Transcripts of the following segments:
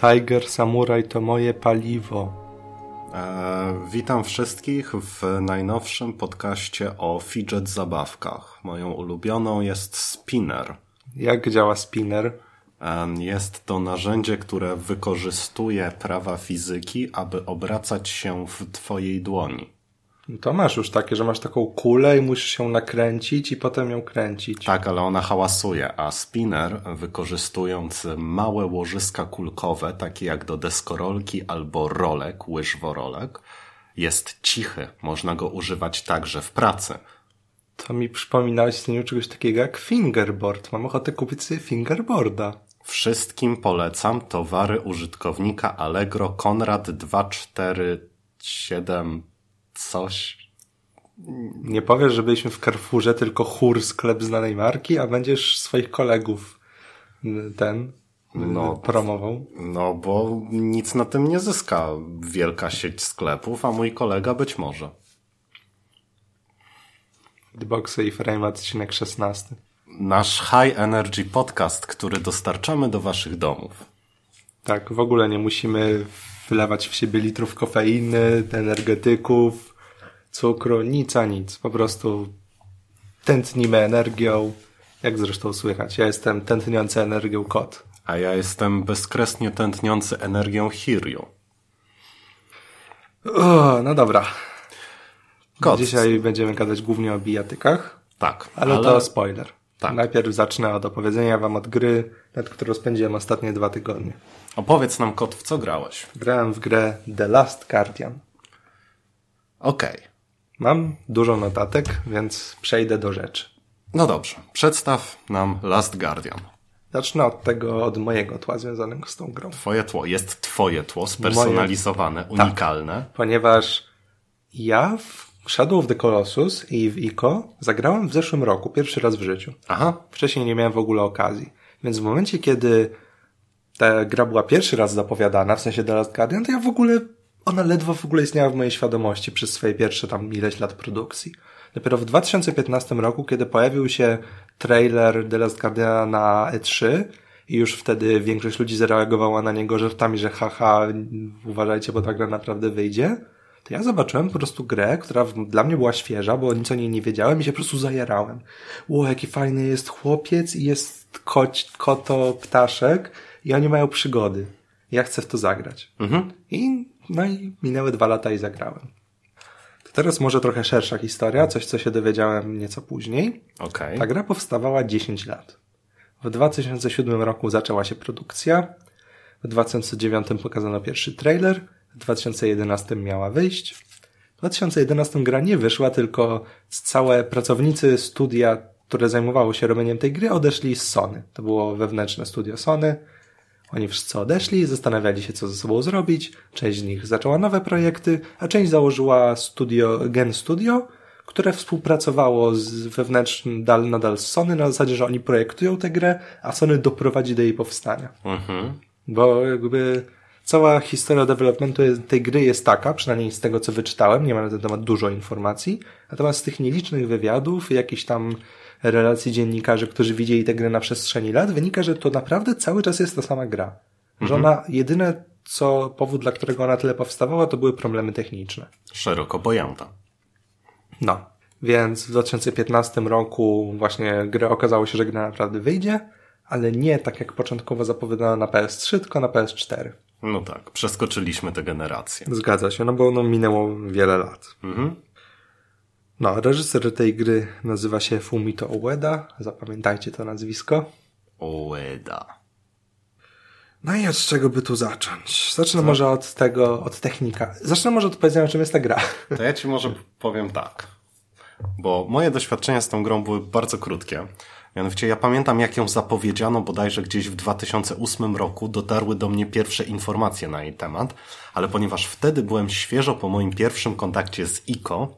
Tiger Samurai to moje paliwo. E, witam wszystkich w najnowszym podcaście o fidget zabawkach. Moją ulubioną jest Spinner. Jak działa Spinner? E, jest to narzędzie, które wykorzystuje prawa fizyki, aby obracać się w twojej dłoni. To masz już takie, że masz taką kulę i musisz ją nakręcić i potem ją kręcić. Tak, ale ona hałasuje, a spinner, wykorzystując małe łożyska kulkowe, takie jak do deskorolki albo rolek, łyżworolek, jest cichy. Można go używać także w pracy. To mi przypomina istnieniu czegoś takiego jak fingerboard. Mam ochotę kupić sobie fingerboarda. Wszystkim polecam towary użytkownika Allegro Konrad 247 coś. Nie powiesz, że byliśmy w Carrefourze, tylko chór sklep znanej marki, a będziesz swoich kolegów ten no, promował. No, bo nic na tym nie zyska wielka sieć sklepów, a mój kolega być może. Hitboxy i Frame odcinek 16. Nasz High Energy Podcast, który dostarczamy do waszych domów. Tak, w ogóle nie musimy wylewać w siebie litrów kofeiny, energetyków, cukru, nic a nic. Po prostu tętnimy energią, jak zresztą słychać. Ja jestem tętniący energią kot. A ja jestem bezkresnie tętniący energią Hiryu. O, no dobra. Kot. Dzisiaj będziemy gadać głównie o bijatykach. Tak. Ale, ale... to spoiler. Tak. Najpierw zacznę od opowiedzenia wam od gry, nad którą spędziłem ostatnie dwa tygodnie. Opowiedz nam, kot, w co grałeś? Grałem w grę The Last Guardian. Okej. Okay. Mam dużo notatek, więc przejdę do rzeczy. No dobrze. Przedstaw nam Last Guardian. Zacznę od tego, od mojego tła związanego z tą grą. Twoje tło. Jest twoje tło, spersonalizowane, Moje... unikalne. Tak, ponieważ ja w Shadow of the Colossus i w ICO zagrałem w zeszłym roku, pierwszy raz w życiu. Aha. Wcześniej nie miałem w ogóle okazji. Więc w momencie, kiedy ta gra była pierwszy raz zapowiadana, w sensie The Last Guardian, to ja w ogóle, ona ledwo w ogóle istniała w mojej świadomości przez swoje pierwsze tam ileś lat produkcji. Dopiero w 2015 roku, kiedy pojawił się trailer The Last Guardian na E3 i już wtedy większość ludzi zareagowała na niego żartami, że haha, uważajcie, bo ta gra naprawdę wyjdzie, to ja zobaczyłem po prostu grę, która dla mnie była świeża, bo nic o niej nie wiedziałem i się po prostu zajarałem. Ło, jaki fajny jest chłopiec i jest koć, koto, ptaszek i oni mają przygody. Ja chcę w to zagrać. Mhm. I, no i minęły dwa lata i zagrałem. To teraz może trochę szersza historia, coś co się dowiedziałem nieco później. Okay. Ta gra powstawała 10 lat. W 2007 roku zaczęła się produkcja. W 2009 pokazano pierwszy trailer. W 2011 miała wyjść. W 2011 gra nie wyszła, tylko całe pracownicy studia, które zajmowało się robieniem tej gry, odeszli z Sony. To było wewnętrzne studio Sony. Oni wszyscy odeszli, zastanawiali się, co ze sobą zrobić. Część z nich zaczęła nowe projekty, a część założyła studio, Gen Studio, które współpracowało z wewnętrznym dal, nadal z Sony na zasadzie, że oni projektują tę grę, a Sony doprowadzi do jej powstania. Mhm. Bo jakby cała historia developmentu tej gry jest taka, przynajmniej z tego, co wyczytałem, nie mam na ten temat dużo informacji, natomiast z tych nielicznych wywiadów, jakichś tam relacji dziennikarzy, którzy widzieli tę grę na przestrzeni lat, wynika, że to naprawdę cały czas jest ta sama gra. Że mhm. ona, jedyne co, powód, dla którego ona tyle powstawała, to były problemy techniczne. Szeroko pojęta. No. Więc w 2015 roku właśnie gra okazało się, że gra naprawdę wyjdzie, ale nie tak jak początkowo zapowiadano na PS3, tylko na PS4. No tak, przeskoczyliśmy tę generację. Zgadza się, no bo no minęło wiele lat. Mhm. No, reżyser tej gry nazywa się Fumito Ueda. Zapamiętajcie to nazwisko. Ueda. No i od czego by tu zacząć? Zacznę Co? może od tego, od technika. Zacznę może od powiedzenia, czym jest ta gra. To ja ci może powiem tak. Bo moje doświadczenia z tą grą były bardzo krótkie. Mianowicie ja pamiętam, jak ją zapowiedziano bodajże gdzieś w 2008 roku, dotarły do mnie pierwsze informacje na jej temat, ale ponieważ wtedy byłem świeżo po moim pierwszym kontakcie z ICO,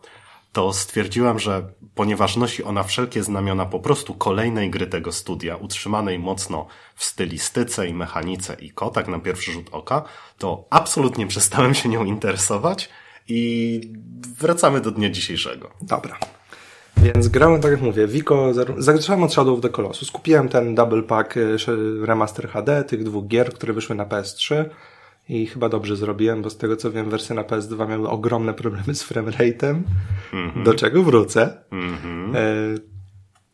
to stwierdziłem, że ponieważ nosi ona wszelkie znamiona po prostu kolejnej gry tego studia, utrzymanej mocno w stylistyce i mechanice ICO, tak na pierwszy rzut oka, to absolutnie przestałem się nią interesować i wracamy do dnia dzisiejszego. Dobra. Więc grałem, tak jak mówię, Vico, zacząłem od Shadow of the Colossus. Kupiłem ten double pack y, remaster HD tych dwóch gier, które wyszły na PS3 i chyba dobrze zrobiłem, bo z tego co wiem, wersje na PS2 miały ogromne problemy z framerate'em, mm -hmm. do czego wrócę. Mm -hmm.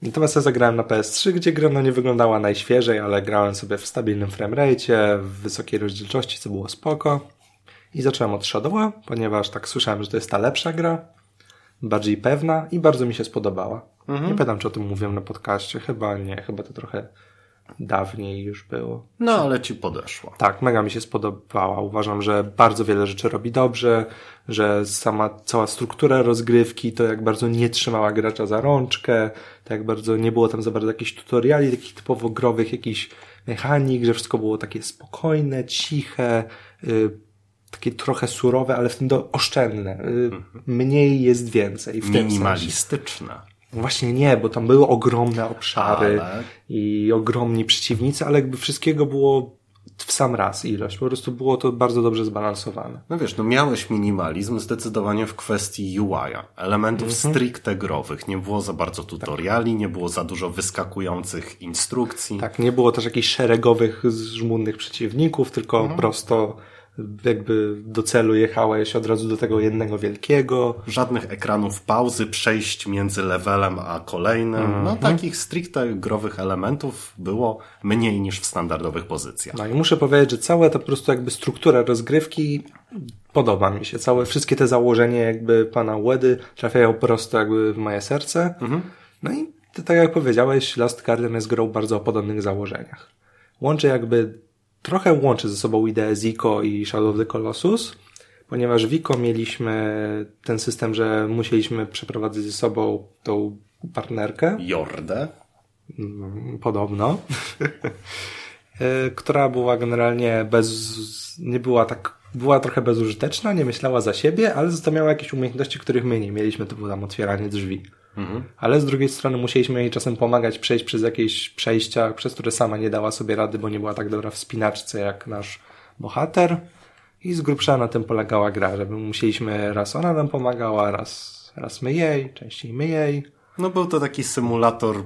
natomiast ja zagrałem na PS3, gdzie gra no nie wyglądała najświeżej, ale grałem sobie w stabilnym framerate'cie, w wysokiej rozdzielczości, co było spoko. I zacząłem od Shadow'a, ponieważ tak słyszałem, że to jest ta lepsza gra, bardziej pewna i bardzo mi się spodobała. -hmm. Nie pamiętam, czy o tym mówiłem na podcaście, chyba nie, chyba to trochę dawniej już było. No, ale ci podeszło. Tak, mega mi się spodobała. Uważam, że bardzo wiele rzeczy robi dobrze, że sama cała struktura rozgrywki, to jak bardzo nie trzymała gracza za rączkę, to jak bardzo nie było tam za bardzo jakichś tutoriali, takich typowo growych, jakichś mechanik, że wszystko było takie spokojne, ciche, yy, takie trochę surowe, ale w tym do, oszczędne. Yy, mhm. Mniej jest więcej. W Minimalistyczne. Właśnie nie, bo tam były ogromne obszary ale... i ogromni przeciwnicy, ale jakby wszystkiego było w sam raz ilość. Po prostu było to bardzo dobrze zbalansowane. No wiesz, no miałeś minimalizm zdecydowanie w kwestii UI-a. Elementów mhm. stricte growych. Nie było za bardzo tutoriali, tak. nie było za dużo wyskakujących instrukcji. Tak, nie było też jakichś szeregowych, żmudnych przeciwników, tylko mhm. prosto jakby do celu jechałeś od razu do tego jednego wielkiego. Żadnych ekranów pauzy, przejść między levelem a kolejnym. Mm -hmm. No takich stricte growych elementów było mniej niż w standardowych pozycjach. No i muszę powiedzieć, że cała ta po prostu jakby struktura rozgrywki podoba mi się. Całe, wszystkie te założenia jakby pana Łedy trafiają prosto jakby w moje serce. Mm -hmm. No i tak jak powiedziałeś, Last Guardian jest grą bardzo o podobnych założeniach. Łączy jakby trochę łączy ze sobą ideę Zico i Shadow of the Colossus, ponieważ w Vico mieliśmy ten system, że musieliśmy przeprowadzać ze sobą tą partnerkę. Jordę. Mm, podobno. E, która była generalnie bez, nie była tak, była trochę bezużyteczna, nie myślała za siebie, ale za to miała jakieś umiejętności, których my nie mieliśmy, to było tam otwieranie drzwi. Mhm. Ale z drugiej strony musieliśmy jej czasem pomagać przejść przez jakieś przejścia, przez które sama nie dała sobie rady, bo nie była tak dobra w spinaczce jak nasz bohater. I z grubsza na tym polegała gra, żeby musieliśmy raz ona nam pomagała, raz, raz my jej, częściej my jej. No był to taki symulator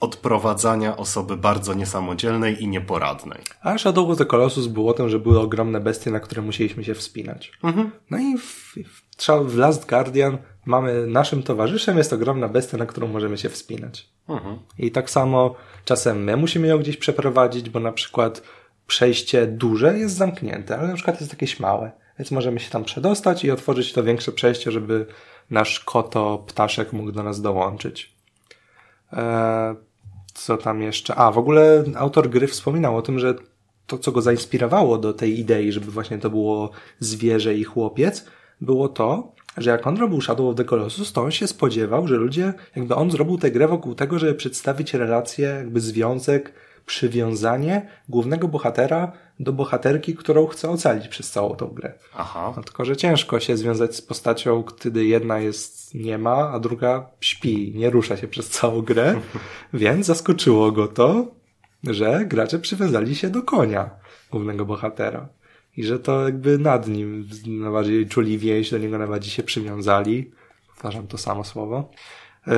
odprowadzania osoby bardzo niesamodzielnej i nieporadnej. A Shadow of the Colossus było tym, że były ogromne bestie, na które musieliśmy się wspinać. Mhm. No i w, w, w Last Guardian mamy naszym towarzyszem jest ogromna bestia, na którą możemy się wspinać. Mhm. I tak samo czasem my musimy ją gdzieś przeprowadzić, bo na przykład przejście duże jest zamknięte, ale na przykład jest jakieś małe. Więc możemy się tam przedostać i otworzyć to większe przejście, żeby nasz koto, ptaszek mógł do nas dołączyć. Eee, co tam jeszcze? A, w ogóle autor gry wspominał o tym, że to, co go zainspirowało do tej idei, żeby właśnie to było zwierzę i chłopiec, było to, że jak on robił Shadow of the Colossus, to on się spodziewał, że ludzie, jakby on zrobił tę grę wokół tego, żeby przedstawić relację, jakby związek, przywiązanie głównego bohatera do bohaterki, którą chce ocalić przez całą tą grę. Aha. No, tylko, że ciężko się związać z postacią, kiedy jedna jest nie ma, a druga śpi, nie rusza się przez całą grę, więc zaskoczyło go to, że gracze przywiązali się do konia głównego bohatera i że to jakby nad nim najbardziej czuli więź, do niego najbardziej się przywiązali. Powtarzam to samo słowo. E,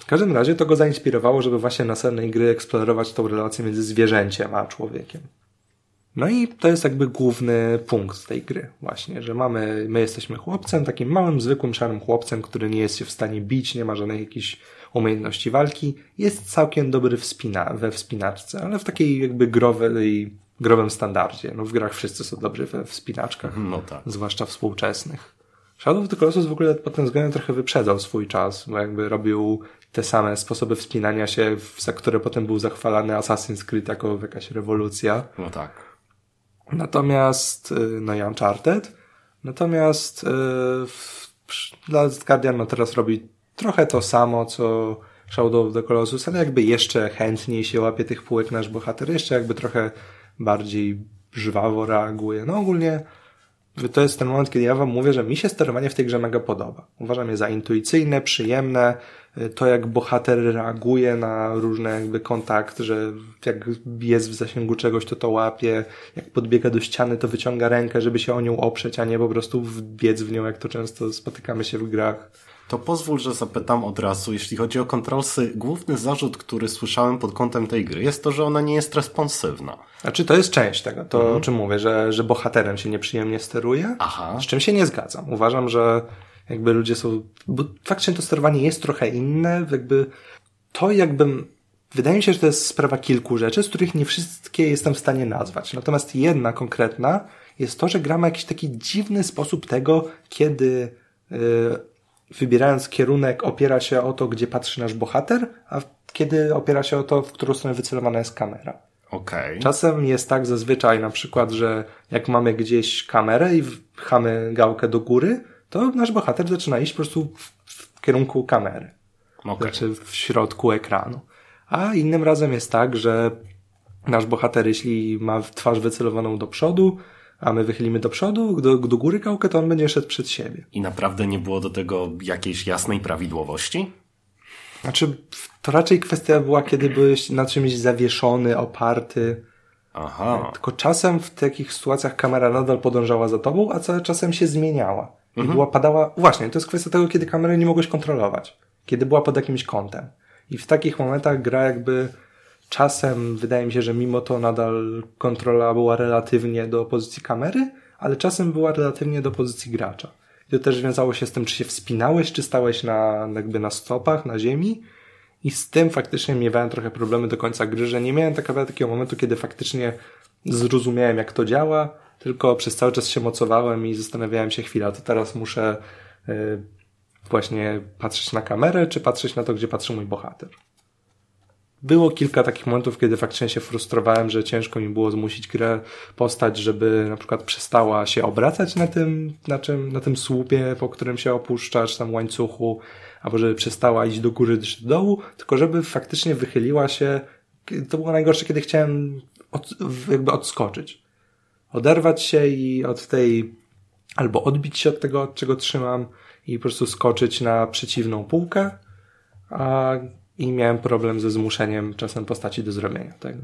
w każdym razie to go zainspirowało, żeby właśnie na następnej gry eksplorować tą relację między zwierzęciem a człowiekiem. No i to jest jakby główny punkt tej gry właśnie, że mamy, my jesteśmy chłopcem, takim małym, zwykłym, szarym chłopcem, który nie jest się w stanie bić, nie ma żadnych jakichś umiejętności walki, jest całkiem dobry wspina, we wspinaczce, ale w takiej jakby growej growym standardzie. No w grach wszyscy są dobrzy we wspinaczkach. No tak. Zwłaszcza współczesnych. Shadow of the Colossus w ogóle pod tym względem trochę wyprzedzał swój czas, bo jakby robił te same sposoby wspinania się, za które potem był zachwalany Assassin's Creed jako jakaś rewolucja. No tak. Natomiast, y, no i Uncharted. Natomiast yy, Last Guardian no teraz robi trochę to samo, co Shadow of the Colossus, ale jakby jeszcze chętniej się łapie tych półek nasz bohater, jeszcze jakby trochę bardziej żwawo reaguje. No ogólnie to jest ten moment, kiedy ja wam mówię, że mi się sterowanie w tej grze mega podoba. Uważam je za intuicyjne, przyjemne, to jak bohater reaguje na różne jakby kontakt, że jak jest w zasięgu czegoś, to to łapie, jak podbiega do ściany, to wyciąga rękę, żeby się o nią oprzeć, a nie po prostu wbiec w nią, jak to często spotykamy się w grach. To pozwól, że zapytam od razu, jeśli chodzi o kontrolsy, główny zarzut, który słyszałem pod kątem tej gry jest to, że ona nie jest responsywna. Znaczy to jest część tego, to mhm. o czym mówię, że, że bohaterem się nieprzyjemnie steruje, Aha. z czym się nie zgadzam. Uważam, że jakby ludzie są, bo faktycznie to sterowanie jest trochę inne, jakby to jakbym Wydaje mi się, że to jest sprawa kilku rzeczy, z których nie wszystkie jestem w stanie nazwać. Natomiast jedna konkretna jest to, że gra ma jakiś taki dziwny sposób tego, kiedy yy, wybierając kierunek opiera się o to, gdzie patrzy nasz bohater, a kiedy opiera się o to, w którą stronę wycelowana jest kamera. Okay. Czasem jest tak zazwyczaj na przykład, że jak mamy gdzieś kamerę i wpchamy gałkę do góry, to nasz bohater zaczyna iść po prostu w, w kierunku kamery. Okay. Znaczy w środku ekranu. A innym razem jest tak, że nasz bohater, jeśli ma twarz wycelowaną do przodu, a my wychylimy do przodu, do, do góry gałkę, to on będzie szedł przed siebie. I naprawdę nie było do tego jakiejś jasnej prawidłowości? Znaczy, to raczej kwestia była, kiedy byłeś na czymś zawieszony, oparty. Aha. Tylko czasem w takich sytuacjach kamera nadal podążała za tobą, a cały czasem się zmieniała. I mhm. była, padała, właśnie, to jest kwestia tego, kiedy kamery nie mogłeś kontrolować. Kiedy była pod jakimś kątem. I w takich momentach gra jakby czasem wydaje mi się, że mimo to nadal kontrola była relatywnie do pozycji kamery, ale czasem była relatywnie do pozycji gracza. I to też wiązało się z tym, czy się wspinałeś, czy stałeś na, jakby na stopach, na ziemi. I z tym faktycznie miewałem trochę problemy do końca gry, że nie miałem tak takiego momentu, kiedy faktycznie zrozumiałem, jak to działa, tylko przez cały czas się mocowałem i zastanawiałem się chwila, to teraz muszę y, właśnie patrzeć na kamerę, czy patrzeć na to, gdzie patrzy mój bohater. Było kilka takich momentów, kiedy faktycznie się frustrowałem, że ciężko mi było zmusić grę postać, żeby na przykład przestała się obracać na tym, na czym, na tym słupie, po którym się opuszczasz, tam łańcuchu, albo żeby przestała iść do góry czy do dołu, tylko żeby faktycznie wychyliła się. To było najgorsze, kiedy chciałem od, jakby odskoczyć. Oderwać się i od tej, albo odbić się od tego, od czego trzymam, i po prostu skoczyć na przeciwną półkę, a i miałem problem ze zmuszeniem czasem postaci do zrobienia tego.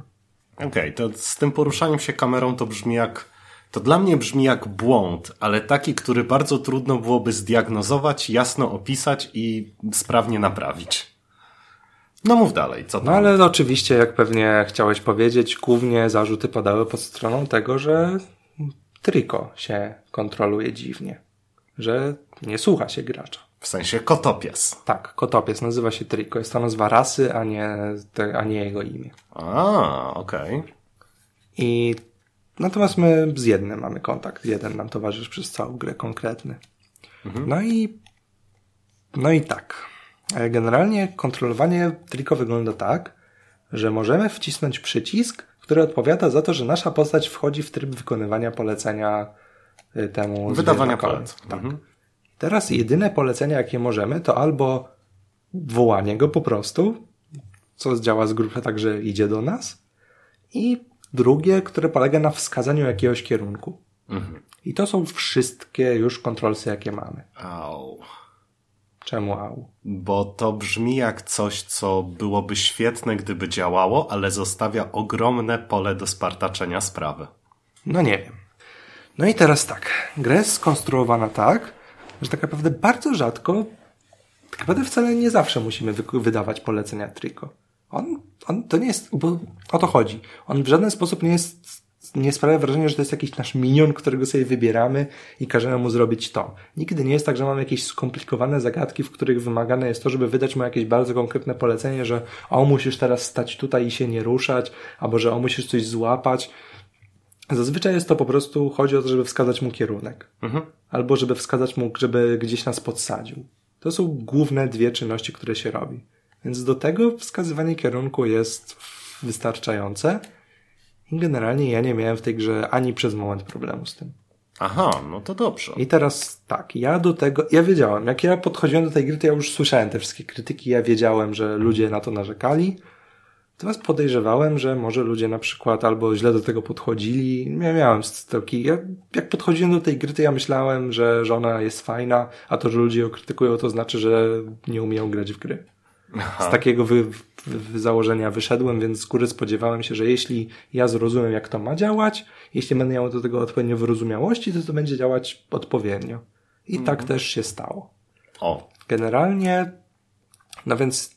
Okej, okay, to z tym poruszaniem się kamerą to brzmi jak to dla mnie brzmi jak błąd, ale taki, który bardzo trudno byłoby zdiagnozować, jasno opisać i sprawnie naprawić. No mów dalej, co tam? No ale oczywiście, jak pewnie chciałeś powiedzieć, głównie zarzuty padały pod stroną tego, że Triko się kontroluje dziwnie że nie słucha się gracza. W sensie kotopies. Tak, kotopies. Nazywa się Triko. Jest to nazwa rasy, a nie, a nie jego imię. A, okej. Okay. I natomiast my z jednym mamy kontakt. Jeden nam towarzyszy przez całą grę konkretny. Mhm. No i no i tak. Generalnie kontrolowanie Triko wygląda tak, że możemy wcisnąć przycisk, który odpowiada za to, że nasza postać wchodzi w tryb wykonywania polecenia Y, temu Wydawania polec. Tak. Mhm. Teraz jedyne polecenia, jakie możemy, to albo wołanie go po prostu, co działa z grupy tak, że idzie do nas, i drugie, które polega na wskazaniu jakiegoś kierunku. Mhm. I to są wszystkie już kontrolsy, jakie mamy. Au. Czemu au? Bo to brzmi jak coś, co byłoby świetne, gdyby działało, ale zostawia ogromne pole do spartaczenia sprawy. No nie wiem. No i teraz tak. Gra jest skonstruowana tak, że tak naprawdę bardzo rzadko, tak naprawdę wcale nie zawsze musimy wy wydawać polecenia Triko. On, on to nie jest, bo o to chodzi. On w żaden sposób nie jest, nie sprawia wrażenia, że to jest jakiś nasz minion, którego sobie wybieramy i każemy mu zrobić to. Nigdy nie jest tak, że mamy jakieś skomplikowane zagadki, w których wymagane jest to, żeby wydać mu jakieś bardzo konkretne polecenie, że o, musisz teraz stać tutaj i się nie ruszać, albo że o, musisz coś złapać. Zazwyczaj jest to po prostu, chodzi o to, żeby wskazać mu kierunek. Mhm. Albo żeby wskazać mu, żeby gdzieś nas podsadził. To są główne dwie czynności, które się robi. Więc do tego wskazywanie kierunku jest wystarczające. I generalnie ja nie miałem w tej grze ani przez moment problemu z tym. Aha, no to dobrze. I teraz tak, ja do tego, ja wiedziałem, jak ja podchodziłem do tej gry, to ja już słyszałem te wszystkie krytyki, ja wiedziałem, że ludzie na to narzekali, Natomiast podejrzewałem, że może ludzie na przykład albo źle do tego podchodzili. Ja miałem taki, ja, jak podchodziłem do tej gry, to ja myślałem, że, że ona jest fajna, a to, że ludzie ją krytykują, to znaczy, że nie umieją grać w gry. Aha. Z takiego wy, wy, założenia wyszedłem, więc z góry spodziewałem się, że jeśli ja zrozumiem, jak to ma działać, jeśli będę miał do tego odpowiednio wyrozumiałości, to to będzie działać odpowiednio. I tak mhm. tak też się stało. O. Generalnie, no więc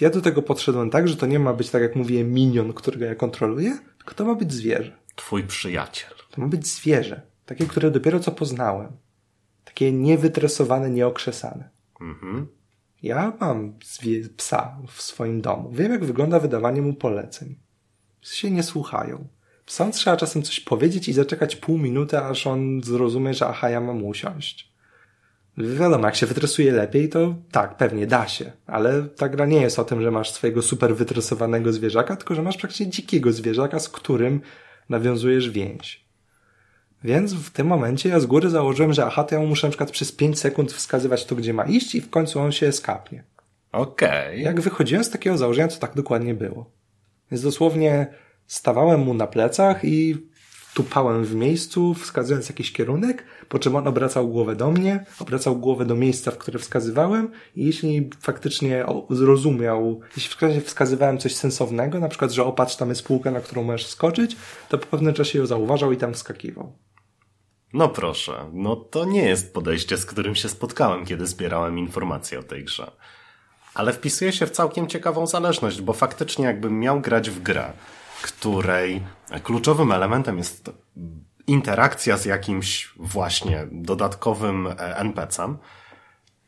ja do tego podszedłem tak, że to nie ma być, tak jak mówiłem, minion, którego ja kontroluję, tylko to ma być zwierzę. Twój przyjaciel. To ma być zwierzę. Takie, które dopiero co poznałem. Takie niewytresowane, nieokrzesane. Mhm. Ja mam psa w swoim domu. Wiem, jak wygląda wydawanie mu poleceń. Psy się nie słuchają. Psom trzeba czasem coś powiedzieć i zaczekać pół minuty, aż on zrozumie, że aha, ja mam usiąść. Wiadomo, jak się wytresuje lepiej, to tak, pewnie da się, ale ta gra nie jest o tym, że masz swojego super wytresowanego zwierzaka, tylko że masz praktycznie dzikiego zwierzaka, z którym nawiązujesz więź. Więc w tym momencie ja z góry założyłem, że aha, to ja mu muszę na przykład przez 5 sekund wskazywać to, gdzie ma iść i w końcu on się skapnie. Okej. Jak wychodziłem z takiego założenia, to tak dokładnie było. Więc dosłownie stawałem mu na plecach i tupałem w miejscu, wskazując jakiś kierunek, po czym on obracał głowę do mnie, obracał głowę do miejsca, w które wskazywałem i jeśli faktycznie zrozumiał, jeśli wskazywałem coś sensownego, na przykład, że opatrz, tam jest półka, na którą możesz skoczyć, to po pewnym czasie ją zauważał i tam wskakiwał. No proszę, no to nie jest podejście, z którym się spotkałem, kiedy zbierałem informacje o tej grze. Ale wpisuje się w całkiem ciekawą zależność, bo faktycznie jakbym miał grać w grę, której kluczowym elementem jest interakcja z jakimś właśnie dodatkowym e, NPC-em,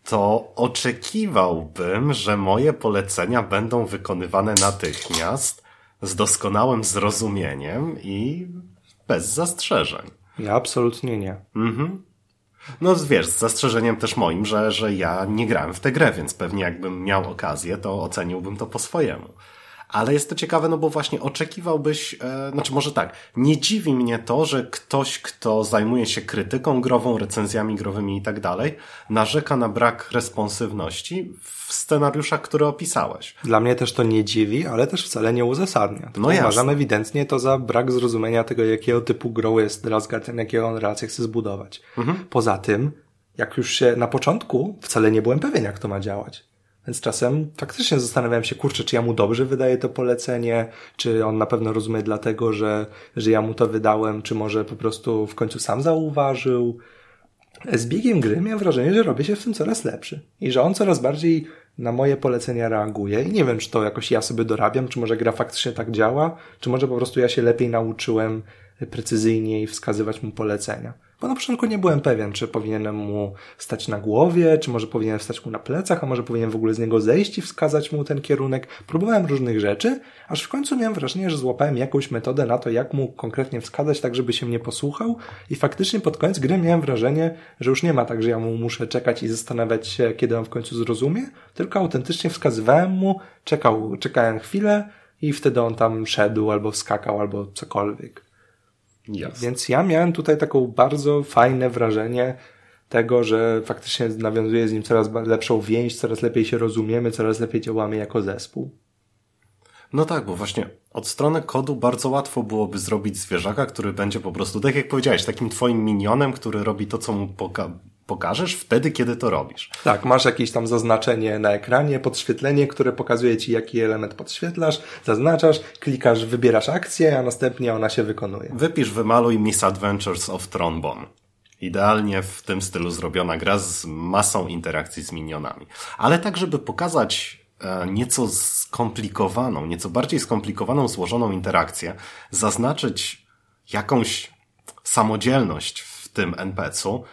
to oczekiwałbym, że moje polecenia będą wykonywane natychmiast, z doskonałym zrozumieniem i bez zastrzeżeń. Ja absolutnie nie. No wiesz, z zastrzeżeniem też moim, że, że ja nie grałem w tę grę, więc pewnie jakbym miał okazję, to oceniłbym to po swojemu. Ale jest to ciekawe, no bo właśnie oczekiwałbyś, e, znaczy może tak, nie dziwi mnie to, że ktoś, kto zajmuje się krytyką grową, recenzjami growymi i tak dalej, narzeka na brak responsywności w scenariuszach, które opisałeś. Dla mnie też to nie dziwi, ale też wcale nie uzasadnia. Tylko No jasne. uważam ewidentnie to za brak zrozumienia tego, jakiego typu grą jest Guardian, jakiego on relacje chce zbudować. Poza tym, jak już się na początku, wcale nie byłem pewien, jak to ma działać. Więc czasem faktycznie zastanawiałem się, kurczę, czy ja mu dobrze wydaję to polecenie, czy on na pewno rozumie dlatego, że, że ja mu to wydałem, czy może po prostu w końcu sam zauważył. Z biegiem gry miałem wrażenie, że robię się w tym coraz lepszy i że on coraz bardziej na moje polecenia reaguje i nie wiem, czy to jakoś ja sobie dorabiam, czy może gra faktycznie tak działa, czy może po prostu ja się lepiej nauczyłem precyzyjniej wskazywać mu polecenia. Bo na początku nie byłem pewien, czy powinienem mu stać na głowie, czy może powinienem stać mu na plecach, a może powinien w ogóle z niego zejść i wskazać mu ten kierunek. Próbowałem różnych rzeczy, aż w końcu miałem wrażenie, że złapałem jakąś metodę na to, jak mu konkretnie wskazać, tak żeby się mnie posłuchał i faktycznie pod koniec gry miałem wrażenie, że już nie ma tak, że ja mu muszę czekać i zastanawiać się, kiedy on w końcu zrozumie, tylko autentycznie wskazywałem mu, czekał, czekałem chwilę i wtedy on tam szedł albo wskakał albo cokolwiek. Jasne. Więc ja miałem tutaj taką bardzo fajne wrażenie tego, że faktycznie nawiązuje z nim coraz lepszą więź, coraz lepiej się rozumiemy, coraz lepiej działamy jako zespół. No tak, bo właśnie od strony kodu bardzo łatwo byłoby zrobić zwierzaka, który będzie po prostu, tak jak powiedziałeś, takim twoim minionem, który robi to, co mu poka pokażesz wtedy, kiedy to robisz. Tak, masz jakieś tam zaznaczenie na ekranie, podświetlenie, które pokazuje ci, jaki element podświetlasz, zaznaczasz, klikasz, wybierasz akcję, a następnie ona się wykonuje. Wypisz, wymaluj Misadventures of Trombone. Idealnie w tym stylu zrobiona gra z masą interakcji z minionami. Ale tak, żeby pokazać e, nieco skomplikowaną, nieco bardziej skomplikowaną, złożoną interakcję, zaznaczyć jakąś samodzielność w tym NPC-u,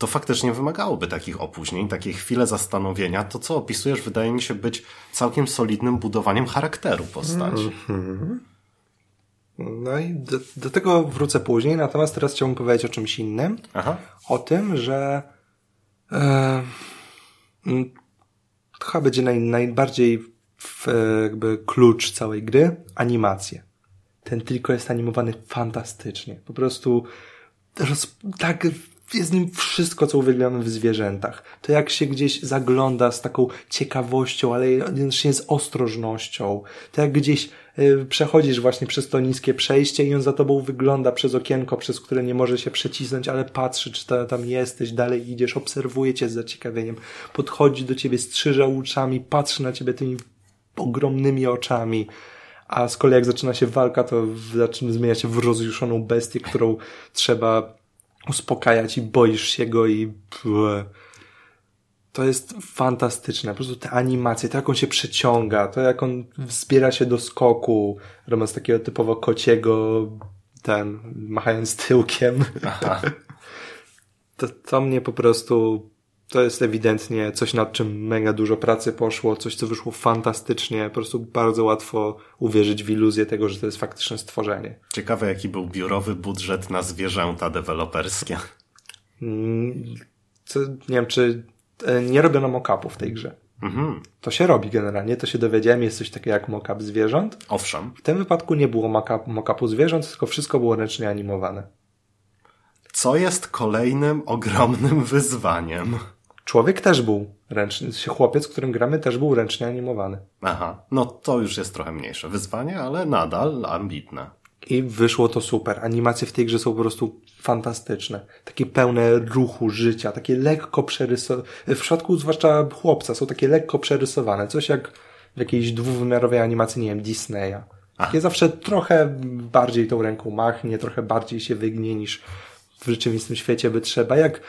to faktycznie wymagałoby takich opóźnień, takiej chwile zastanowienia. To, co opisujesz, wydaje mi się być całkiem solidnym budowaniem charakteru postaci. No i do, do tego wrócę później, natomiast teraz chciałbym powiedzieć o czymś innym. Aha. o tym, że e, to chyba będzie naj, najbardziej w, e, jakby klucz całej gry animacje. Ten tylko jest animowany fantastycznie. Po prostu roz, tak jest nim wszystko, co uwielbiamy w zwierzętach. To jak się gdzieś zagląda z taką ciekawością, ale jednocześnie z ostrożnością. To jak gdzieś y, przechodzisz właśnie przez to niskie przejście i on za tobą wygląda przez okienko, przez które nie może się przecisnąć, ale patrzy, czy ta, tam jesteś, dalej idziesz, obserwuje cię z zaciekawieniem, podchodzi do ciebie, strzyże łuczami, patrzy na ciebie tymi ogromnymi oczami. A z kolei jak zaczyna się walka, to zaczyna zmienia się w rozjuszoną bestię, którą trzeba uspokajać i boisz się go i... To jest fantastyczne. Po prostu te animacje, to jak on się przeciąga, to jak on wzbiera się do skoku, robiąc takiego typowo kociego, ten, machając tyłkiem. Aha. To, to mnie po prostu, to jest ewidentnie coś, nad czym mega dużo pracy poszło, coś, co wyszło fantastycznie. Po prostu bardzo łatwo uwierzyć w iluzję tego, że to jest faktyczne stworzenie. Ciekawe, jaki był biurowy budżet na zwierzęta deweloperskie. Mm, Co, nie wiem, czy e, nie robiono mock-upu w tej grze. Mhm. To się robi generalnie, to się dowiedziałem, jest coś takiego jak mock-up zwierząt. Owszem. W tym wypadku nie było mock-up- mock-upu zwierząt, tylko wszystko było ręcznie animowane. Co jest kolejnym ogromnym wyzwaniem? Człowiek też był ręczny, chłopiec, którym gramy też był ręcznie animowany. Aha, no to już jest trochę mniejsze wyzwanie, ale nadal ambitne. I wyszło to super. Animacje w tej grze są po prostu fantastyczne. Takie pełne ruchu, życia, takie lekko przerysowane. W przypadku zwłaszcza chłopca są takie lekko przerysowane. Coś jak w jakiejś dwuwymiarowej animacji, nie wiem, Disneya. Takie zawsze trochę bardziej tą ręką machnie, trochę bardziej się wygnie niż w rzeczywistym świecie by trzeba. Jak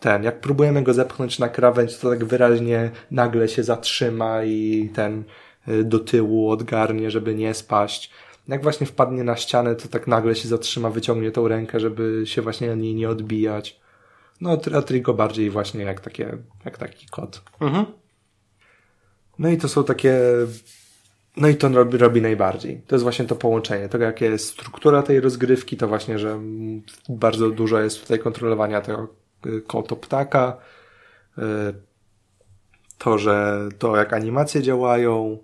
ten, jak próbujemy go zepchnąć na krawędź, to tak wyraźnie nagle się zatrzyma i ten y, do tyłu odgarnie, żeby nie spaść. Jak właśnie wpadnie na ścianę, to tak nagle się zatrzyma, wyciągnie tą rękę, żeby się właśnie niej nie odbijać. No, a Trigo bardziej właśnie jak takie, jak taki kot. Mhm. No i to są takie, no i to robi, robi najbardziej. To jest właśnie to połączenie. Tego, jaka jest struktura tej rozgrywki, to właśnie, że bardzo dużo jest tutaj kontrolowania tego y, koto-ptaka, y, to, że to jak animacje działają,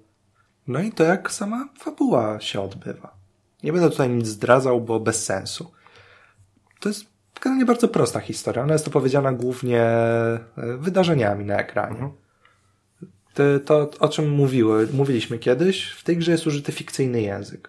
no i to jak sama fabuła się odbywa. Nie będę tutaj nic zdradzał, bo bez sensu. To jest generalnie bardzo prosta historia. Ona jest opowiedziana głównie y, wydarzeniami na ekranie. To, to, o czym mówiły, mówiliśmy kiedyś, w tej grze jest użyty fikcyjny język.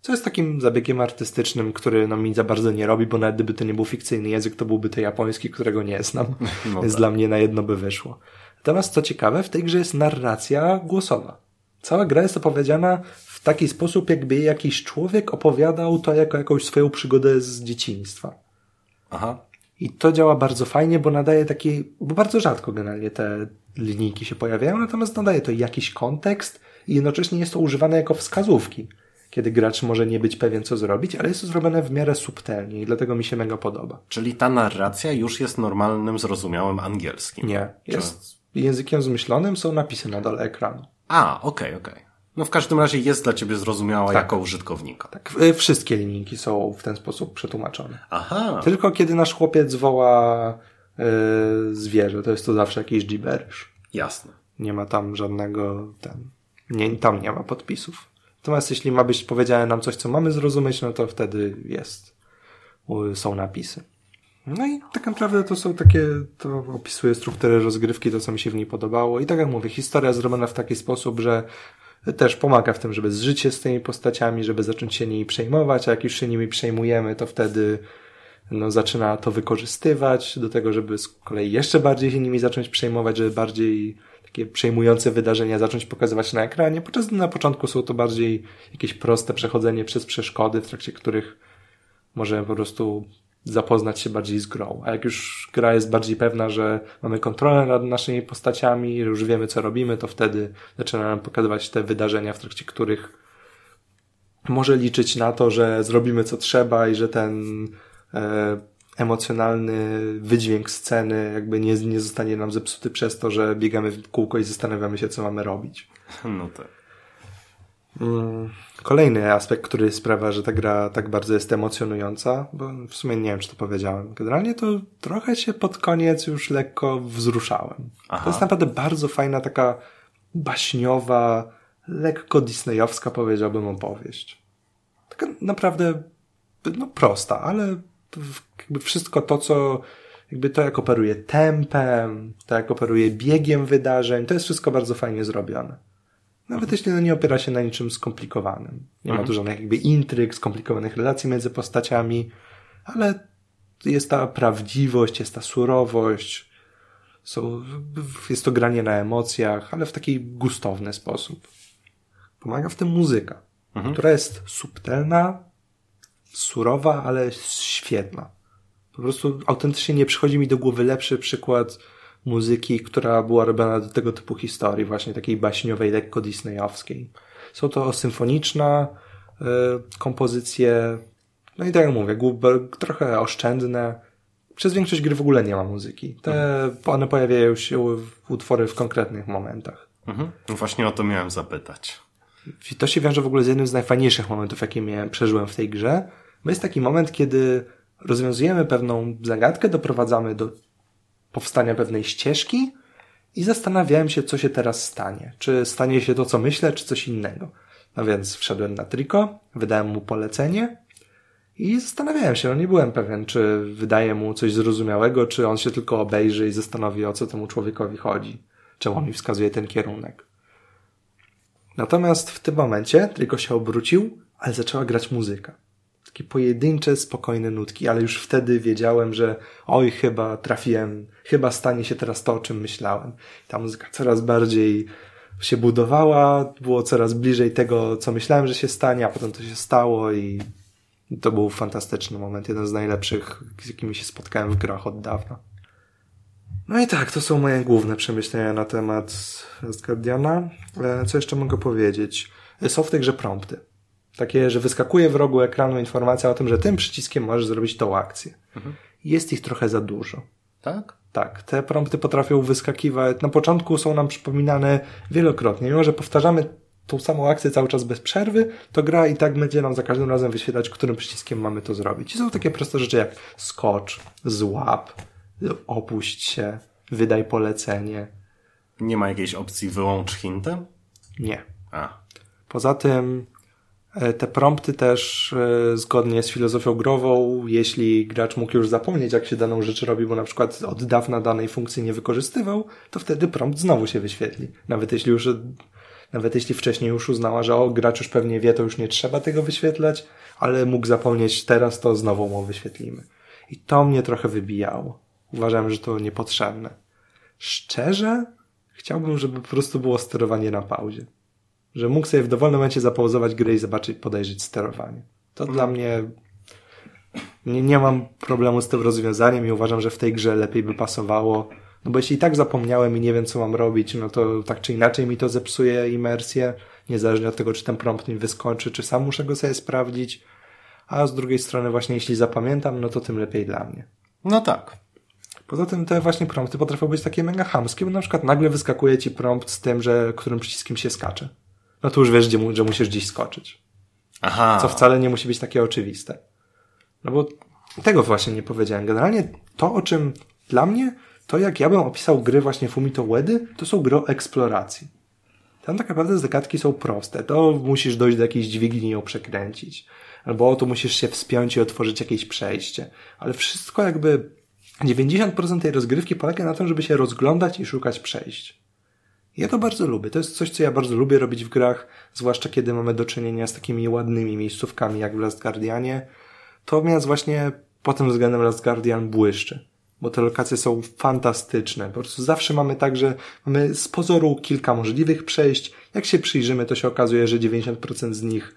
Co jest takim zabiegiem artystycznym, który no, mi za bardzo nie robi, bo nawet gdyby to nie był fikcyjny język, to byłby to japoński, którego nie znam. No Więc tak. dla mnie na jedno by wyszło. Natomiast co ciekawe, w tej grze jest narracja głosowa. Cała gra jest opowiedziana w taki sposób, jakby jakiś człowiek opowiadał to jako jakąś swoją przygodę z dzieciństwa. Aha. I to działa bardzo fajnie, bo nadaje taki, bo bardzo rzadko generalnie te linijki się pojawiają, natomiast nadaje to jakiś kontekst i jednocześnie jest to używane jako wskazówki, kiedy gracz może nie być pewien, co zrobić, ale jest to zrobione w miarę subtelnie i dlatego mi się mega podoba. Czyli ta narracja już jest normalnym, zrozumiałym angielskim. Nie, jest językiem zmyślonym, są napisy na dole ekranu. A, okej, okej. No w każdym razie jest dla ciebie zrozumiała Tak. jako użytkownika. Tak, wszystkie linijki są w ten sposób przetłumaczone. Aha. Tylko kiedy nasz chłopiec woła y, zwierzę, to jest to zawsze jakiś gibberish. Jasne. Nie ma tam żadnego, ten, nie, tam nie ma podpisów. Natomiast jeśli ma być powiedziane nam coś, co mamy zrozumieć, no to wtedy jest, są napisy. No i tak naprawdę to są takie, to opisuje strukturę rozgrywki, to co mi się w niej podobało. I tak jak mówię, historia zrobiona w taki sposób, że też pomaga w tym, żeby zżyć się z tymi postaciami, żeby zacząć się nimi przejmować, a jak już się nimi przejmujemy, to wtedy no, zaczyna to wykorzystywać do tego, żeby z kolei jeszcze bardziej się nimi zacząć przejmować, żeby bardziej takie przejmujące wydarzenia zacząć pokazywać na ekranie, podczas na początku są to bardziej jakieś proste przechodzenie przez przeszkody, w trakcie których możemy po prostu zapoznać się bardziej z grą. A jak już gra jest bardziej pewna, że mamy kontrolę nad naszymi postaciami, już wiemy, co robimy, to wtedy zaczyna nam pokazywać te wydarzenia, w trakcie których może liczyć na to, że zrobimy co trzeba i że ten e, emocjonalny wydźwięk sceny jakby nie, nie zostanie nam zepsuty przez to, że biegamy w kółko i zastanawiamy się, co mamy robić. No tak. Mm, Kolejny aspekt, który sprawia, że ta gra tak bardzo jest emocjonująca, bo w sumie nie wiem, czy to powiedziałem. Generalnie to trochę się pod koniec już lekko wzruszałem. Aha. To jest naprawdę bardzo fajna, taka baśniowa, lekko disneyowska, powiedziałbym, opowieść. Taka naprawdę, no prosta, ale jakby wszystko to, co jakby to, jak operuje tempem, to, jak operuje biegiem wydarzeń, to jest wszystko bardzo fajnie zrobione. Nawet jeśli to nie opiera się na niczym skomplikowanym. Nie ma tu żadnych jakby intryg, skomplikowanych relacji między postaciami, ale jest ta prawdziwość, jest ta surowość, są, jest to granie na emocjach, ale w taki gustowny sposób. Pomaga w tym muzyka, która jest subtelna, surowa, ale świetna. Po prostu autentycznie nie przychodzi mi do głowy lepszy przykład muzyki, która była robiona do tego typu historii, właśnie takiej baśniowej, lekko disneyowskiej. Są to symfoniczne y, kompozycje, no i tak jak mówię, trochę oszczędne. Przez większość gry w ogóle nie ma muzyki. Te, mhm. One pojawiają się w utwory w konkretnych momentach. Mhm. Właśnie o to miałem zapytać. I to się wiąże w ogóle z jednym z najfajniejszych momentów, jakie przeżyłem w tej grze. Bo jest taki moment, kiedy rozwiązujemy pewną zagadkę, doprowadzamy do powstania pewnej ścieżki i zastanawiałem się, co się teraz stanie. Czy stanie się to, co myślę, czy coś innego. No więc wszedłem na triko, wydałem mu polecenie i zastanawiałem się, no nie byłem pewien, czy wydaje mu coś zrozumiałego, czy on się tylko obejrzy i zastanowi, o co temu człowiekowi chodzi. Czemu mi wskazuje ten kierunek. Natomiast w tym momencie tylko się obrócił, ale zaczęła grać muzyka. Takie pojedyncze, spokojne nutki, ale już wtedy wiedziałem, że oj, chyba trafiłem, chyba stanie się teraz to, o czym myślałem. Ta muzyka coraz bardziej się budowała, było coraz bliżej tego, co myślałem, że się stanie, a potem to się stało i to był fantastyczny moment, jeden z najlepszych, z jakimi się spotkałem w grach od dawna. No i tak, to są moje główne przemyślenia na temat Asgardiana. E, co jeszcze mogę powiedzieć? Są w tej grze prompty. Takie, że wyskakuje w rogu ekranu informacja o tym, że tym przyciskiem możesz zrobić tą akcję. Mhm. Jest ich trochę za dużo. Tak? Tak. Te prompty potrafią wyskakiwać. Na początku są nam przypominane wielokrotnie. Mimo, że powtarzamy tą samą akcję cały czas bez przerwy, to gra i tak będzie nam za każdym razem wyświetlać, którym przyciskiem mamy to zrobić. I są takie proste rzeczy jak skocz, złap, opuść się, wydaj polecenie. Nie ma jakiejś opcji wyłącz hintem? Nie. A. Poza tym te prompty też e, zgodnie z filozofią grową, jeśli gracz mógł już zapomnieć, jak się daną rzecz robi, bo na przykład od dawna danej funkcji nie wykorzystywał, to wtedy prompt znowu się wyświetli. Nawet jeśli już nawet jeśli wcześniej już uznała, że o, gracz już pewnie wie, to już nie trzeba tego wyświetlać, ale mógł zapomnieć teraz, to znowu mu wyświetlimy. I to mnie trochę wybijało. Uważałem, że to niepotrzebne. Szczerze, chciałbym, żeby po prostu było sterowanie na pauzie. Że mógł sobie w dowolnym momencie zapauzować grę i zobaczyć, podejrzeć sterowanie. To mhm. dla mnie nie, nie mam problemu z tym rozwiązaniem i uważam, że w tej grze lepiej by pasowało no bo jeśli tak zapomniałem i nie wiem, co mam robić, no to tak czy inaczej mi to zepsuje imersję, niezależnie od tego, czy ten prompt mi wyskoczy, czy sam muszę go sobie sprawdzić. A z drugiej strony właśnie jeśli zapamiętam, no to tym lepiej dla mnie. No tak. Poza tym te właśnie prompty potrafią być takie mega hamskie, bo na przykład nagle wyskakuje ci prompt z tym, że którym przyciskiem się skacze. No to już wiesz, że musisz gdzieś skoczyć. Aha. Co wcale nie musi być takie oczywiste. No bo tego właśnie nie powiedziałem. Generalnie to, o czym dla mnie to jak ja bym opisał gry właśnie Fumito Uedy, to są gry o eksploracji. Tam tak naprawdę zagadki są proste. To musisz dojść do jakiejś dźwigni i ją przekręcić. Albo to musisz się wspiąć i otworzyć jakieś przejście. Ale wszystko jakby 90% tej rozgrywki polega na tym, żeby się rozglądać i szukać przejść. Ja to bardzo lubię. To jest coś, co ja bardzo lubię robić w grach, zwłaszcza kiedy mamy do czynienia z takimi ładnymi miejscówkami jak w Last Guardianie. To więc właśnie pod tym względem Last Guardian błyszczy bo te lokacje są fantastyczne. Po prostu zawsze mamy tak, że mamy z pozoru kilka możliwych przejść. Jak się przyjrzymy, to się okazuje, że 90% z nich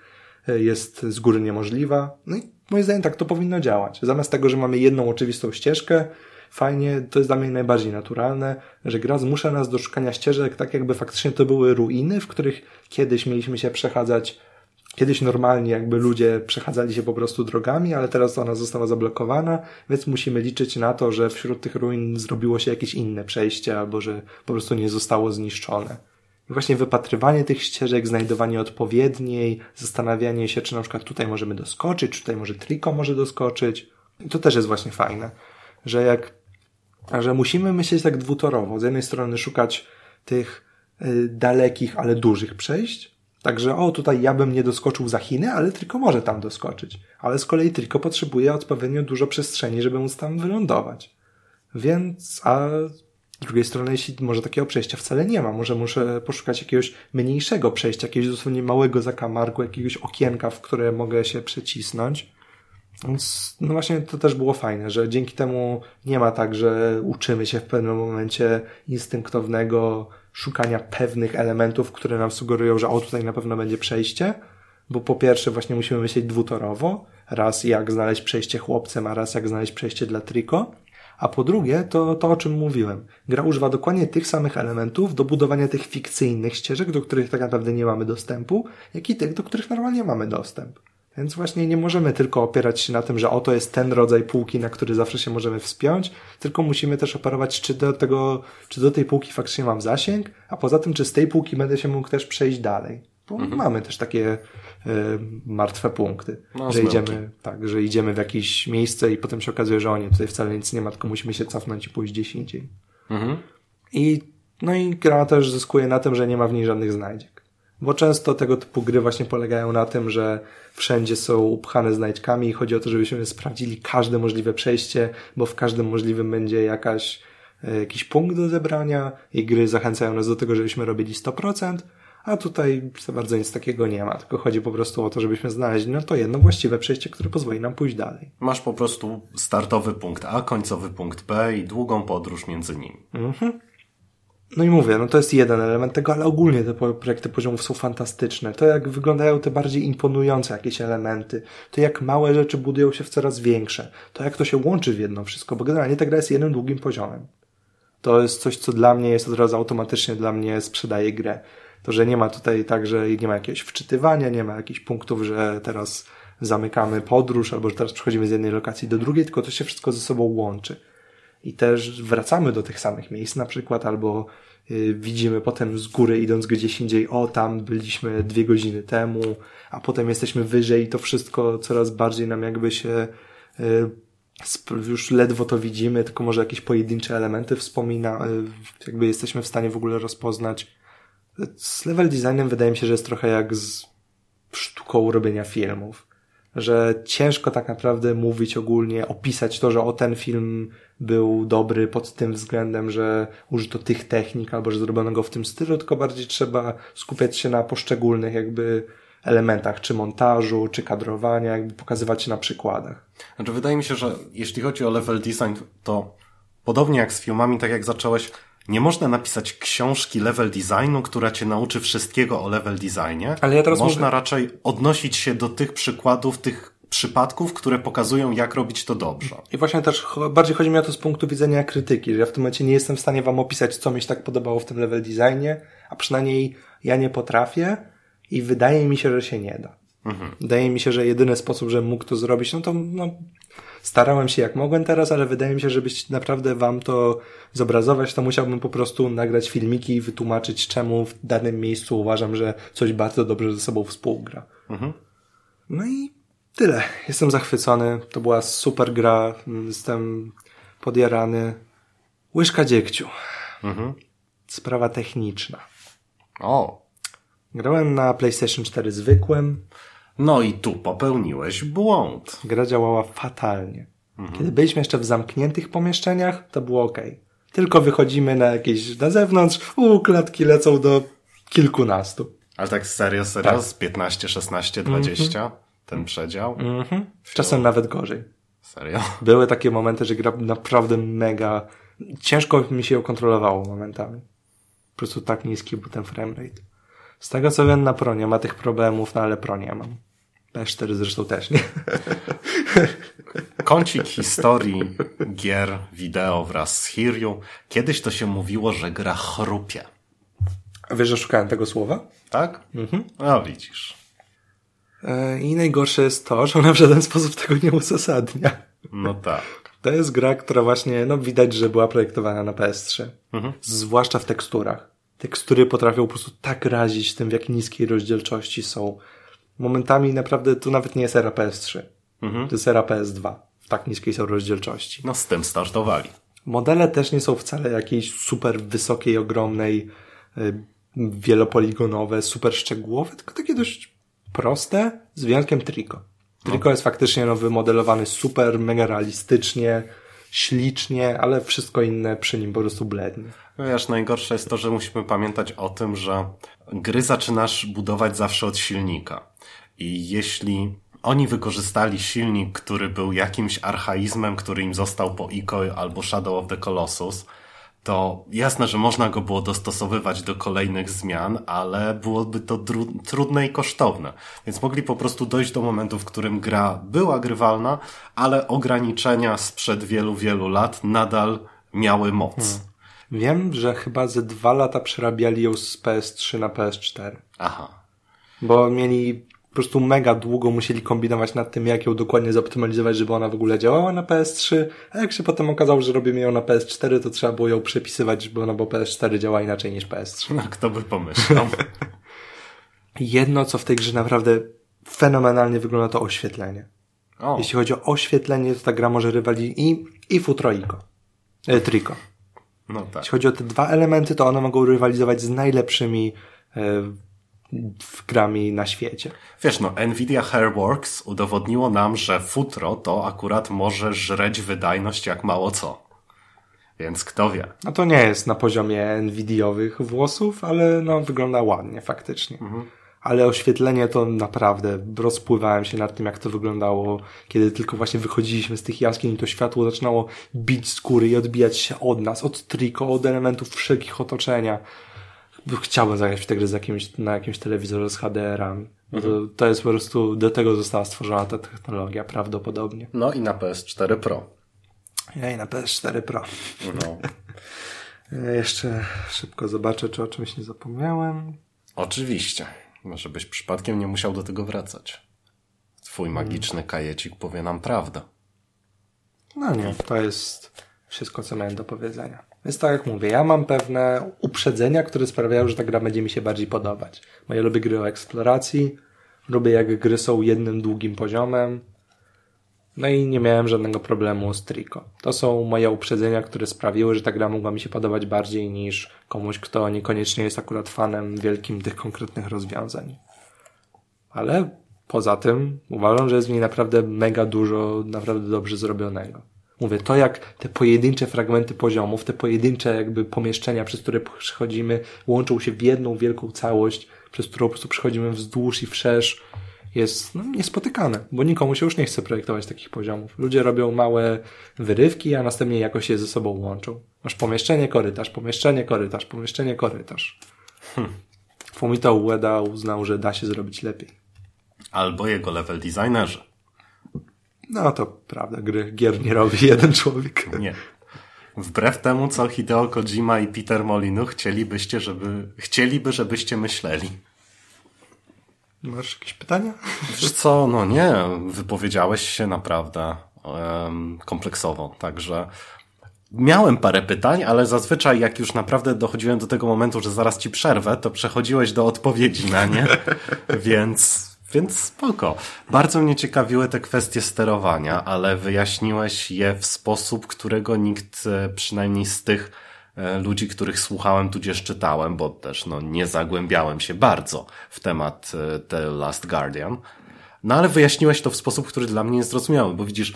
e, jest z góry niemożliwa. No i moim zdaniem tak to powinno działać. Zamiast tego, że mamy jedną oczywistą ścieżkę, fajnie, to jest dla mnie najbardziej naturalne, że gra zmusza nas do szukania ścieżek, tak jakby faktycznie to były ruiny, w których kiedyś mieliśmy się przechadzać Kiedyś normalnie jakby ludzie przechadzali się po prostu drogami, ale teraz ona została zablokowana, więc musimy liczyć na to, że wśród tych ruin zrobiło się jakieś inne przejście albo że po prostu nie zostało zniszczone. I właśnie wypatrywanie tych ścieżek, znajdowanie odpowiedniej, zastanawianie się, czy na przykład tutaj możemy doskoczyć, czy tutaj może triko może doskoczyć. I to też jest właśnie fajne, że jak, że musimy myśleć tak dwutorowo. Z jednej strony szukać tych y, dalekich, ale dużych przejść, Także o, tutaj ja bym nie doskoczył za Chiny, ale tylko może tam doskoczyć. Ale z kolei tylko potrzebuje odpowiednio dużo przestrzeni, żeby móc tam wylądować. Więc, a z drugiej strony, jeśli może takiego przejścia wcale nie ma, może muszę poszukać jakiegoś mniejszego przejścia, jakiegoś dosłownie małego zakamarku, jakiegoś okienka, w które mogę się przecisnąć. Więc, no właśnie to też było fajne, że dzięki temu nie ma tak, że uczymy się w pewnym momencie instynktownego szukania pewnych elementów, które nam sugerują, że o tutaj na pewno będzie przejście, bo po pierwsze właśnie musimy myśleć dwutorowo, raz jak znaleźć przejście chłopcem, a raz jak znaleźć przejście dla triko, A po drugie, to to, o czym mówiłem. Gra używa dokładnie tych samych elementów do budowania tych fikcyjnych ścieżek, do których tak naprawdę nie mamy dostępu, jak i tych, do których normalnie mamy dostęp. Więc właśnie nie możemy tylko opierać się na tym, że oto jest ten rodzaj półki, na który zawsze się możemy wspiąć, tylko musimy też operować, czy do tego, czy do tej półki faktycznie mam zasięg, a poza tym, czy z tej półki będę się mógł też przejść dalej. Bo mhm. mamy też takie y, martwe punkty, no, że idziemy, tak, że idziemy w jakieś miejsce i potem się okazuje, że o nie, tutaj wcale nic nie ma, tylko musimy się cofnąć i pójść gdzieś indziej. Mhm. I, no i gra też zyskuje na tym, że nie ma w niej żadnych znajdziek. Bo często tego typu gry właśnie polegają na tym, że wszędzie są upchane znajdźkami i chodzi o to, żebyśmy sprawdzili każde możliwe przejście, bo w każdym możliwym będzie jakaś, e, jakiś punkt do zebrania i gry zachęcają nas do tego, żebyśmy robili 100%, a tutaj za bardzo nic takiego nie ma, tylko chodzi po prostu o to, żebyśmy znaleźli no to jedno właściwe przejście, które pozwoli nam pójść dalej. Masz po prostu startowy punkt A, końcowy punkt B i długą podróż między nimi. Mhm. No i mówię, no to jest jeden element tego, ale ogólnie te projekty poziomów są fantastyczne. To jak wyglądają te bardziej imponujące jakieś elementy, to jak małe rzeczy budują się w coraz większe, to jak to się łączy w jedno wszystko, bo generalnie ta gra jest jednym długim poziomem. To jest coś, co dla mnie jest od razu automatycznie dla mnie sprzedaje grę. To, że nie ma tutaj tak, że nie ma jakiegoś wczytywania, nie ma jakichś punktów, że teraz zamykamy podróż, albo że teraz przechodzimy z jednej lokacji do drugiej, tylko to się wszystko ze sobą łączy i też wracamy do tych samych miejsc na przykład, albo y, widzimy potem z góry idąc gdzieś indziej, o tam byliśmy dwie godziny temu, a potem jesteśmy wyżej i to wszystko coraz bardziej nam jakby się y, już ledwo to widzimy, tylko może jakieś pojedyncze elementy wspomina, y, jakby jesteśmy w stanie w ogóle rozpoznać. Z level designem wydaje mi się, że jest trochę jak z sztuką robienia filmów że ciężko tak naprawdę mówić ogólnie, opisać to, że o ten film był dobry pod tym względem, że użyto tych technik albo że zrobiono go w tym stylu, tylko bardziej trzeba skupiać się na poszczególnych jakby elementach, czy montażu, czy kadrowania, jakby pokazywać się na przykładach. Znaczy wydaje mi się, że jeśli chodzi o level design, to podobnie jak z filmami, tak jak zacząłeś, nie można napisać książki level designu, która cię nauczy wszystkiego o level designie. Ale ja teraz Można mówię... raczej odnosić się do tych przykładów, tych przypadków, które pokazują, jak robić to dobrze. I właśnie też bardziej chodzi mi o to z punktu widzenia krytyki, że ja w tym momencie nie jestem w stanie wam opisać, co mi się tak podobało w tym level designie, a przynajmniej ja nie potrafię i wydaje mi się, że się nie da. Mhm. Wydaje mi się, że jedyny sposób, że mógł to zrobić, no to no, starałem się jak mogłem teraz, ale wydaje mi się, żebyś naprawdę wam to zobrazować, to musiałbym po prostu nagrać filmiki i wytłumaczyć, czemu w danym miejscu uważam, że coś bardzo dobrze ze sobą współgra. Mhm. No i tyle. Jestem zachwycony. To była super gra. Jestem podjarany. Łyżka dziegciu. Mhm. Sprawa techniczna. O. Grałem na PlayStation 4 zwykłym. No i tu popełniłeś błąd. Gra działała fatalnie. Mhm. Kiedy byliśmy jeszcze w zamkniętych pomieszczeniach, to było ok. Tylko wychodzimy na jakieś, na zewnątrz, u, klatki lecą do kilkunastu. Ale tak serio, serio? Tak. Z 15, 16, 20? Mhm. Ten przedział? Mhm. Czasem nawet gorzej. Serio? Były takie momenty, że gra naprawdę mega... Ciężko mi się ją kontrolowało momentami. Po prostu tak niski był ten framerate. Z tego co wiem na Pro nie ma tych problemów, no ale Pro nie mam. PS4 zresztą też nie. Kącik historii gier wideo wraz z Hiryu. Kiedyś to się mówiło, że gra chrupie. A wiesz, że szukałem tego słowa? Tak? Mhm. No widzisz. E, I najgorsze jest to, że ona w żaden sposób tego nie uzasadnia. No tak. To jest gra, która właśnie, no widać, że była projektowana na PS3. Mhm. Zwłaszcza w teksturach. Tekstury potrafią po prostu tak razić tym, w jak niskiej rozdzielczości są momentami naprawdę to nawet nie jest era PS3. Mhm. To jest era PS2. W tak niskiej są rozdzielczości. No z tym startowali. Modele też nie są wcale jakiejś super wysokiej, ogromnej, y, wielopoligonowe, super szczegółowe, tylko takie dość proste, z wyjątkiem Trico. Trico no. jest faktycznie no, wymodelowany super, mega realistycznie, ślicznie, ale wszystko inne przy nim po prostu blednie. Wiesz, najgorsze jest to, że musimy pamiętać o tym, że gry zaczynasz budować zawsze od silnika. I jeśli oni wykorzystali silnik, który był jakimś archaizmem, który im został po Ico albo Shadow of the Colossus, to jasne, że można go było dostosowywać do kolejnych zmian, ale byłoby to trudne i kosztowne. Więc mogli po prostu dojść do momentu, w którym gra była grywalna, ale ograniczenia sprzed wielu, wielu lat nadal miały moc. Hmm. Wiem, że chyba ze dwa lata przerabiali ją z PS3 na PS4. Aha. Bo mieli prostu mega długo musieli kombinować nad tym, jak ją dokładnie zoptymalizować, żeby ona w ogóle działała na PS3, a jak się potem okazało, że robimy ją na PS4, to trzeba było ją przepisywać, żeby ona, bo PS4 działa inaczej niż PS3. No, kto by pomyślał. Jedno, co w tej grze naprawdę fenomenalnie wygląda, to oświetlenie. O. Jeśli chodzi o oświetlenie, to ta gra może rywali i, i Futroiko. E, triko. No tak. Jeśli chodzi o te dwa elementy, to one mogą rywalizować z najlepszymi e, grami na świecie. Wiesz, no, Nvidia Hairworks udowodniło nam, że futro to akurat może żreć wydajność jak mało co. Więc kto wie. No to nie jest na poziomie Nvidiowych włosów, ale no wygląda ładnie faktycznie. Mhm. Ale oświetlenie to naprawdę rozpływałem się nad tym, jak to wyglądało, kiedy tylko właśnie wychodziliśmy z tych jaskiń i to światło zaczynało bić skóry i odbijać się od nas, od triko, od elementów wszelkich otoczenia chciałbym zagrać w tę grę z jakimś, na jakimś telewizorze z HDR-ami. No to, mhm. to jest po prostu, do tego została stworzona ta technologia prawdopodobnie. No i na PS4 Pro. Ja i na PS4 Pro. No. Ja jeszcze szybko zobaczę, czy o czymś nie zapomniałem. Oczywiście. Żebyś przypadkiem nie musiał do tego wracać. Twój magiczny kajecik powie nam prawdę. No nie, to jest wszystko, co miałem do powiedzenia. Więc tak jak mówię, ja mam pewne uprzedzenia, które sprawiają, że ta gra będzie mi się bardziej podobać. Bo ja lubię gry o eksploracji, lubię jak gry są jednym długim poziomem, no i nie miałem żadnego problemu z Trico. To są moje uprzedzenia, które sprawiły, że ta gra mogła mi się podobać bardziej niż komuś, kto niekoniecznie jest akurat fanem wielkim tych konkretnych rozwiązań. Ale poza tym uważam, że jest w niej naprawdę mega dużo, naprawdę dobrze zrobionego. Mówię, to jak te pojedyncze fragmenty poziomów, te pojedyncze jakby pomieszczenia, przez które przechodzimy, łączą się w jedną wielką całość, przez którą po prostu przechodzimy wzdłuż i wszerz, jest no, niespotykane, bo nikomu się już nie chce projektować takich poziomów. Ludzie robią małe wyrywki, a następnie jakoś je ze sobą łączą. Masz pomieszczenie, korytarz, pomieszczenie, korytarz, pomieszczenie, korytarz. Hmm. Fumito Ueda uznał, że da się zrobić lepiej. Albo jego level designerzy. No to prawda, gry, gier nie robi jeden człowiek. Nie. Wbrew temu, co Hideo Kojima i Peter Molinu chcielibyście, żeby, chcieliby, żebyście myśleli. Masz jakieś pytania? Wiesz co, no nie, wypowiedziałeś się naprawdę um, kompleksowo, także miałem parę pytań, ale zazwyczaj jak już naprawdę dochodziłem do tego momentu, że zaraz ci przerwę, to przechodziłeś do odpowiedzi na nie, więc więc spoko. Bardzo mnie ciekawiły te kwestie sterowania, ale wyjaśniłeś je w sposób, którego nikt, e, przynajmniej z tych e, ludzi, których słuchałem, tudzież czytałem, bo też no, nie zagłębiałem się bardzo w temat e, The Last Guardian. No ale wyjaśniłeś to w sposób, który dla mnie jest zrozumiały, bo widzisz,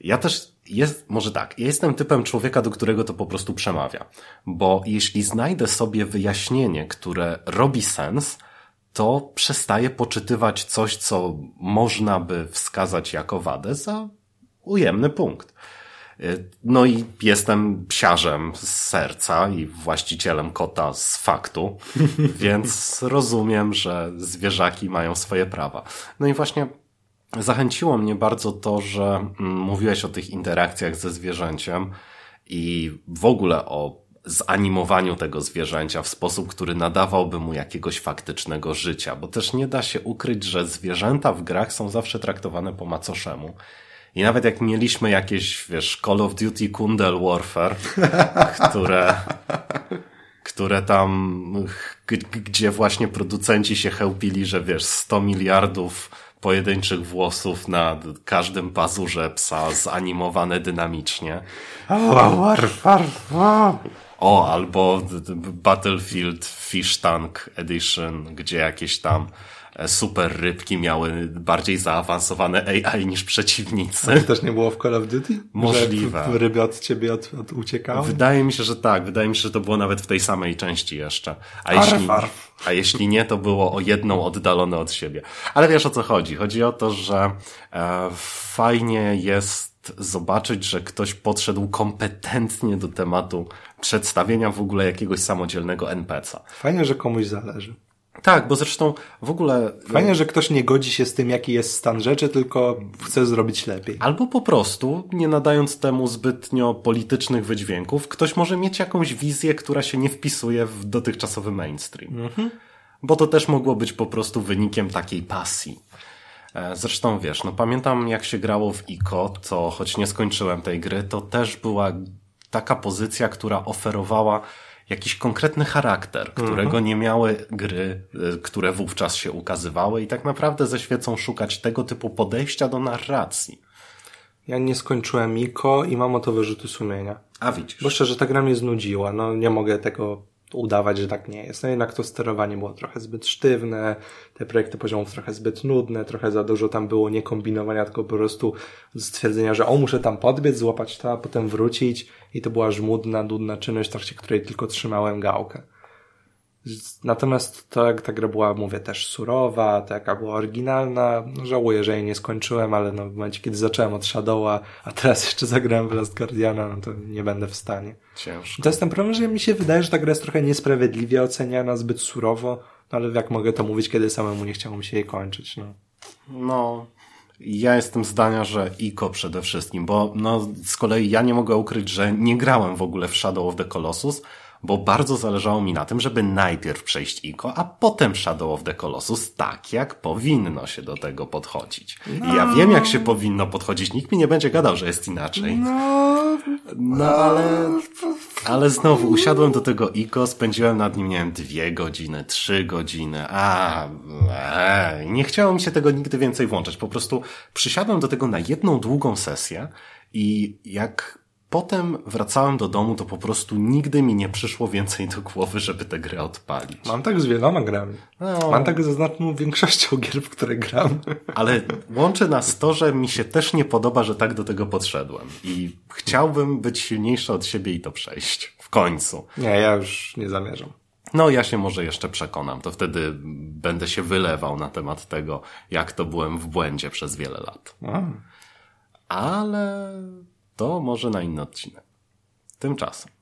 ja też jest, może tak, ja jestem typem człowieka, do którego to po prostu przemawia. Bo jeśli znajdę sobie wyjaśnienie, które robi sens, to przestaje poczytywać coś, co można by wskazać jako wadę za ujemny punkt. Y, no i jestem psiarzem z serca i właścicielem kota z faktu, więc rozumiem, że zwierzaki mają swoje prawa. No i właśnie zachęciło mnie bardzo to, że mm, mówiłeś o tych interakcjach ze zwierzęciem i w ogóle o zanimowaniu tego zwierzęcia w sposób, który nadawałby mu jakiegoś faktycznego życia, bo też nie da się ukryć, że zwierzęta w grach są zawsze traktowane po macoszemu. I nawet jak mieliśmy jakieś, wiesz, Call of Duty Kundel Warfare, które, które tam, gdzie właśnie producenci się chełpili, że wiesz, 100 miliardów pojedynczych włosów na każdym pazurze psa zanimowane dynamicznie. O, albo Battlefield Fish Tank Edition, gdzie jakieś tam e, super rybki miały bardziej zaawansowane AI niż przeciwnicy. To też nie było w Call of Duty? Możliwe. Że ryby od ciebie od, od uciekały? Wydaje mi się, że tak. Wydaje mi się, że to było nawet w tej samej części jeszcze. A jeśli, a jeśli nie, to było o jedną oddalone od siebie. Ale wiesz o co chodzi? Chodzi o to, że e, fajnie jest zobaczyć, że ktoś podszedł kompetentnie do tematu przedstawienia w ogóle jakiegoś samodzielnego NPC-a. Fajnie, że komuś zależy. Tak, bo zresztą w ogóle. Fajnie, że ktoś nie godzi się z tym, jaki jest stan rzeczy, tylko chce zrobić lepiej. Albo po prostu, nie nadając temu zbytnio politycznych wydźwięków, ktoś może mieć jakąś wizję, która się nie wpisuje w dotychczasowy mainstream. Mhm. Bo to też mogło być po prostu wynikiem takiej pasji. E, zresztą wiesz, no pamiętam jak się grało w ICO, to choć nie skończyłem tej gry, to też była taka pozycja, która oferowała jakiś konkretny charakter, którego mhm. nie miały gry, y, które wówczas się ukazywały i tak naprawdę ze świecą szukać tego typu podejścia do narracji. Ja nie skończyłem IKO i mam o to wyrzuty sumienia. A widzisz. Bo szczerze, ta gra mnie znudziła. No nie mogę tego udawać, że tak nie jest. No jednak to sterowanie było trochę zbyt sztywne, te projekty poziomów trochę zbyt nudne, trochę za dużo tam było nie kombinowania, tylko po prostu stwierdzenia, że o, muszę tam podbiec, złapać to, a potem wrócić i to była żmudna, nudna czynność, w trakcie której tylko trzymałem gałkę. Natomiast to, jak ta gra była, mówię, też surowa, to jaka była oryginalna, no żałuję, że jej nie skończyłem, ale no w momencie, kiedy zacząłem od Shadowa, a teraz jeszcze zagrałem w Last Guardiana, no to nie będę w stanie. Ciężko. To jest ten problem, że mi się wydaje, że ta gra jest trochę niesprawiedliwie oceniana, zbyt surowo, no ale jak mogę to mówić, kiedy samemu nie chciało mi się jej kończyć, no. No, ja jestem zdania, że ICO przede wszystkim, bo no, z kolei ja nie mogę ukryć, że nie grałem w ogóle w Shadow of the Colossus, bo bardzo zależało mi na tym, żeby najpierw przejść ICO, a potem Shadow of the Colossus tak, jak powinno się do tego podchodzić. No. I ja wiem, jak się powinno podchodzić. Nikt mi nie będzie gadał, że jest inaczej. No, no ale, ale znowu usiadłem do tego ICO, spędziłem nad nim, nie wiem, dwie godziny, trzy godziny, a e, nie chciało mi się tego nigdy więcej włączać. Po prostu przysiadłem do tego na jedną długą sesję i jak Potem wracałem do domu, to po prostu nigdy mi nie przyszło więcej do głowy, żeby tę grę odpalić. Mam tak z wieloma grami. No. Mam tak ze znaczną większością gier, w które gram. Ale łączy nas to, że mi się też nie podoba, że tak do tego podszedłem. I chciałbym być silniejszy od siebie i to przejść. W końcu. Nie, ja już nie zamierzam. No, ja się może jeszcze przekonam. To wtedy będę się wylewał na temat tego, jak to byłem w błędzie przez wiele lat. A. Ale to może na inny odcinek. Tymczasem.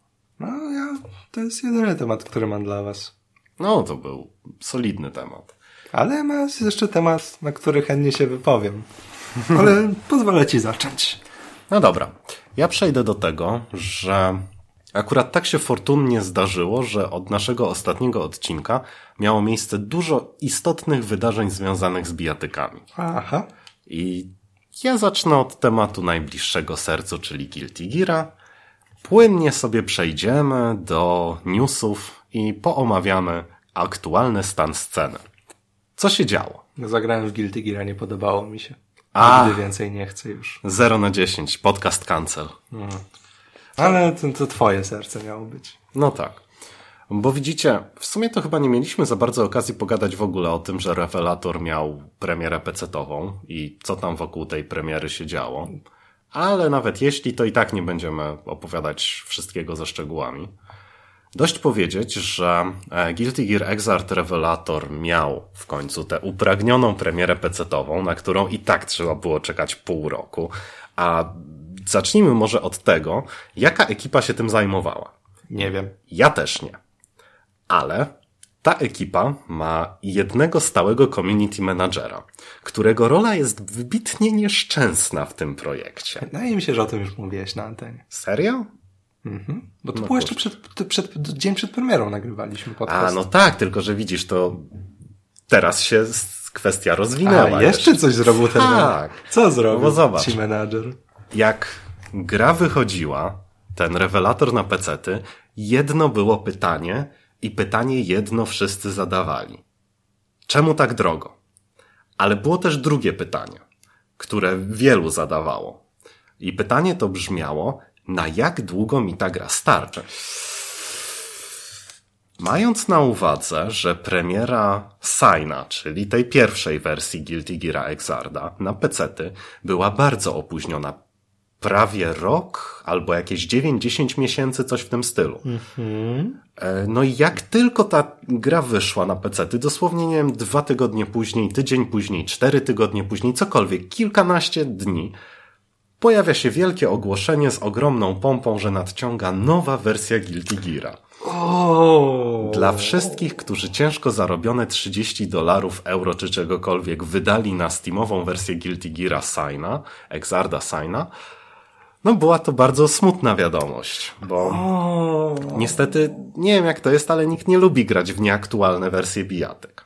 No, ja, to jest jedyny temat, który mam dla Was. No, to był solidny temat. Ale ma jeszcze temat, na który chętnie się wypowiem. Ale pozwolę Ci zacząć. No dobra. Ja przejdę do tego, że akurat tak się fortunnie zdarzyło, że od naszego ostatniego odcinka miało miejsce dużo istotnych wydarzeń związanych z bijatykami. Aha. I ja zacznę od tematu najbliższego sercu, czyli Guilty Geara. Płynnie sobie przejdziemy do newsów i poomawiamy aktualny stan sceny. Co się działo? Zagrałem w Guilty Geara, nie podobało mi się. A, Nigdy więcej nie chcę już. 0 na 10, podcast cancel. No. Ale to, to twoje serce miało być. No tak. Bo widzicie, w sumie to chyba nie mieliśmy za bardzo okazji pogadać w ogóle o tym, że Revelator miał premierę PC-tową i co tam wokół tej premiery się działo. Ale nawet jeśli, to i tak nie będziemy opowiadać wszystkiego ze szczegółami. Dość powiedzieć, że e, Guilty Gear Exart Revelator miał w końcu tę upragnioną premierę PC-tową, na którą i tak trzeba było czekać pół roku. A zacznijmy może od tego, jaka ekipa się tym zajmowała. Nie wiem. Ja też nie. Ale ta ekipa ma jednego stałego community managera, którego rola jest wybitnie nieszczęsna w tym projekcie. Wydaje mi się, że o tym już mówiłeś na antenie. Serio? Mhm. Bo to no było jeszcze przed, przed, dzień przed premierą nagrywaliśmy podcast. A, no tak, tylko że widzisz, to teraz się kwestia rozwinęła. A, jeszcze, jeszcze. coś zrobił ten Tak. Co zrobił no zobacz, ci menadżer? Jak gra wychodziła, ten rewelator na pecety, jedno było pytanie, i pytanie jedno wszyscy zadawali. Czemu tak drogo? Ale było też drugie pytanie, które wielu zadawało. I pytanie to brzmiało, na jak długo mi ta gra starczy? Mając na uwadze, że premiera Signa, czyli tej pierwszej wersji Guilty Gear Exarda na pecety była bardzo opóźniona prawie rok albo jakieś 9-10 miesięcy, coś w tym stylu. Mhm. E, no i jak tylko ta gra wyszła na PC, dosłownie, nie wiem, dwa tygodnie później, tydzień później, cztery tygodnie później, cokolwiek, kilkanaście dni, pojawia się wielkie ogłoszenie z ogromną pompą, że nadciąga nowa wersja Guilty Geara. O! Dla wszystkich, którzy ciężko zarobione 30 dolarów, euro czy czegokolwiek wydali na Steamową wersję Guilty Geara Signa, Exarda Signa, no była to bardzo smutna wiadomość, bo O! niestety nie wiem jak to jest, ale nikt nie lubi grać w nieaktualne wersje bijatek.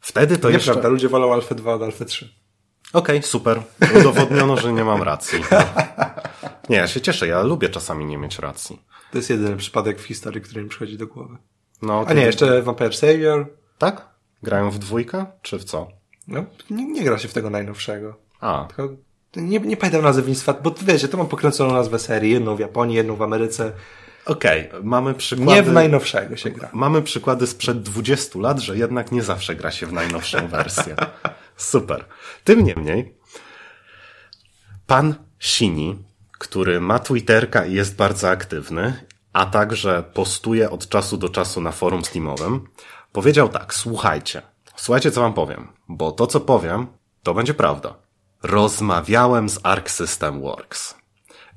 Wtedy to jeszcze... Nieprawda, ludzie wolą Alfę 2 od Alfy 3. Okej, super. Udowodniono, że nie mam racji. Nie, ja się cieszę, ja lubię czasami nie mieć racji. To jest jedyny przypadek w historii, który mi przychodzi do głowy. No, A nie, jeszcze Vampire Savior. Tak? Grają w dwójkę? Czy w co? No, nie, nie gra się w tego najnowszego. A, Tylko nie, nie pamiętam nazewnictwa, bo wiecie, to mam pokręconą nazwę serii, jedną w Japonii, jedną w Ameryce. okej, mamy przykłady... Nie w najnowszego się gra. Mamy przykłady sprzed 20 lat, że jednak nie zawsze gra się w najnowszą wersję. Super. Tym niemniej, pan Shini, który ma Twitterka i jest bardzo aktywny, a także postuje od czasu do czasu na forum Steamowym, powiedział tak, słuchajcie, słuchajcie co wam powiem, bo to co powiem, to będzie prawda. Rozmawiałem z Arc System Works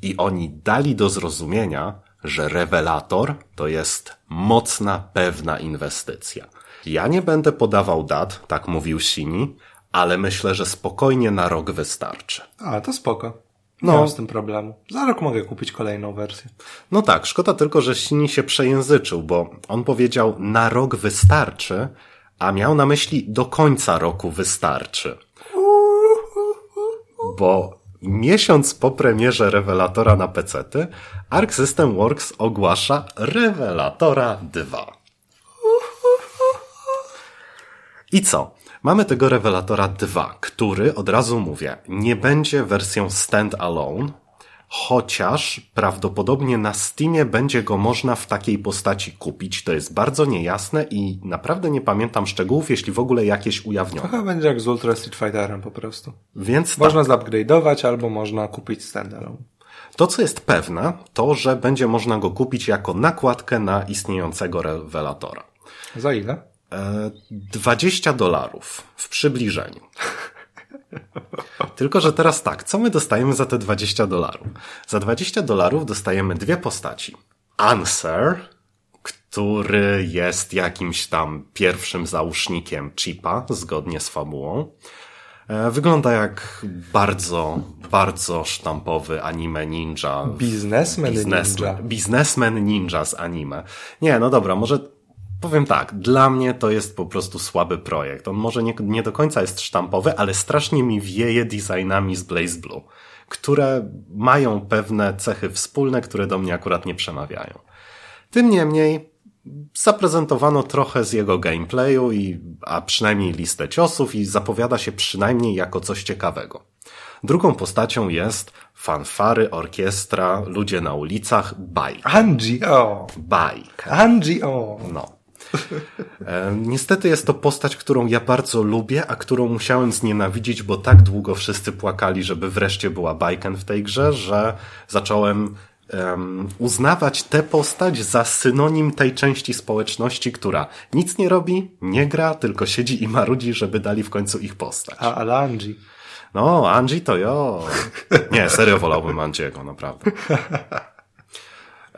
i oni dali do zrozumienia, że rewelator to jest mocna, pewna inwestycja. Ja nie będę podawał dat, tak mówił Sini, ale myślę, że spokojnie na rok wystarczy. A, to spoko. No. Nie mam z tym problemu. Za rok mogę kupić kolejną wersję. No tak, szkoda tylko, że Sini się przejęzyczył, bo on powiedział na rok wystarczy, a miał na myśli do końca roku wystarczy. Bo miesiąc po premierze Revelatora na PC-ty, Arc System Works ogłasza Revelatora 2. I co? Mamy tego Revelatora 2, który, od razu mówię, nie będzie wersją stand-alone, chociaż prawdopodobnie na Steamie będzie go można w takiej postaci kupić. To jest bardzo niejasne i naprawdę nie pamiętam szczegółów, jeśli w ogóle jakieś ujawniono. Trochę będzie jak z Ultra Street Fighterem po prostu. Więc tak, Można zupgrade'ować albo można kupić standalone. to co jest pewne, to że będzie można go kupić jako nakładkę na istniejącego Revelatora. Za ile? E, 20 dolarów w przybliżeniu. Tylko, że teraz tak, co my dostajemy za te 20 dolarów? Za 20 dolarów dostajemy dwie postaci. Answer, który jest jakimś tam pierwszym załóżnikiem chipa, zgodnie z fabułą. E, Wygląda jak bardzo, bardzo sztampowy anime ninja. Biznesmen Biznesmen, ninja. biznesmen ninja z anime. Nie, no dobra, może powiem tak, dla mnie to jest po prostu słaby projekt. On może nie, nie do końca jest sztampowy, ale strasznie mi wieje designami z Blaze Blue, które mają pewne cechy wspólne, które do mnie akurat nie przemawiają. Tym niemniej zaprezentowano trochę z jego gameplayu, i, a przynajmniej listę ciosów i zapowiada się przynajmniej jako coś ciekawego. Drugą postacią jest fanfary, orkiestra, ludzie na ulicach, bajk. Angie, o! Bajk. Angie, o! No. Niestety jest to postać, którą ja bardzo lubię, a którą musiałem znienawidzić, bo tak długo wszyscy płakali, żeby wreszcie była Bajken w tej grze, że zacząłem em, uznawać tę postać za synonim tej części społeczności, która nic nie robi, nie gra, tylko siedzi i marudzi, żeby dali w końcu ich postać. A, ale Angie. No, Angie to jo. Nie, serio wolałbym Angiego, naprawdę.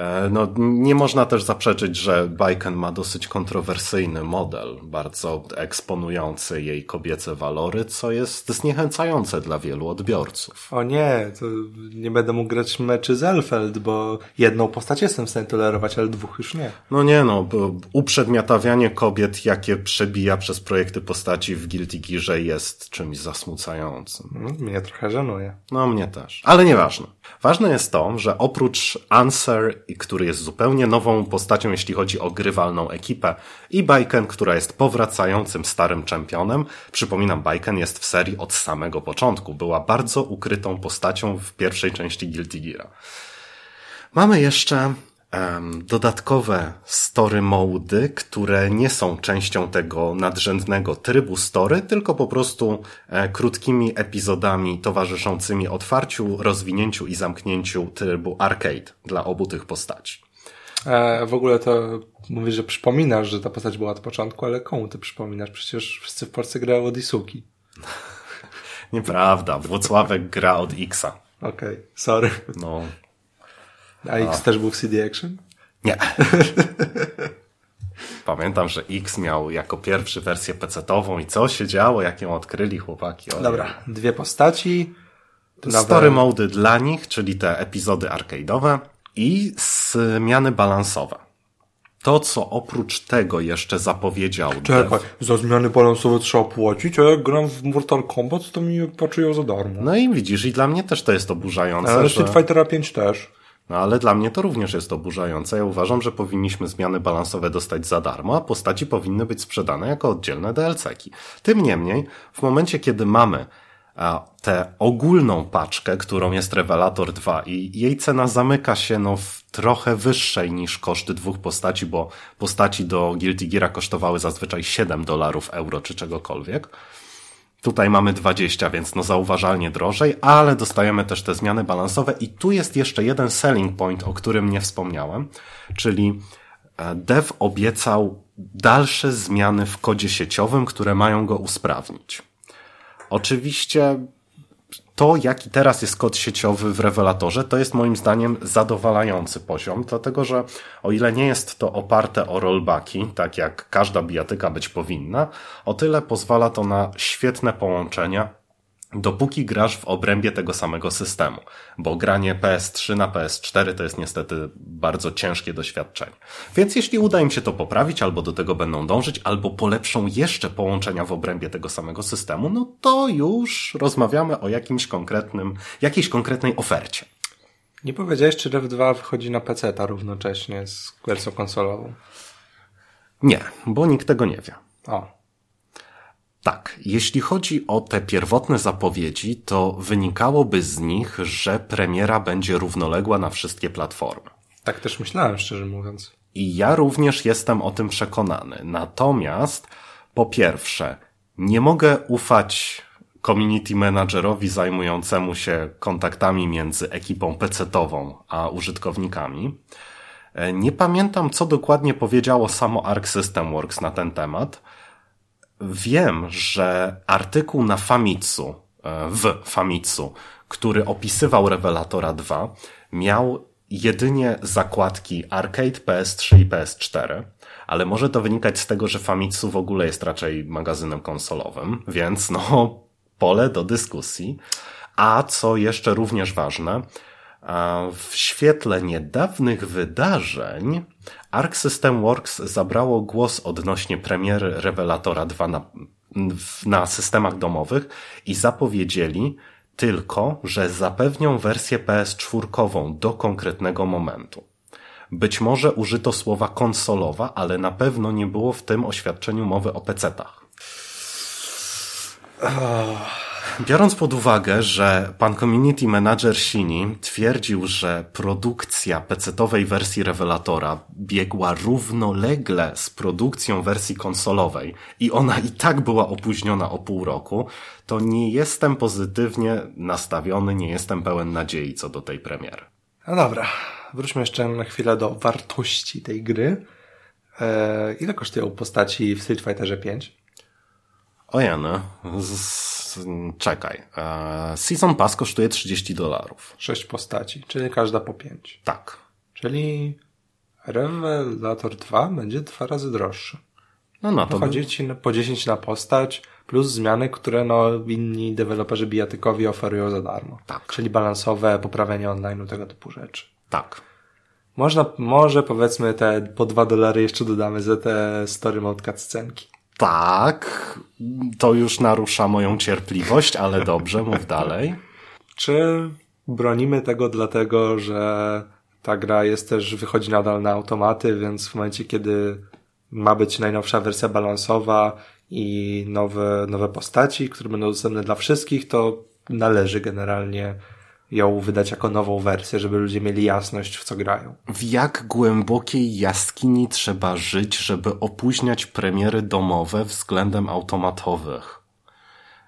E, No, nie można też zaprzeczyć, że Bajken ma dosyć kontrowersyjny model, bardzo eksponujący jej kobiece walory, co jest zniechęcające dla wielu odbiorców. O nie, to nie będę mógł grać meczy z Elfeld, bo jedną postać jestem w stanie tolerować, ale dwóch już nie. No nie no, uprzedmiotawianie kobiet, jakie przebija przez projekty postaci w Guilty Gearze jest czymś zasmucającym. No, Mnie trochę żenuje. No, mnie też. Ale nieważne. Ważne jest to, że oprócz Answer, który jest zupełnie nową postacią, jeśli chodzi o grywalną ekipę, i Baiken, która jest powracającym starym czempionem, przypominam, Baiken jest w serii od samego początku. Była bardzo ukrytą postacią w pierwszej części Guilty Gear. Mamy jeszcze dodatkowe story mody, które nie są częścią tego nadrzędnego trybu story, tylko po prostu e, krótkimi epizodami towarzyszącymi otwarciu, rozwinięciu i zamknięciu trybu arcade dla obu tych postaci. E, w ogóle to mówisz, że przypominasz, że ta postać była od początku, ale komu ty przypominasz? Przecież wszyscy w Polsce grają od Isuki. Nieprawda, Włocławek gra od Xa. Okej, okay, sorry. No. A X też był w CD Action? Nie. Pamiętam, że X miał jako pierwszy wersję PC-ową i co się działo, jak ją odkryli chłopaki. Ojej. Dobra, dwie postaci. Story mody dla nich, czyli te epizody arcade'owe i zmiany balansowe. To, co oprócz tego jeszcze zapowiedział... Czekaj, dev... za zmiany balansowe trzeba płacić, a jak gram w Mortal Kombat, to mi płacują za darmo. No i widzisz, i dla mnie też to jest oburzające. Ale że... Street Fightera 5 też. No ale dla mnie to również jest oburzające. Ja uważam, że powinniśmy zmiany balansowe dostać za darmo, a postaci powinny być sprzedane jako oddzielne DLC-ki. Tym niemniej, w momencie, kiedy mamy tę ogólną paczkę, którą jest Revelator 2 i jej cena zamyka się no w trochę wyższej niż koszty dwóch postaci, bo postaci do Guilty Geara kosztowały zazwyczaj 7 dolarów, euro czy czegokolwiek. Tutaj mamy 20, więc no zauważalnie drożej, ale dostajemy też te zmiany balansowe i tu jest jeszcze jeden selling point, o którym nie wspomniałem, czyli e, dev obiecał dalsze zmiany w kodzie sieciowym, które mają go usprawnić. Oczywiście to, jaki teraz jest kod sieciowy w rewelatorze, to jest moim zdaniem zadowalający poziom, dlatego że o ile nie jest to oparte o rollbacki, tak jak każda bijatyka być powinna, o tyle pozwala to na świetne połączenia dopóki grasz w obrębie tego samego systemu, bo granie PS3 na PS4 to jest niestety bardzo ciężkie doświadczenie. Więc jeśli uda im się to poprawić, albo do tego będą dążyć, albo polepszą jeszcze połączenia w obrębie tego samego systemu, no to już rozmawiamy o jakimś konkretnym, jakiejś konkretnej ofercie. Nie powiedziałeś, czy Rev 2 wychodzi na PC ta równocześnie z wersją konsolową? Nie, bo nikt tego nie wie. O. Tak, jeśli chodzi o te pierwotne zapowiedzi, to wynikałoby z nich, że premiera będzie równoległa na wszystkie platformy. Tak też myślałem, szczerze mówiąc. I ja również jestem o tym przekonany. Natomiast, po pierwsze, nie mogę ufać community managerowi zajmującemu się kontaktami między ekipą PC-tową a użytkownikami. Nie pamiętam, co dokładnie powiedziało samo Arc System Works na ten temat, wiem, że artykuł na Famitsu, e, w Famitsu, który opisywał Revelatora 2, miał jedynie zakładki Arcade, PS3 i PS4, ale może to wynikać z tego, że Famitsu w ogóle jest raczej magazynem konsolowym, więc no, pole do dyskusji. A co jeszcze również ważne, w świetle niedawnych wydarzeń Arc System Works zabrało głos odnośnie premiery Revelatora 2 na, na systemach domowych i zapowiedzieli tylko, że zapewnią wersję PS4 do konkretnego momentu. Być może użyto słowa konsolowa, ale na pewno nie było w tym oświadczeniu mowy o PC-tach. Oh. Biorąc pod uwagę, że pan community manager Shini twierdził, że produkcja PC-owej wersji rewelatora biegła równolegle z produkcją wersji konsolowej i ona i tak była opóźniona o pół roku, to nie jestem pozytywnie nastawiony, nie jestem pełen nadziei co do tej premiery. No dobra, wróćmy jeszcze na chwilę do wartości tej gry. Eee, ile kosztują postaci w Street Fighterze 5? Ojeny, z... czekaj. E, Season Pass kosztuje 30 dolarów. Sześć postaci, czyli każda po pięć. Tak. Czyli Revelator 2 będzie dwa razy droższy. No, no to Chodzi ci po 10 na postać, plus zmiany, które no inni deweloperzy bijatykowi oferują za darmo. Tak. Czyli balansowe, poprawienie online'u, tego typu rzeczy. Tak. Można, może powiedzmy te po 2 dolary jeszcze dodamy za te story mode cutscenki. Tak, to już narusza moją cierpliwość, ale dobrze, mów dalej. Czy bronimy tego dlatego, że ta gra jest też, wychodzi nadal na automaty, więc w momencie, kiedy ma być najnowsza wersja balansowa i nowe, nowe postaci, które będą dostępne dla wszystkich, to należy generalnie ją wydać jako nową wersję, żeby ludzie mieli jasność, w co grają. W jak głębokiej jaskini trzeba żyć, żeby opóźniać premiery domowe względem automatowych?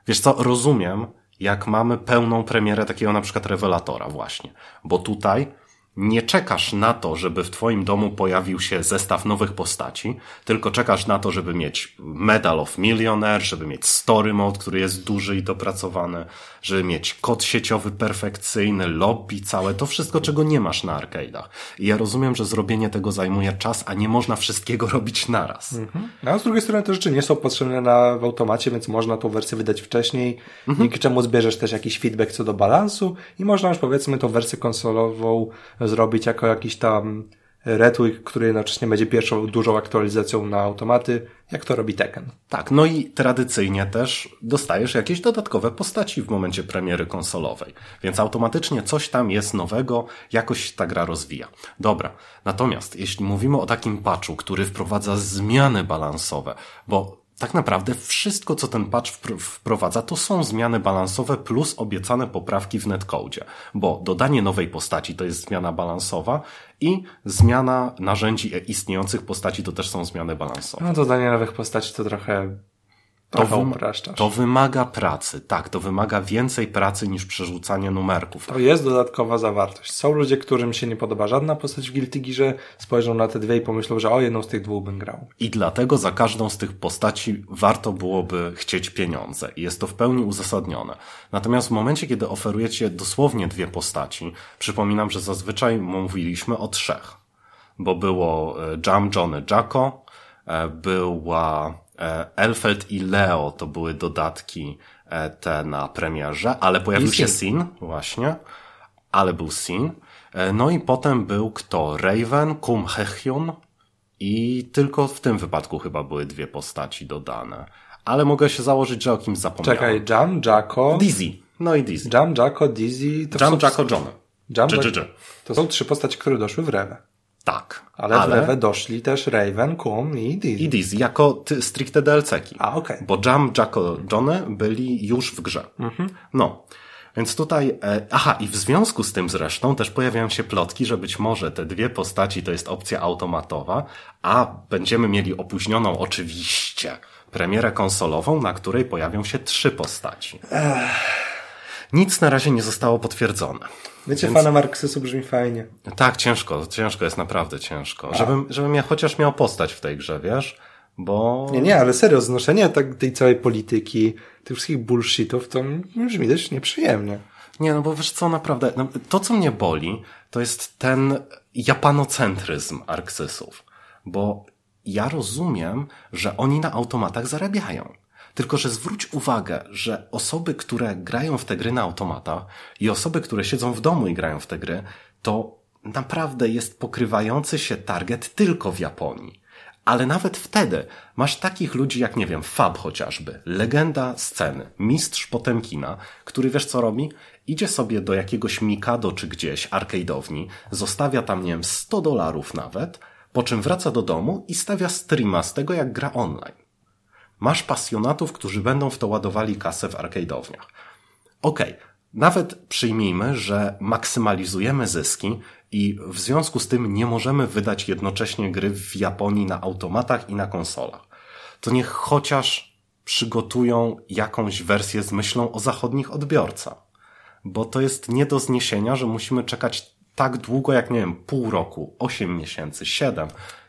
Wiesz co, rozumiem, jak mamy pełną premierę takiego na przykład rewelatora właśnie, bo tutaj nie czekasz na to, żeby w twoim domu pojawił się zestaw nowych postaci, tylko czekasz na to, żeby mieć Medal of Millionaire, żeby mieć Story Mode, który jest duży i dopracowany, żeby mieć kod sieciowy perfekcyjny, lobby całe, to wszystko, czego nie masz na arcade'ach. I ja rozumiem, że zrobienie tego zajmuje czas, a nie można wszystkiego robić naraz. Mhm. No, a z drugiej strony te rzeczy nie są potrzebne na, w automacie, więc można tą wersję wydać wcześniej, mhm. dzięki czemu zbierzesz też jakiś feedback co do balansu i można już powiedzmy tą wersję konsolową zrobić jako jakiś tam Retweak, który jednocześnie będzie pierwszą dużą aktualizacją na automaty, jak to robi Tekken. Tak, no i tradycyjnie też dostajesz jakieś dodatkowe postaci w momencie premiery konsolowej, więc automatycznie coś tam jest nowego, jakoś ta gra rozwija. Dobra, natomiast jeśli mówimy o takim patchu, który wprowadza zmiany balansowe, bo tak naprawdę wszystko, co ten patch wprowadza, to są zmiany balansowe plus obiecane poprawki w netcode, bo dodanie nowej postaci to jest zmiana balansowa i zmiana narzędzi istniejących postaci to też są zmiany balansowe. No dodanie nowych postaci to trochę to, wym to wymaga pracy, tak, to wymaga więcej pracy niż przerzucanie numerków. To jest dodatkowa zawartość. Są ludzie, którym się nie podoba żadna postać w Guilty Gearze, spojrzą na te dwie i pomyślą, że o jedną z tych dwóch bym grał. I dlatego za każdą z tych postaci warto byłoby chcieć pieniądze. I jest to w pełni uzasadnione. Natomiast w momencie, kiedy oferujecie dosłownie dwie postaci, przypominam, że zazwyczaj mówiliśmy o trzech. Bo było e, Jam Johnny Jacko, e, była Elfeld i Leo to były dodatki e, te na premierze, ale pojawił I się Sin, właśnie, ale był Sin. E, no i potem był kto? Raven, Kum Hehyun i tylko w tym wypadku chyba były dwie postaci dodane. Ale mogę się założyć, że o kimś zapomniałem. Czekaj, Jam, Jacko... Dizzy. No i Dizzy. Jam, Jacko, Dizzy... To Jam, są... Jacko, John. Jam, To są trzy postaci, które doszły w Rewę. Tak. Ale, ale... w lewę doszli też Raven, Kum i Dizzy. I Dizzy, jako stricte DLC-ki. A, okej. Okay. Bo Jam, Jacko, Johnny byli już w grze. Mhm. No. Więc tutaj, e, aha, i w związku z tym zresztą też pojawiają się plotki, że być może te dwie postaci to jest opcja automatowa, a będziemy mieli opóźnioną oczywiście premierę konsolową, na której pojawią się trzy postaci. Ech. Nic na razie nie zostało potwierdzone. Wiecie, Więc... fanem Arxysu brzmi fajnie. Tak, ciężko, ciężko jest naprawdę ciężko. Żebym, żebym ja chociaż miał postać w tej grze, wiesz? Bo... Nie, nie, ale serio, znoszenie tak, tej całej polityki, tych wszystkich bullshitów, to brzmi też nieprzyjemnie. Nie, no bo wiesz co, naprawdę, no, to co mnie boli, to jest ten japanocentryzm Arksysów. Bo ja rozumiem, że oni na automatach zarabiają. Tylko, że zwróć uwagę, że osoby, które grają w te gry na automata i osoby, które siedzą w domu i grają w te gry, to naprawdę jest pokrywający się target tylko w Japonii. Ale nawet wtedy masz takich ludzi jak, nie wiem, Fab chociażby, legenda sceny, mistrz Potemkina, który wiesz co robi? Idzie sobie do jakiegoś Mikado czy gdzieś, arcade'owni, zostawia tam, nie wiem, 100 dolarów nawet, po czym wraca do domu i stawia streama z tego, jak gra online. Masz pasjonatów, którzy będą w to ładowali kasę w arcade'owniach. Okej, okay. nawet przyjmijmy, że maksymalizujemy zyski i w związku z tym nie możemy wydać jednocześnie gry w Japonii na automatach i na konsolach. To niech chociaż przygotują jakąś wersję z myślą o zachodnich odbiorcach. Bo to jest nie do zniesienia, że musimy czekać tak długo jak, nie wiem, pół roku, osiem miesięcy, siedem.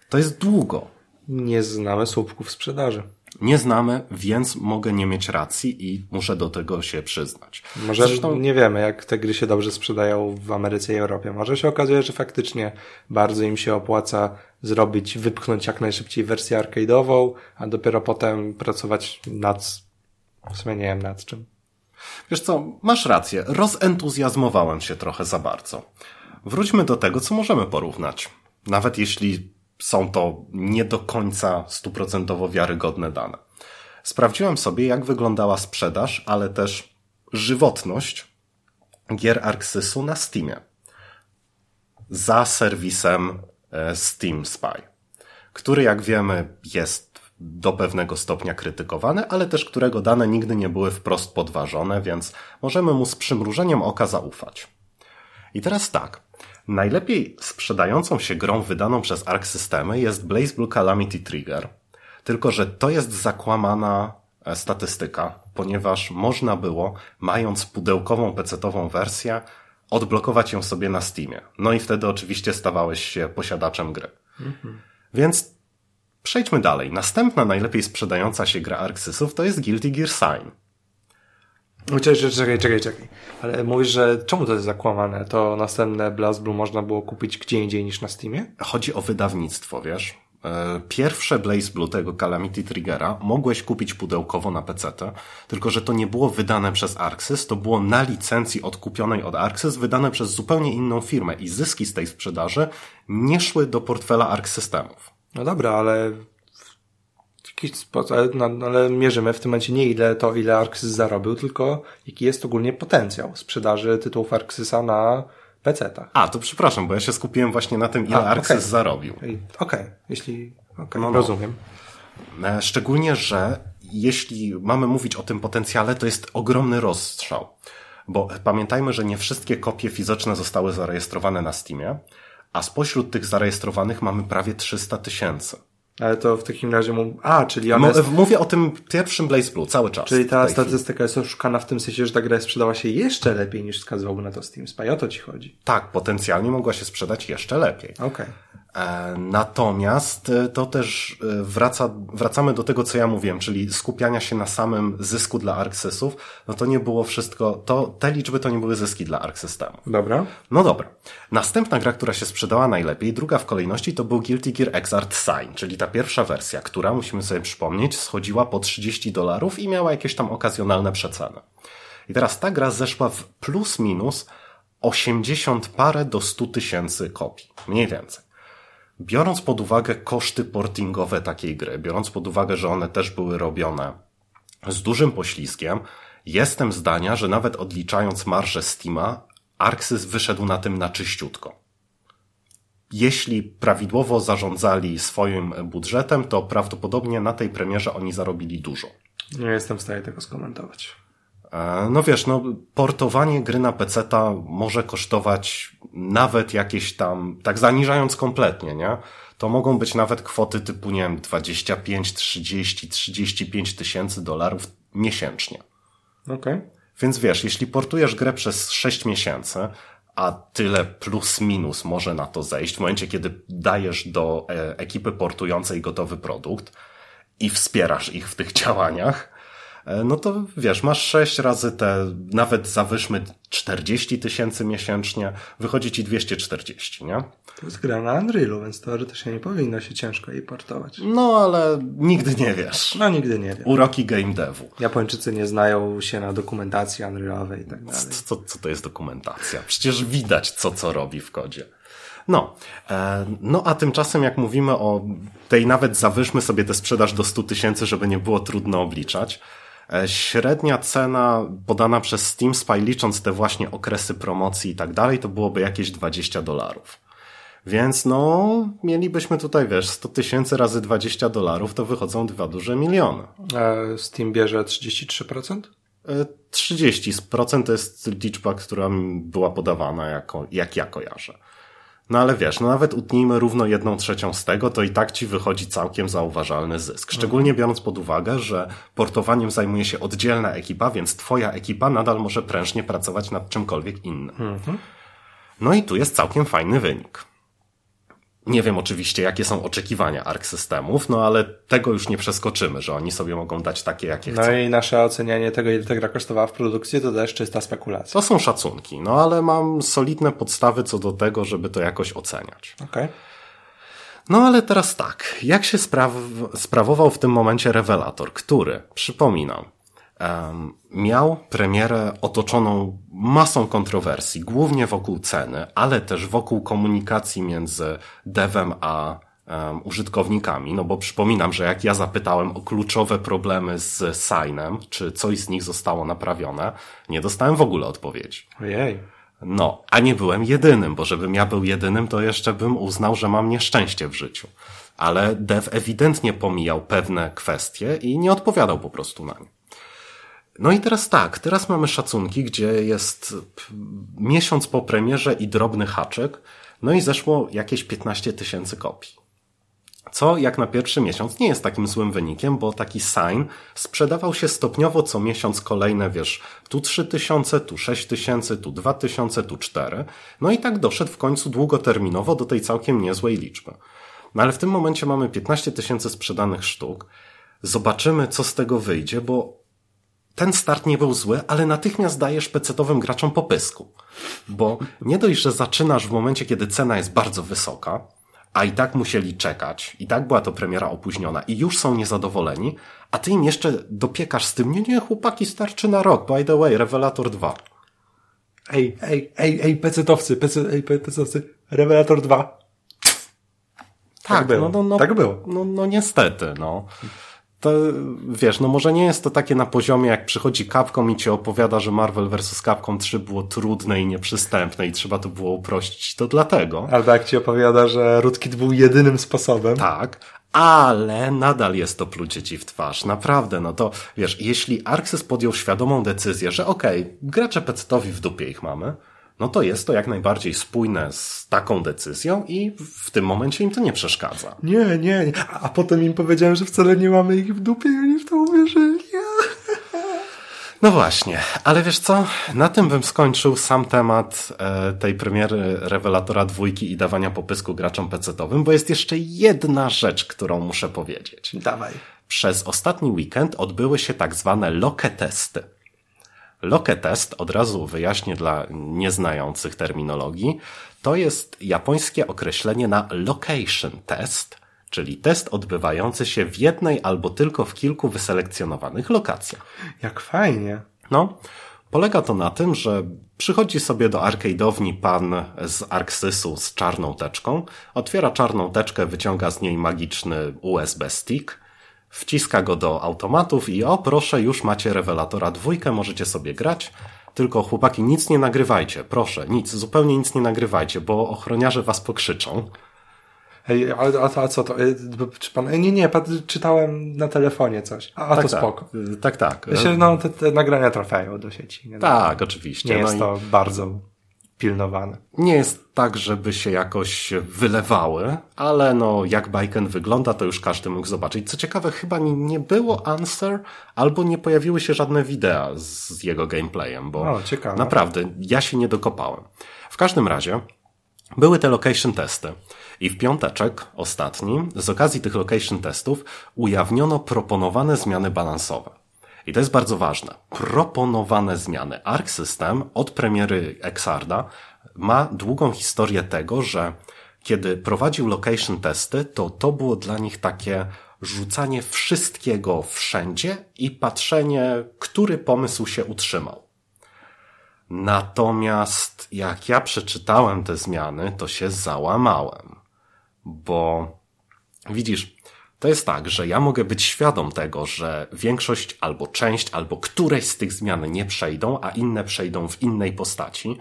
To jest długo. Nie znamy słupków sprzedaży. Nie znamy, więc mogę nie mieć racji i muszę do tego się przyznać. Może Zresztą... nie wiemy, jak te gry się dobrze sprzedają w Ameryce i Europie. Może się okazuje, że faktycznie bardzo im się opłaca zrobić, wypchnąć jak najszybciej wersję arcade'ową, a dopiero potem pracować nad, w sumie nie wiem nad czym. Wiesz co, masz rację, rozentuzjazmowałem się trochę za bardzo. Wróćmy do tego, co możemy porównać. Nawet jeśli są to nie do końca stuprocentowo wiarygodne dane. Sprawdziłem sobie, jak wyglądała sprzedaż, ale też żywotność gier Arxysu na Steamie. Za serwisem e, Steam Spy, który jak wiemy jest do pewnego stopnia krytykowany, ale też którego dane nigdy nie były wprost podważone, więc możemy mu z przymrużeniem oka zaufać. I teraz tak. Najlepiej sprzedającą się grą wydaną przez Arc Systemy jest Blaze Blue Calamity Trigger. Tylko, że to jest zakłamana e, statystyka, ponieważ można było, mając pudełkową pecetową wersję, odblokować ją sobie na Steamie. No i wtedy oczywiście stawałeś się posiadaczem gry. Więc przejdźmy dalej. Następna najlepiej sprzedająca się gra Arxysów to jest Guilty Gear Sign. Czekaj, czekaj, czekaj, czekaj. Ale mówisz, że czemu to jest zakłamane? To następne Blast Blue można było kupić gdzie indziej niż na Steamie? Chodzi o wydawnictwo, wiesz? E, pierwsze Blaze Blue tego Calamity Triggera mogłeś kupić pudełkowo na PC, tylko że to nie było wydane przez Arxis, to było na licencji odkupionej od Arxis, wydane przez zupełnie inną firmę i zyski z tej sprzedaży nie szły do portfela Arc Systemów. No dobra, ale jakiś sposób, ale, no, ale mierzymy w tym momencie nie ile to, ile Arxis zarobił, tylko jaki jest ogólnie potencjał sprzedaży tytułów Arxisa na PC-tach. A, to przepraszam, bo ja się skupiłem właśnie na tym, ile A, Arxis okej. zarobił. Okej, okay. jeśli, okej, No, no. rozumiem. E, Szczególnie, że jeśli mamy mówić o tym potencjale, to jest ogromny rozstrzał. Bo pamiętajmy, że nie wszystkie kopie fizyczne zostały zarejestrowane na Steamie, a spośród tych zarejestrowanych mamy prawie 300 tysięcy. Ale to w takim razie, mu... a, czyli ona jest, Mówię o tym pierwszym Blaze Blue cały czas. czyli ta tej chwili. statystyka jest oszukana w tym sensie, że ta gra sprzedała się jeszcze lepiej niż wskazywałby na to Steam Spy. O to ci chodzi. Tak, potencjalnie mogła się sprzedać jeszcze lepiej. Okej. E, Natomiast e, to też e, wraca, wracamy do tego, co ja mówiłem, czyli skupiania się na samym zysku dla Arxysów, no to nie było wszystko, to, te liczby to nie były zyski dla Systemu. Dobra. No dobra. Następna gra, która się sprzedała najlepiej, druga w kolejności, to był Guilty Gear Xrd Sign, czyli ta pierwsza wersja, która, musimy sobie przypomnieć, schodziła po 30 dolarów i miała jakieś tam okazjonalne przeceny. I teraz ta gra zeszła w plus minus 80 parę do 100 tysięcy kopii. Mniej więcej. Biorąc pod uwagę koszty portingowe takiej gry, biorąc pod uwagę, że one też były robione z dużym poślizgiem, jestem zdania, że nawet odliczając marżę Steama, Arxis wyszedł na tym na czyściutko. Jeśli prawidłowo zarządzali swoim budżetem, to prawdopodobnie na tej premierze oni zarobili dużo. Nie jestem w stanie tego skomentować. E, No wiesz, no, portowanie gry na PC-ta może kosztować nawet jakieś tam, tak zaniżając kompletnie, nie? To mogą być nawet kwoty typu, nie wiem, 25, 30, 35 tysięcy dolarów miesięcznie. Okej. Więc wiesz, jeśli portujesz grę przez 6 miesięcy, a tyle plus minus może na to zejść, w momencie kiedy dajesz do e, ekipy portującej gotowy produkt i wspierasz ich w tych działaniach, no to wiesz, masz 6 razy te, nawet zawyżmy 40 tysięcy miesięcznie, wychodzi ci 240, nie? To jest gra na Unrealu, więc teoretycznie nie powinno się ciężko jej portować. No ale nigdy nie wiesz. No nigdy nie wiem. Uroki game devu. Japończycy nie znają się na dokumentacji Unrealowej i tak dalej. Co, co to jest dokumentacja? Przecież widać, co co robi w kodzie. No, e, no a tymczasem jak mówimy o tej nawet zawyżmy sobie tę sprzedaż do 100 tysięcy, żeby nie było trudno obliczać. E, średnia cena podana przez Steam Spy, licząc te właśnie okresy promocji i tak dalej, to byłoby jakieś 20 dolarów. Więc no, mielibyśmy tutaj, wiesz, 100 tysięcy razy 20 dolarów, to wychodzą dwa duże miliony. E, Steam bierze 33%? E, 30% to jest liczba, która była podawana jako, jak ja kojarzę. No ale wiesz, no nawet utnijmy równo jedną trzecią z tego, to i tak ci wychodzi całkiem zauważalny zysk. Szczególnie biorąc pod uwagę, że portowaniem zajmuje się oddzielna ekipa, więc twoja ekipa nadal może prężnie pracować nad czymkolwiek innym. No i tu jest całkiem fajny wynik. Nie wiem oczywiście, jakie są oczekiwania ARC systemów, no ale tego już nie przeskoczymy, że oni sobie mogą dać takie, jakie chcą. No i nasze ocenianie tego, ile ta gra kosztowała w produkcji, to też czysta spekulacja. To są szacunki, no ale mam solidne podstawy co do tego, żeby to jakoś oceniać. Okej. No ale teraz tak, jak się spraw sprawował w tym momencie rewelator, który, przypominam, miał premierę otoczoną masą kontrowersji, głównie wokół ceny, ale też wokół komunikacji między devem a em, użytkownikami, no bo przypominam, że jak ja zapytałem o kluczowe problemy z signem, czy coś z nich zostało naprawione, nie dostałem w ogóle odpowiedzi. Ojej. No, a nie byłem jedynym, bo żebym ja był jedynym, to jeszcze bym uznał, że mam nieszczęście w życiu. Ale dev ewidentnie pomijał pewne kwestie i nie odpowiadał po prostu na nie. No i teraz tak, teraz mamy szacunki, gdzie jest miesiąc po premierze i drobny haczyk, no i zeszło jakieś 15 tysięcy kopii. Co jak na pierwszy miesiąc nie jest takim złym wynikiem, bo taki sign sprzedawał się stopniowo co miesiąc kolejne, wiesz, tu 3000, tu 6000, tu 2000, tu 4. No i tak doszedł w końcu długoterminowo do tej całkiem niezłej liczby. No ale w tym momencie mamy 15 tysięcy sprzedanych sztuk. Zobaczymy, co z tego wyjdzie, bo ten start nie był zły, ale natychmiast dajesz pecetowym graczom popysku. Bo nie dość, że zaczynasz w momencie, kiedy cena jest bardzo wysoka, a i tak musieli czekać, i tak była to premiera opóźniona i już są niezadowoleni, a ty im jeszcze dopiekasz z tym, nie, nie, chłopaki, starczy na rok, by the way, Revelator 2. Ej, ej, ej, ej, pecetowcy, pece, ej, pecetowcy, Revelator 2. Tak, było. No, no, no, Tak było. No, no niestety, no. To, wiesz, no może nie jest to takie na poziomie, jak przychodzi Capcom i ci opowiada, że Marvel vs. Capcom 3 było trudne i nieprzystępne i trzeba to było uprościć. To dlatego. Albo jak ci opowiada, że rootkit był jedynym sposobem. Tak, ale nadal jest to plucie ci w twarz. Naprawdę, no to wiesz, jeśli Arxis podjął świadomą decyzję, że okej, okay, gracze pecetowi w dupie ich mamy, no to jest to jak najbardziej spójne z taką decyzją i w tym momencie im to nie przeszkadza. Nie, nie, nie. A potem im powiedziałem, że wcale nie mamy ich w dupie i oni w to uwierzyli. No właśnie, ale wiesz co? Na tym bym skończył sam temat e, tej premiery rewelatora dwójki i dawania popysku graczom pecetowym, bo jest jeszcze jedna rzecz, którą muszę powiedzieć. Dawaj. Przez ostatni weekend odbyły się tak zwane loke testy. Loke test, od razu wyjaśnię dla nieznających terminologii, to jest japońskie określenie na location test, czyli test odbywający się w jednej albo tylko w kilku wyselekcjonowanych lokacjach. Jak fajnie. No, polega to na tym, że przychodzi sobie do arcade'owni pan z Arxisu z czarną teczką, otwiera czarną teczkę, wyciąga z niej magiczny USB stick, wciska go do automatów i o proszę, już macie rewelatora dwójkę, możecie sobie grać. Tylko chłopaki, nic nie nagrywajcie, proszę, nic, zupełnie nic nie nagrywajcie, bo ochroniarze was pokrzyczą. Ej, ale a, a co to? E, Czy pan, e, nie, nie, czytałem na telefonie coś. A, a tak, to tak. spoko. Tak, tak. Się, no, te, te nagrania trafiają do sieci. Nie, Tak, oczywiście. nie no jest i to bardzo pilnowane. Nie jest tak, żeby się jakoś wylewały, ale no jak Bajken wygląda, to już każdy mógł zobaczyć. Co ciekawe, chyba nie, było answer, albo nie pojawiły się żadne wideo z jego gameplayem, bo O, ciekawe. naprawdę ja się nie dokopałem. W każdym razie były te location testy. I w piąteczek, ostatni, z okazji tych location testów ujawniono proponowane zmiany balansowe. I to jest bardzo ważne. Proponowane zmiany. Arc System od premiery Exarda ma długą historię tego, że kiedy prowadził location testy, to to było dla nich takie rzucanie wszystkiego wszędzie i patrzenie, który pomysł się utrzymał. Natomiast jak ja przeczytałem te zmiany, to się załamałem. Bo widzisz, to jest tak, że ja mogę być świadom tego, że większość albo część, albo któreś z tych zmian nie przejdą, a inne przejdą w innej postaci,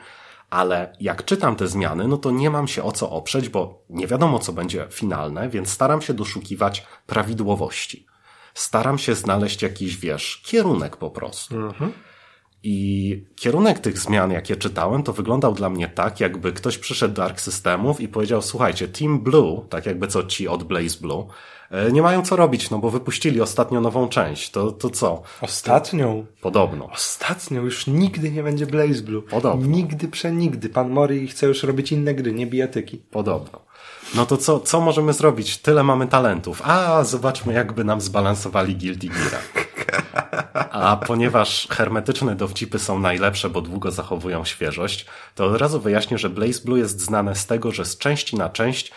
ale jak czytam te zmiany, no to nie mam się o co oprzeć, bo nie wiadomo co będzie finalne, więc staram się doszukiwać prawidłowości. Staram się znaleźć jakiś, wiesz, kierunek po prostu. I kierunek tych zmian, jakie czytałem, to wyglądał dla mnie tak, jakby ktoś przyszedł do Arc Systemów i powiedział, słuchajcie, Team Blue, tak jakby co ci od Blaze Blue, e, nie mają co robić, no bo wypuścili ostatnio nową część. To, to co? Ostatnią, Podobno. ostatnią już nigdy nie będzie Blaze Blue. Podobno. Nigdy, przenigdy. Pan Mori chce już robić inne gry, nie bijatyki. Podobno. No to co, co możemy zrobić? Tyle mamy talentów. A, zobaczmy, jakby nam zbalansowali Guilty Gear. A ponieważ hermetyczne dowcipy są najlepsze, bo długo zachowują świeżość, to od razu wyjaśnię, że Blaze Blue jest znane z tego, że z części na część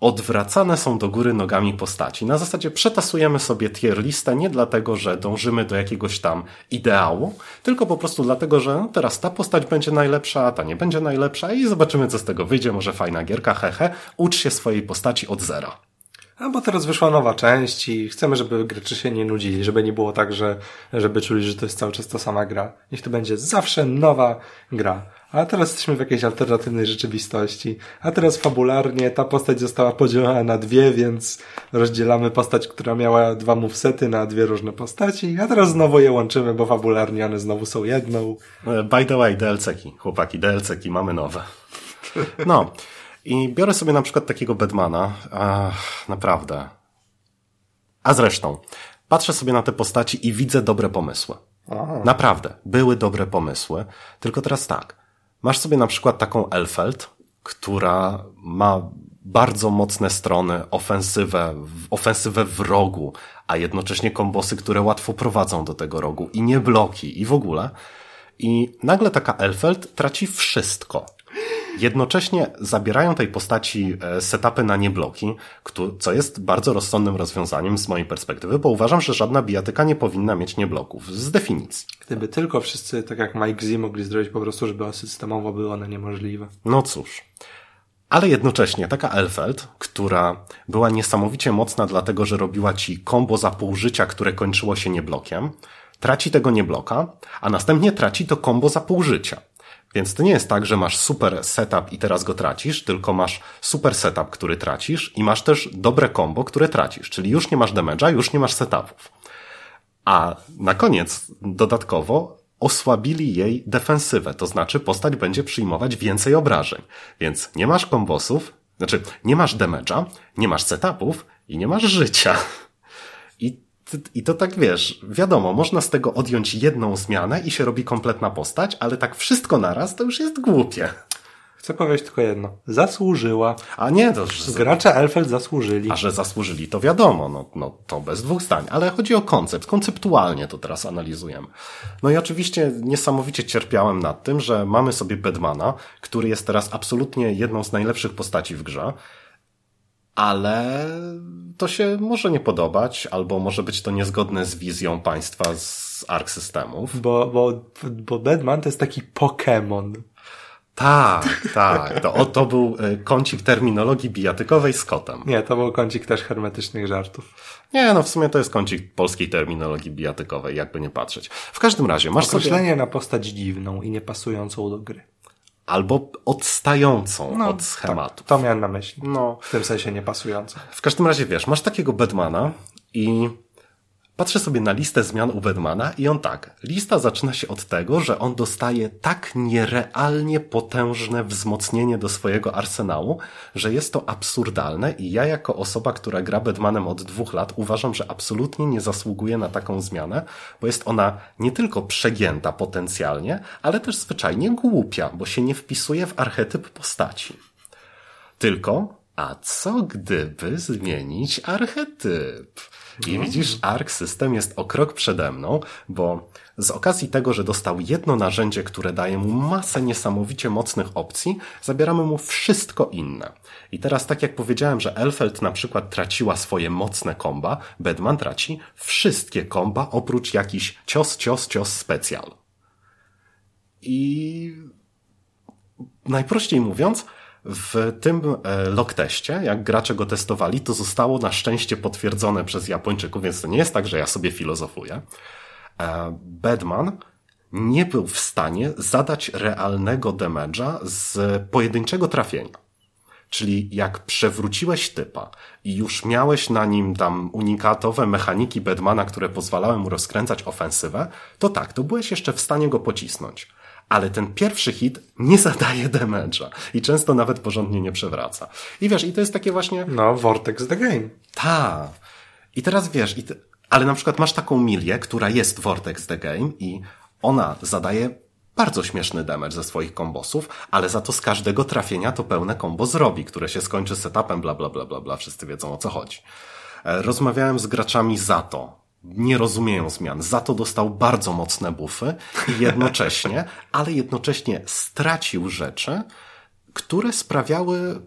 odwracane są do góry nogami postaci. Na zasadzie przetasujemy sobie tier listę nie dlatego, że dążymy do jakiegoś tam ideału, tylko po prostu dlatego, że teraz ta postać będzie najlepsza, a ta nie będzie najlepsza i zobaczymy, co z tego wyjdzie. Może fajna gierka, hehe. Ucz się swojej postaci od zera. A bo teraz wyszła nowa część i chcemy, żeby gracze się nie nudzili, żeby nie było tak, że żeby czuli, że to jest cały czas ta sama gra. Niech to będzie zawsze nowa gra. A teraz jesteśmy w jakiejś alternatywnej rzeczywistości. A teraz fabularnie ta postać została podzielona na dwie, więc rozdzielamy postać, która miała dwa movesety na dwie różne postaci, a teraz znowu je łączymy, bo fabularnie one znowu są jedną. E, By the way, DLC-ki, chłopaki, DLC-ki mamy nowe. No. I biorę sobie na przykład takiego Bedmana, ach, naprawdę. A zresztą, patrzę sobie na te postaci i widzę dobre pomysły. Aha. Naprawdę, były dobre pomysły. Tylko teraz tak, masz sobie na przykład taką Elfeld, która ma bardzo mocne strony, ofensywę, ofensywę w rogu, a jednocześnie kombosy, które łatwo prowadzą do tego rogu i nie bloki i w ogóle. I nagle taka Elfeld traci wszystko. Jednocześnie zabierają tej postaci e, setupy na niebloki, co jest bardzo rozsądnym rozwiązaniem z mojej perspektywy, bo uważam, że żadna bijatyka nie powinna mieć niebloków z definicji. Gdyby tylko wszyscy, tak jak Mike Z, mogli zrobić po prostu, żeby systemowo były one niemożliwe. No cóż. Ale jednocześnie taka Elfeld, która była niesamowicie mocna dlatego, że robiła ci kombo za pół życia, które kończyło się nieblokiem, traci tego niebloka, a następnie traci to kombo za pół życia. Więc to nie jest tak, że masz super setup i teraz go tracisz, tylko masz super setup, który tracisz i masz też dobre combo, które tracisz. Czyli już nie masz damage'a, już nie masz setupów. A na koniec dodatkowo osłabili jej defensywę, to znaczy postać będzie przyjmować więcej obrażeń. Więc nie masz kombosów, znaczy nie masz damage'a, nie masz setupów i nie masz życia. I to tak wiesz, wiadomo, można z tego odjąć jedną zmianę i się robi kompletna postać, ale tak wszystko naraz to już jest głupie. Chcę powiedzieć tylko jedno. Zasłużyła. A nie, to już... Gracze Elfeld zasłużyli. A że zasłużyli, to wiadomo, no, no to bez dwóch zdań. Ale chodzi o koncept. Konceptualnie to teraz analizujemy. No i oczywiście niesamowicie cierpiałem nad tym, że mamy sobie Bedmana, który jest teraz absolutnie jedną z najlepszych postaci w grze, ale to się może nie podobać, albo może być to niezgodne z wizją państwa z ARK systemów. Bo, bo, bo Deadman to jest taki Pokémon. Tak, tak. To, o, to był e, kącik terminologii bijatykowej z kotem. Nie, to był kącik też hermetycznych żartów. Nie, no w sumie to jest kącik polskiej terminologii bijatykowej, jakby nie patrzeć. W każdym razie masz Określenie sobie... na postać dziwną i niepasującą do gry albo odstającą no, od schematu. Tak, to miałem na myśli. No. W tym sensie niepasującą. W każdym razie wiesz, masz takiego Batmana i Patrzę sobie na listę zmian u Bedmana i on tak. Lista zaczyna się od tego, że on dostaje tak nierealnie potężne wzmocnienie do swojego arsenału, że jest to absurdalne i ja jako osoba, która gra Bedmanem od dwóch lat uważam, że absolutnie nie zasługuje na taką zmianę, bo jest ona nie tylko przegięta potencjalnie, ale też zwyczajnie głupia, bo się nie wpisuje w archetyp postaci. Tylko, a co gdyby zmienić archetyp? I no. widzisz, Arc System jest o krok przede mną, bo z okazji tego, że dostał jedno narzędzie, które daje mu masę niesamowicie mocnych opcji, zabieramy mu wszystko inne. I teraz, tak jak powiedziałem, że Elfeld na przykład traciła swoje mocne komba, Bedman traci wszystkie komba oprócz jakiś cios, cios, cios specjal. I najprościej mówiąc, w tym e, log teście, jak gracze go testowali, to zostało na szczęście potwierdzone przez Japończyków, więc to nie jest tak, że ja sobie filozofuję. E, Bedman nie był w stanie zadać realnego damage'a z pojedynczego trafienia. Czyli jak przewróciłeś typa i już miałeś na nim tam unikatowe mechaniki Bedmana, które pozwalały mu rozkręcać ofensywę, to tak, to byłeś jeszcze w stanie go pocisnąć ale ten pierwszy hit nie zadaje damage'a i często nawet porządnie nie przewraca. I wiesz, i to jest takie właśnie... No, Vortex the game. Tak. I teraz wiesz, i ty... ale na przykład masz taką Milię, która jest Vortex the game i ona zadaje bardzo śmieszny damage ze swoich kombosów, ale za to z każdego trafienia to pełne kombo zrobi, które się skończy setupem, bla, bla, bla, bla, bla. Wszyscy wiedzą o co chodzi. E, rozmawiałem z graczami za to, nie rozumieją zmian. Za to dostał bardzo mocne buffy i jednocześnie, ale jednocześnie stracił rzeczy, które sprawiały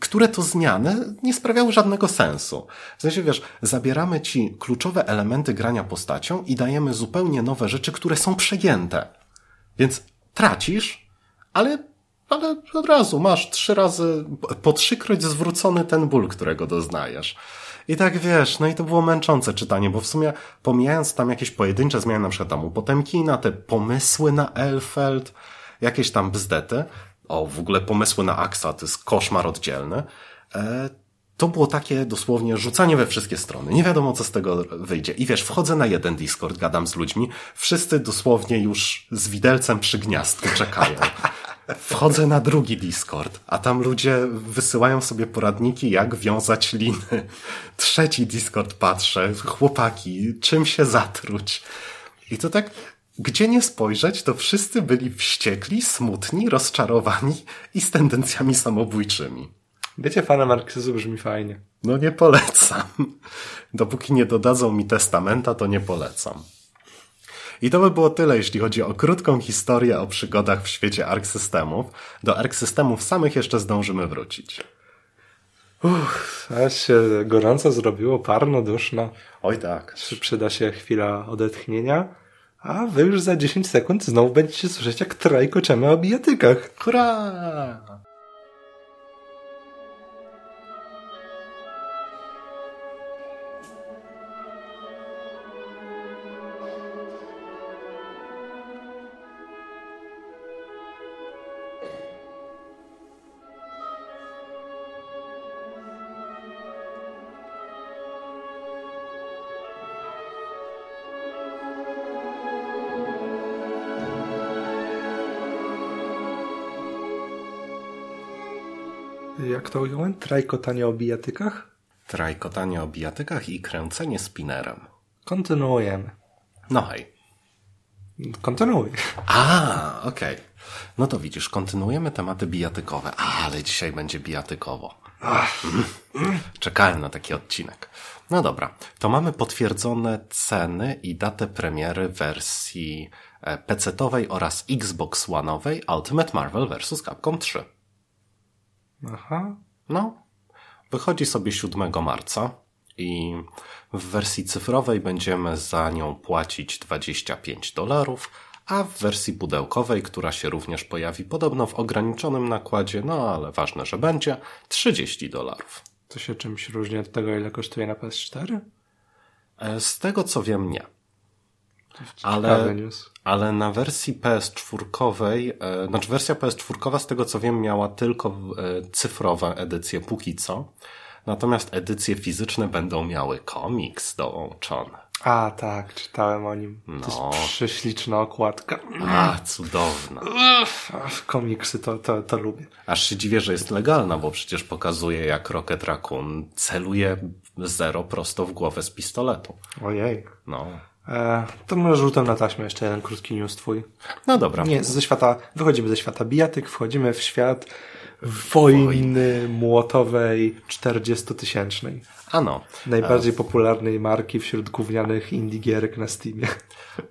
które to zmiany nie sprawiały żadnego sensu. W sensie, wiesz, zabieramy ci kluczowe elementy grania postacią i dajemy zupełnie nowe rzeczy, które są przegięte. Więc tracisz, ale, ale od razu masz trzy razy, po trzykroć zwrócony ten ból, którego doznajesz. I tak wiesz, no i to było męczące czytanie, bo w sumie pomijając tam jakieś pojedyncze zmiany, na przykład tam u Potemkina, te pomysły na Elfeld, jakieś tam bzdety, o w ogóle pomysły na Axa, to jest koszmar oddzielny, e, to było takie dosłownie rzucanie we wszystkie strony. Nie wiadomo, co z tego wyjdzie. I wiesz, wchodzę na jeden Discord, gadam z ludźmi, wszyscy dosłownie już z widelcem przy gniazdku czekają. Wchodzę na drugi Discord, a tam ludzie wysyłają sobie poradniki, jak wiązać liny. Trzeci Discord patrzę, chłopaki, czym się zatruć. I to tak, gdzie nie spojrzeć, to wszyscy byli wściekli, smutni, rozczarowani i z tendencjami samobójczymi. Bycie fanem marksyzmu brzmi fajnie. No nie polecam. Dopóki nie dodadzą mi testamenta, to nie polecam. I to by było tyle, jeśli chodzi o krótką historię o przygodach w świecie Ark Systemów. Do Ark Systemów samych jeszcze zdążymy wrócić. Uff, aż się gorąco zrobiło, parno, duszno. Oj tak. Przyda się chwila odetchnienia, a wy już za 10 sekund znowu będziecie słyszeć, jak trajkoczemy o bijatykach. Hurra! Jak to ująłem? Trajkotanie o bijatykach? Trajkotanie o bijatykach i kręcenie spinnerem. Kontynuujemy. No hej. Kontynuuj. A, okej. Okay. No to widzisz, kontynuujemy tematy bijatykowe. A, ale dzisiaj będzie bijatykowo. Czekałem na taki odcinek. No dobra, to mamy potwierdzone ceny i datę premiery wersji e, PC-owej oraz Xbox One'owej Ultimate Marvel vs. Capcom 3. Aha. No, wychodzi sobie 7 marca i w wersji cyfrowej będziemy za nią płacić 25 dolarów, a w wersji pudełkowej, która się również pojawi podobno w ograniczonym nakładzie, no ale ważne, że będzie, 30 dolarów. To się czymś różni od tego, ile kosztuje na PS4? E, z tego co wiem, nie. Ale, ale na wersji PS4, e, znaczy wersja PS4 z tego co wiem miała tylko e, cyfrowe edycje póki co. Natomiast edycje fizyczne będą miały komiks dołączony. A, tak, czytałem o nim. No. To jest no. prześliczna okładka. A, cudowna. Ach, komiksy to, to, to lubię. Aż się dziwię, że jest legalna, bo przecież pokazuje, jak Rocket Raccoon celuje zero prosto w głowę z pistoletu. Ojej. No. E, to może rzutem na taśmę jeszcze jeden krótki news twój. No dobra. Nie, ze świata, wychodzimy ze świata bijatyk, wchodzimy w świat wojny młotowej 40-tysięcznej. Ano. Najbardziej e... popularnej marki wśród gównianych indie gierek na Steamie.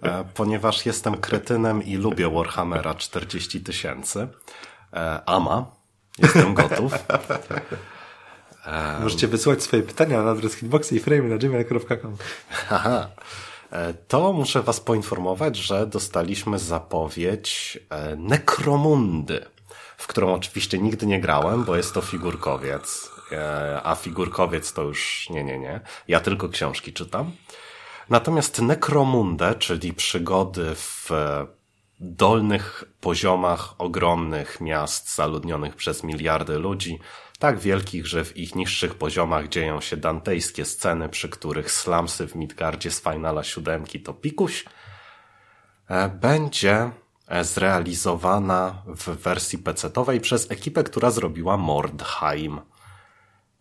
E, ponieważ jestem kretynem i lubię Warhammera 40 tysięcy. E, ama. Jestem gotów. Możecie wysłać swoje pytania na adres hitboxy i frame na gmail.com. Haha. E, to muszę Was poinformować, że dostaliśmy zapowiedź e, Nekromundy, w którą oczywiście nigdy nie grałem, bo jest to figurkowiec, e, a figurkowiec to już nie, nie, nie. Ja tylko książki czytam. Natomiast Nekromundę, czyli przygody w dolnych poziomach ogromnych miast zaludnionych przez miliardy ludzi, tak wielkich, że w ich niższych poziomach dzieją się dantejskie sceny, przy których slamsy w Midgardzie z Finala siódemki to pikuś, e, będzie e, zrealizowana w wersji PC-owej przez ekipę, która zrobiła Mordheim.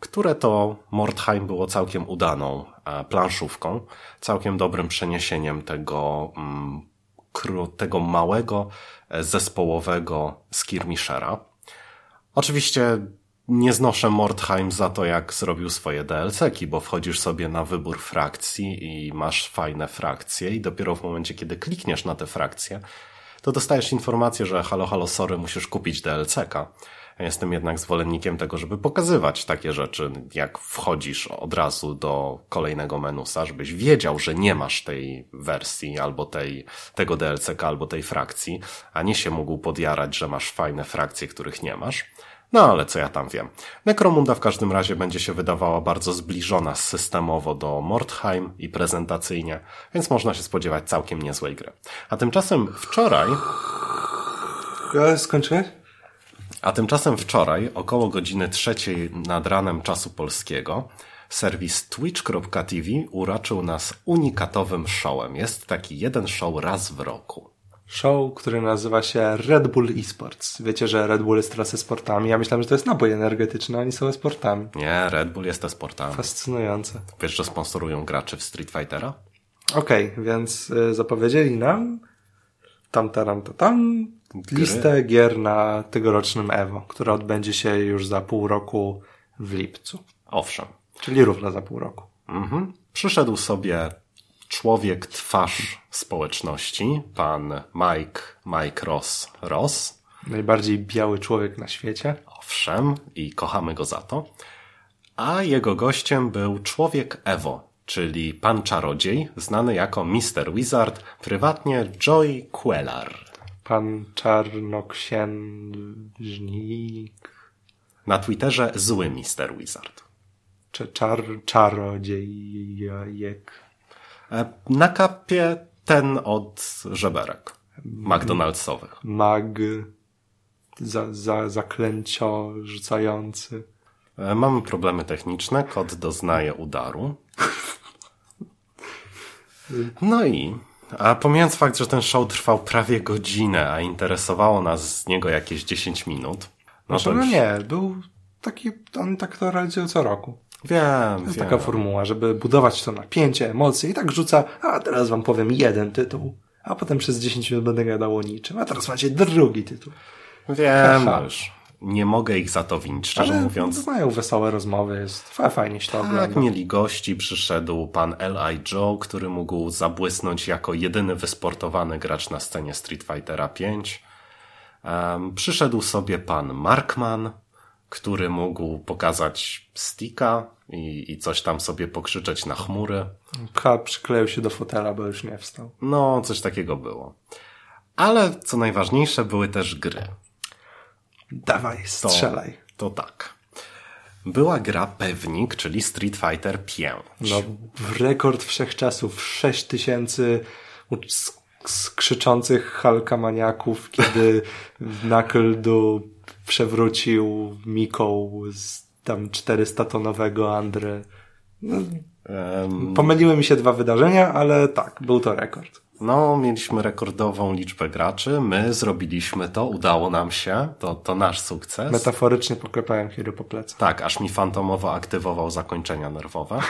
Które to Mordheim było całkiem udaną e, planszówką, całkiem dobrym przeniesieniem tego, mm, tego małego, zespołowego skirmishera. Oczywiście nie znoszę Mordheim za to, jak zrobił swoje DLC-ki, bo wchodzisz sobie na wybór frakcji i masz fajne frakcje i dopiero w momencie, kiedy klikniesz na te frakcje, to dostajesz informację, że halo, halo, sorry, musisz kupić DLC-ka. Ja jestem jednak zwolennikiem tego, żeby pokazywać takie rzeczy, jak wchodzisz od razu do kolejnego menusa, żebyś wiedział, że nie masz tej wersji albo tej, tego DLC-ka albo tej frakcji, a nie się mógł podjarać, że masz fajne frakcje, których nie masz. No ale co ja tam wiem. Necromunda w każdym razie będzie się wydawała bardzo zbliżona systemowo do Mordheim i prezentacyjnie, więc można się spodziewać całkiem niezłej gry. A tymczasem wczoraj... Skończyłeś? A tymczasem wczoraj, około godziny trzeciej nad ranem czasu polskiego, serwis twitch.tv uraczył nas unikatowym showem. Jest taki jeden show raz w roku. Show, który nazywa się Red Bull Esports. Wiecie, że Red Bull jest teraz e-sportami. Ja myślałem, że to jest napój energetyczny, a oni są e-sportami. Nie, Red Bull jest e-sportami. Fascynujące. Wiesz, że sponsorują graczy w Street Fightera? Okej, więc y, zapowiedzieli nam tam, tam, tam, tam listę gier na tegorocznym EVO, która odbędzie się już za pół roku w lipcu. Owszem. Czyli równo za pół roku. Mhm. Przyszedł sobie człowiek twarz społeczności, pan Mike, Mike Ross Ross. Najbardziej biały człowiek na świecie. Owszem, i kochamy go za to. A jego gościem był człowiek Evo, czyli pan czarodziej, znany jako Mr. Wizard, prywatnie Joy Quellar. Pan czarnoksiężnik, Na Twitterze zły Mr. Wizard. czy czar, czarodziejek. E, Na kapie ten od żeberek McDonald'sowych. mag, za, za, zaklęcio rzucający. E, Mamy problemy techniczne, kod doznaje udaru. No i, a pomijając fakt, że ten show trwał prawie godzinę, a interesowało nas z niego jakieś 10 minut. No Znaczy, to no już, nie, był taki, on tak to realizuje co roku. Wiem, To jest wiem. taka formuła, żeby budować to napięcie, emocje i tak rzuca, a teraz wam powiem jeden tytuł, a potem przez 10 minut będę gadał o niczym, a teraz macie drugi tytuł. Wiem, już. Nie mogę ich za to winić, szczerze Ale mówiąc. mają wesołe rozmowy, jest fa- fajnie się to Tak, ogląda. mieli gości, przyszedł pan L.I. Joe, który mógł zabłysnąć jako jedyny wysportowany gracz na scenie Street Fightera 5. Um, przyszedł sobie pan Markman, który mógł pokazać sticka i, i coś tam sobie pokrzyczeć na chmury. K przykleił się do fotela, bo już nie wstał. No, coś takiego było. Ale co najważniejsze, były też gry. Dawaj, To, strzelaj. to tak. Była gra Pewnik, czyli Street Fighter 5. No, rekord wszechczasów, 6 tysięcy sk- skrzyczących halkamaniaków, kiedy Knuckle przewrócił Miką z tam 400-tonowego Andre. No, Em, pomyliły mi się dwa wydarzenia, ale tak, był to rekord. No, mieliśmy rekordową liczbę graczy, my zrobiliśmy to, udało nam się, to, to nasz sukces. Metaforycznie poklepałem Hiro po plecach. Tak, aż mi fantomowo aktywował zakończenia nerwowe.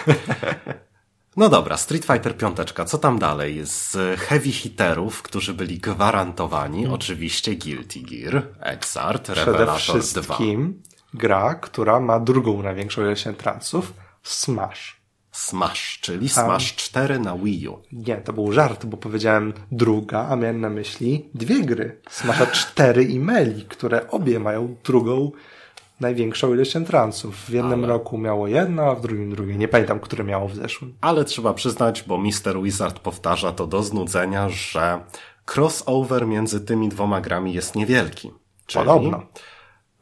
No dobra, Street Fighter 5, co tam dalej? Z heavy hitterów, którzy byli gwarantowani, oczywiście Guilty Gear, Exart, Przede Revelator 2. wszystkim gra, która ma drugą największą ilość entranców, Smash. Smash, czyli Smash 4 na Wii U. Nie, to był żart, bo powiedziałem druga, a miałem na myśli dwie gry. Smasha 4 i Meli, które obie mają drugą największą ilość entranców. W jednym roku miało jedno, a w drugim drugie. Nie pamiętam, które miało w zeszłym. Ale trzeba przyznać, bo Mr. Wizard powtarza to do znudzenia, że crossover między tymi dwoma grami jest niewielki. Czyli, Podobno.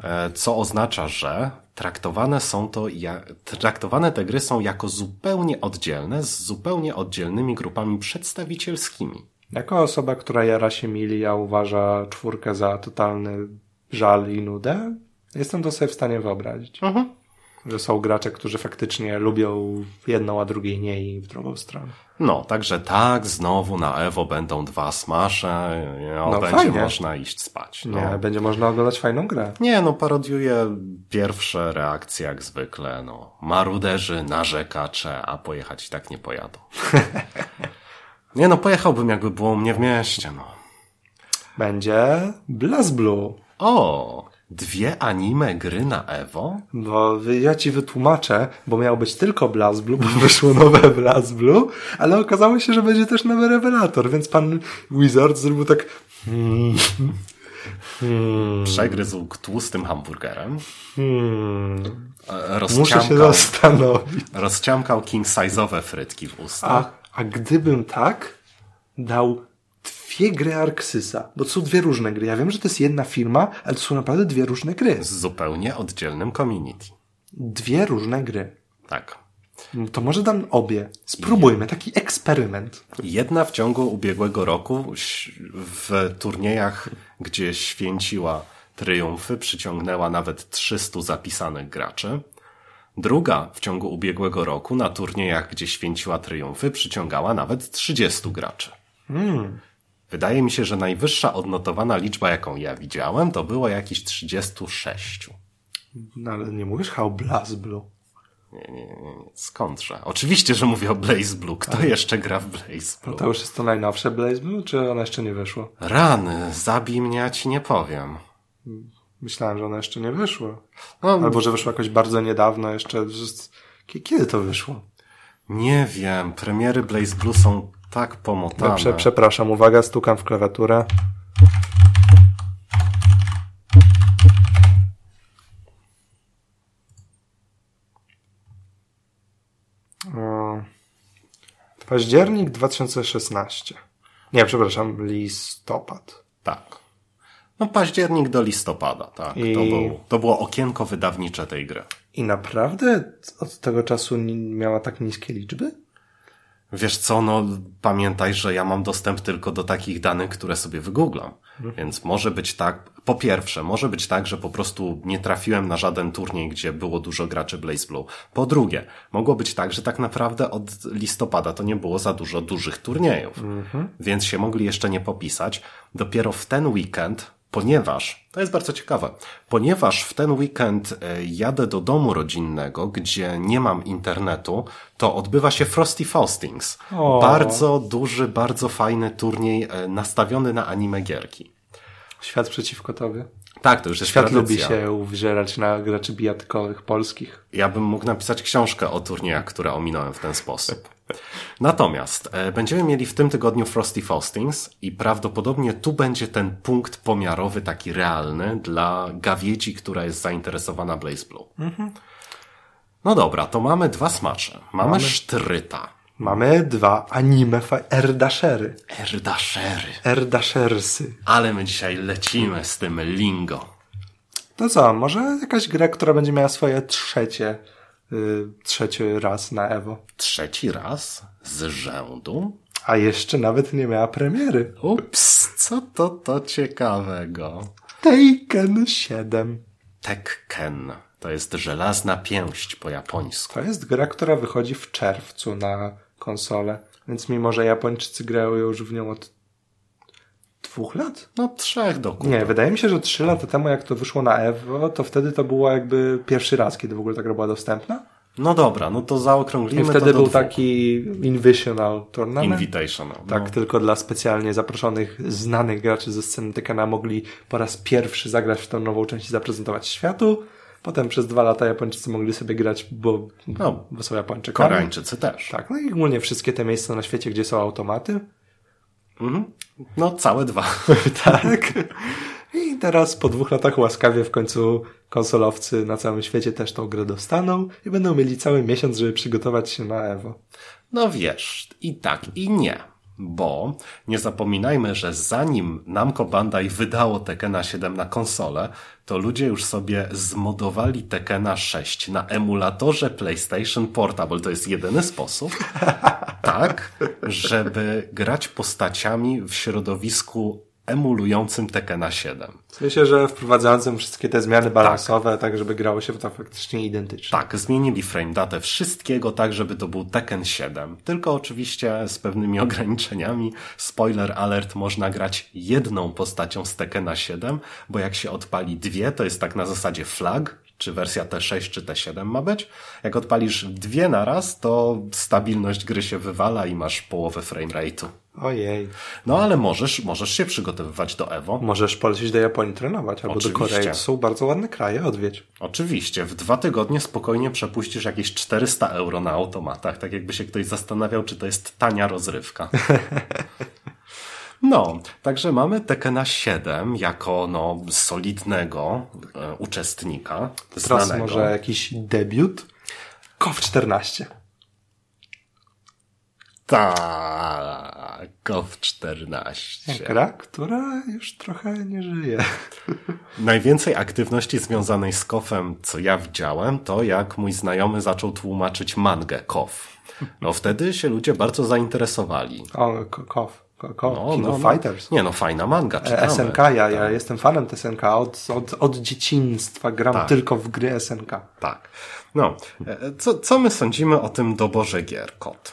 e, Co oznacza, że traktowane są to, ja, traktowane te gry są jako zupełnie oddzielne, z zupełnie oddzielnymi grupami przedstawicielskimi. Jako osoba, która jara się mili, a uważa czwórkę za totalny żal i nudę, jestem to sobie w stanie wyobrazić. Że są gracze, którzy faktycznie lubią jedną, a drugiej nie i w drugą stronę. No, także tak, znowu na Evo będą dwa smasze, no, No, będzie fajnie. można iść spać. No. Nie, będzie można oglądać fajną grę. Nie, no parodiuje pierwsze reakcje jak zwykle, no. Maruderzy, narzekacze, a pojechać i tak nie pojadą. nie no, pojechałbym jakby było mnie w mieście, no. Będzie BlazBlue. O, dwie anime gry na Evo? Bo ja ci wytłumaczę, bo miał być tylko BlazBlue, bo wyszło nowe BlazBlue, ale okazało się, że będzie też nowy rewelator, więc pan Wizard zrobił tak hmm, hmm, Przegryzł tłustym hamburgerem. hmm. e, Muszę się zastanowić. rozciamkał king-size'owe frytki w ustach. A, a gdybym tak dał dwie gry Arxysa, bo to są dwie różne gry. Ja wiem, że to jest jedna firma, ale to są naprawdę dwie różne gry. Z zupełnie oddzielnym community. Dwie różne gry. Tak. To może dam obie. Spróbujmy, taki eksperyment. Jedna w ciągu ubiegłego roku w turniejach, gdzie święciła triumfy, przyciągnęła nawet 300 zapisanych graczy. Druga w ciągu ubiegłego roku na turniejach, gdzie święciła triumfy, przyciągała nawet 30 graczy. Wydaje mi się, że najwyższa odnotowana liczba, jaką ja widziałem, to było jakieś 36. No ale nie mówisz How Blast Blue. Nie, nie, nie, nie. skądże? Oczywiście, że mówię o Blaze Blue. Kto jeszcze gra w Blaze No Blue? to już jest to najnowsze Blaze Blue, czy ono jeszcze nie wyszło? Rany, zabij mnie, ja ci nie powiem. Myślałem, że ono jeszcze nie wyszło. No, Albo, że wyszło jakoś bardzo niedawno jeszcze. Kiedy to wyszło? nie wiem, premiery Blaze Blue są tak pomotane. Prze, przepraszam, uwaga, stukam w klawiaturę. O, Październik 2016. Nie, przepraszam, listopad. Tak. No październik do listopada, tak. I- To, był, to było okienko wydawnicze tej gry. I naprawdę od tego czasu miała tak niskie liczby? Wiesz co, no pamiętaj, że ja mam dostęp tylko do takich danych, które sobie wygooglam. Więc może być tak, po pierwsze, może być tak, że po prostu nie trafiłem na żaden turniej, gdzie było dużo graczy Blaze Blue. Po drugie, mogło być tak, że tak naprawdę od listopada to nie było za dużo dużych turniejów. Więc się mogli jeszcze nie popisać. Dopiero w ten weekend Ponieważ, to jest bardzo ciekawe, ponieważ w ten weekend e, jadę do domu rodzinnego, gdzie nie mam internetu, to odbywa się Frosty Faustings. O. Bardzo duży, bardzo fajny turniej e, nastawiony na anime gierki. Świat przeciwko tobie. Tak, to już jest Świat tradycja. lubi się uwzierać na graczy bijatykowych polskich. Ja bym mógł napisać książkę o turniejach, które ominąłem w ten sposób. Natomiast e, będziemy mieli w tym tygodniu Frosty Faustings i prawdopodobnie tu będzie ten punkt pomiarowy taki realny dla gawiedzi, która jest zainteresowana Blaze Blue. No dobra, to mamy dwa smacze. Mamy, sztryta. Mamy dwa anime Erdashery. Erdaszery. Erdashersy. Ale my dzisiaj lecimy z tym lingo. To co, może jakaś gra, która będzie miała swoje trzecie, y, trzeci raz na Evo. Trzeci raz z rzędu. A jeszcze nawet nie miała premiery. Ups, co to to ciekawego? Taken 7. Tekken. To jest żelazna pięść po japońsku. To jest gra, która wychodzi w czerwcu na konsolę. Więc mimo, że Japończycy grają już w nią od dwóch lat? No trzech do kupy. Nie, wydaje mi się, że trzy lata temu, jak to wyszło na Evo, to wtedy to było jakby pierwszy raz, kiedy w ogóle ta gra była dostępna. No dobra, no to I zaokrąglimy wtedy to do był dwóch. taki Invitational Tournament. Invitational. Tak, no. tylko dla specjalnie zaproszonych, znanych graczy ze sceny Tekena mogli po raz pierwszy zagrać w tą nową część i zaprezentować światu. Potem przez dwa lata Japończycy mogli sobie grać, bo, No. bo są Japończykami. Koreańczycy też. Tak, no i ogólnie wszystkie te miejsca na świecie, gdzie są automaty. Mhm. No całe dwa. tak. I teraz po dwóch latach łaskawie w końcu konsolowcy na całym świecie też tą grę dostaną i będą mieli cały miesiąc, żeby przygotować się na Evo. No wiesz, i tak, i nie. Bo nie zapominajmy, że zanim Namco Bandai wydało Tekena 7 na konsolę, to ludzie już sobie zmodowali Tekena 6 na emulatorze PlayStation Portable. To jest jedyny sposób, tak, żeby grać postaciami w środowisku emulującym Tekena 7. W sensie, że wprowadzającym wszystkie te zmiany balansowe, tak, żeby grało się to faktycznie identycznie. Tak, zmienili frame datę wszystkiego tak, żeby to był Tekken 7. Tylko oczywiście z pewnymi ograniczeniami. Spoiler alert, można grać jedną postacią z Tekkena 7, bo jak się odpali dwie, to jest tak na zasadzie flag, czy wersja T6 czy T7 ma być. Jak odpalisz dwie naraz, to stabilność gry się wywala i masz połowę frame rate'u. Ojej. No ale możesz, możesz się przygotowywać do Evo. Możesz polecieć do Japonii trenować, albo Oczywiście. do Korei. To są bardzo ładne kraje, odwiedź. Oczywiście, w dwa tygodnie spokojnie przepuścisz jakieś 400 euro na automatach, tak jakby się ktoś zastanawiał, czy to jest tania rozrywka. No, także mamy Tekena 7 jako no, solidnego e, uczestnika, Teraz znanego. może jakiś debiut? KOF 14. Tak, KOF 14. Gra, która już trochę nie żyje. Najwięcej aktywności związanej z KOF-em, co ja widziałem, to jak mój znajomy zaczął tłumaczyć mangę KOF. No wtedy się ludzie bardzo zainteresowali. O, Ko- KOF. Ko- KOF. No, King no, no. Fighters. Nie no, fajna manga, E, czytamy. SNK, ja, ja jestem fanem SNK. Od, od, od dzieciństwa gram Tak. tylko w gry SNK. Tak. No, e, co, co my sądzimy o tym doborze gier, kot?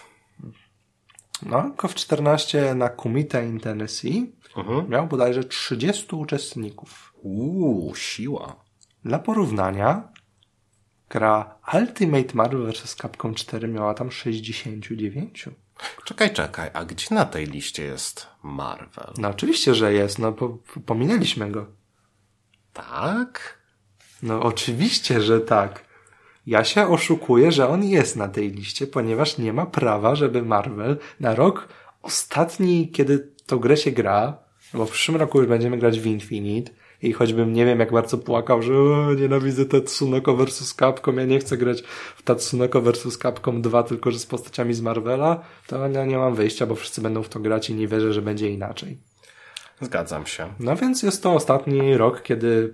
No, KOF 14 na Kumite in Tennessee Mhm. miał bodajże 30 uczestników. Uuu, siła. Dla porównania gra Ultimate Marvel vs. Capcom 4 miała tam 69. Czekaj, czekaj, a gdzie na tej liście jest Marvel? No oczywiście, że jest, no po, pominęliśmy go. Tak? No oczywiście, że tak. Ja się oszukuję, że on jest na tej liście, ponieważ nie ma prawa, żeby Marvel na rok ostatni, kiedy to grę się gra, bo w przyszłym roku już będziemy grać w Infinite i choćbym nie wiem jak bardzo płakał, że o, nienawidzę Tatsunoko vs Capcom, ja nie chcę grać w Tatsunoko vs Capcom 2, tylko że z postaciami z Marvela, to ja nie mam wyjścia, bo wszyscy będą w to grać i nie wierzę, że będzie inaczej. Zgadzam się. No więc jest to ostatni rok, kiedy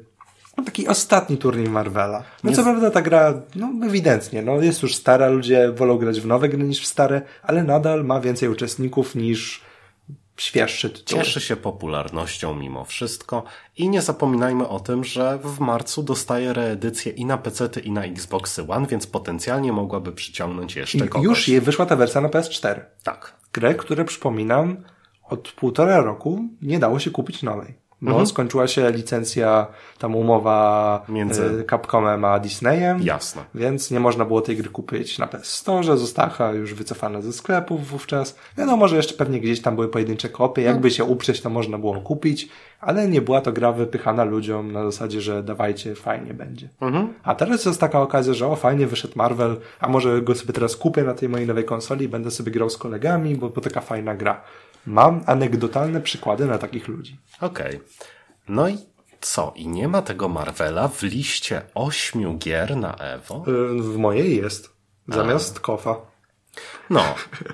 no, taki ostatni turniej Marvela. No co prawda ta gra, no ewidentnie, no jest już stara, ludzie wolą grać w nowe gry niż w stare, ale nadal ma więcej uczestników niż świeższy tytuł. Cieszy się popularnością mimo wszystko i nie zapominajmy o tym, że w marcu dostaje reedycję i na PC, i na Xboxy One, więc potencjalnie mogłaby przyciągnąć jeszcze I kogoś. już je wyszła ta wersja na PS4. Tak. Grę, które przypominam, od półtora roku nie dało się kupić nowej. Bo Mhm. skończyła się licencja, tam umowa Między- Między... Capcomem a Disneyem. Jasne. Więc nie można było tej gry kupić na PS Store, została już wycofana ze sklepów wówczas. Wiadomo, że jeszcze pewnie gdzieś tam były pojedyncze kopie, jakby się uprzeć, to można było kupić, ale nie była to gra wypychana ludziom na zasadzie, że dawajcie, fajnie będzie. A teraz jest taka okazja, że o, fajnie wyszedł Marvel, a może go sobie teraz kupię na tej mojej nowej konsoli i będę sobie grał z kolegami, bo, bo taka fajna gra. Mam anegdotalne przykłady na takich ludzi. Okej. No i co? I nie ma tego Marvela w liście ośmiu gier na Evo? Y, W mojej jest. Zamiast kofa. No,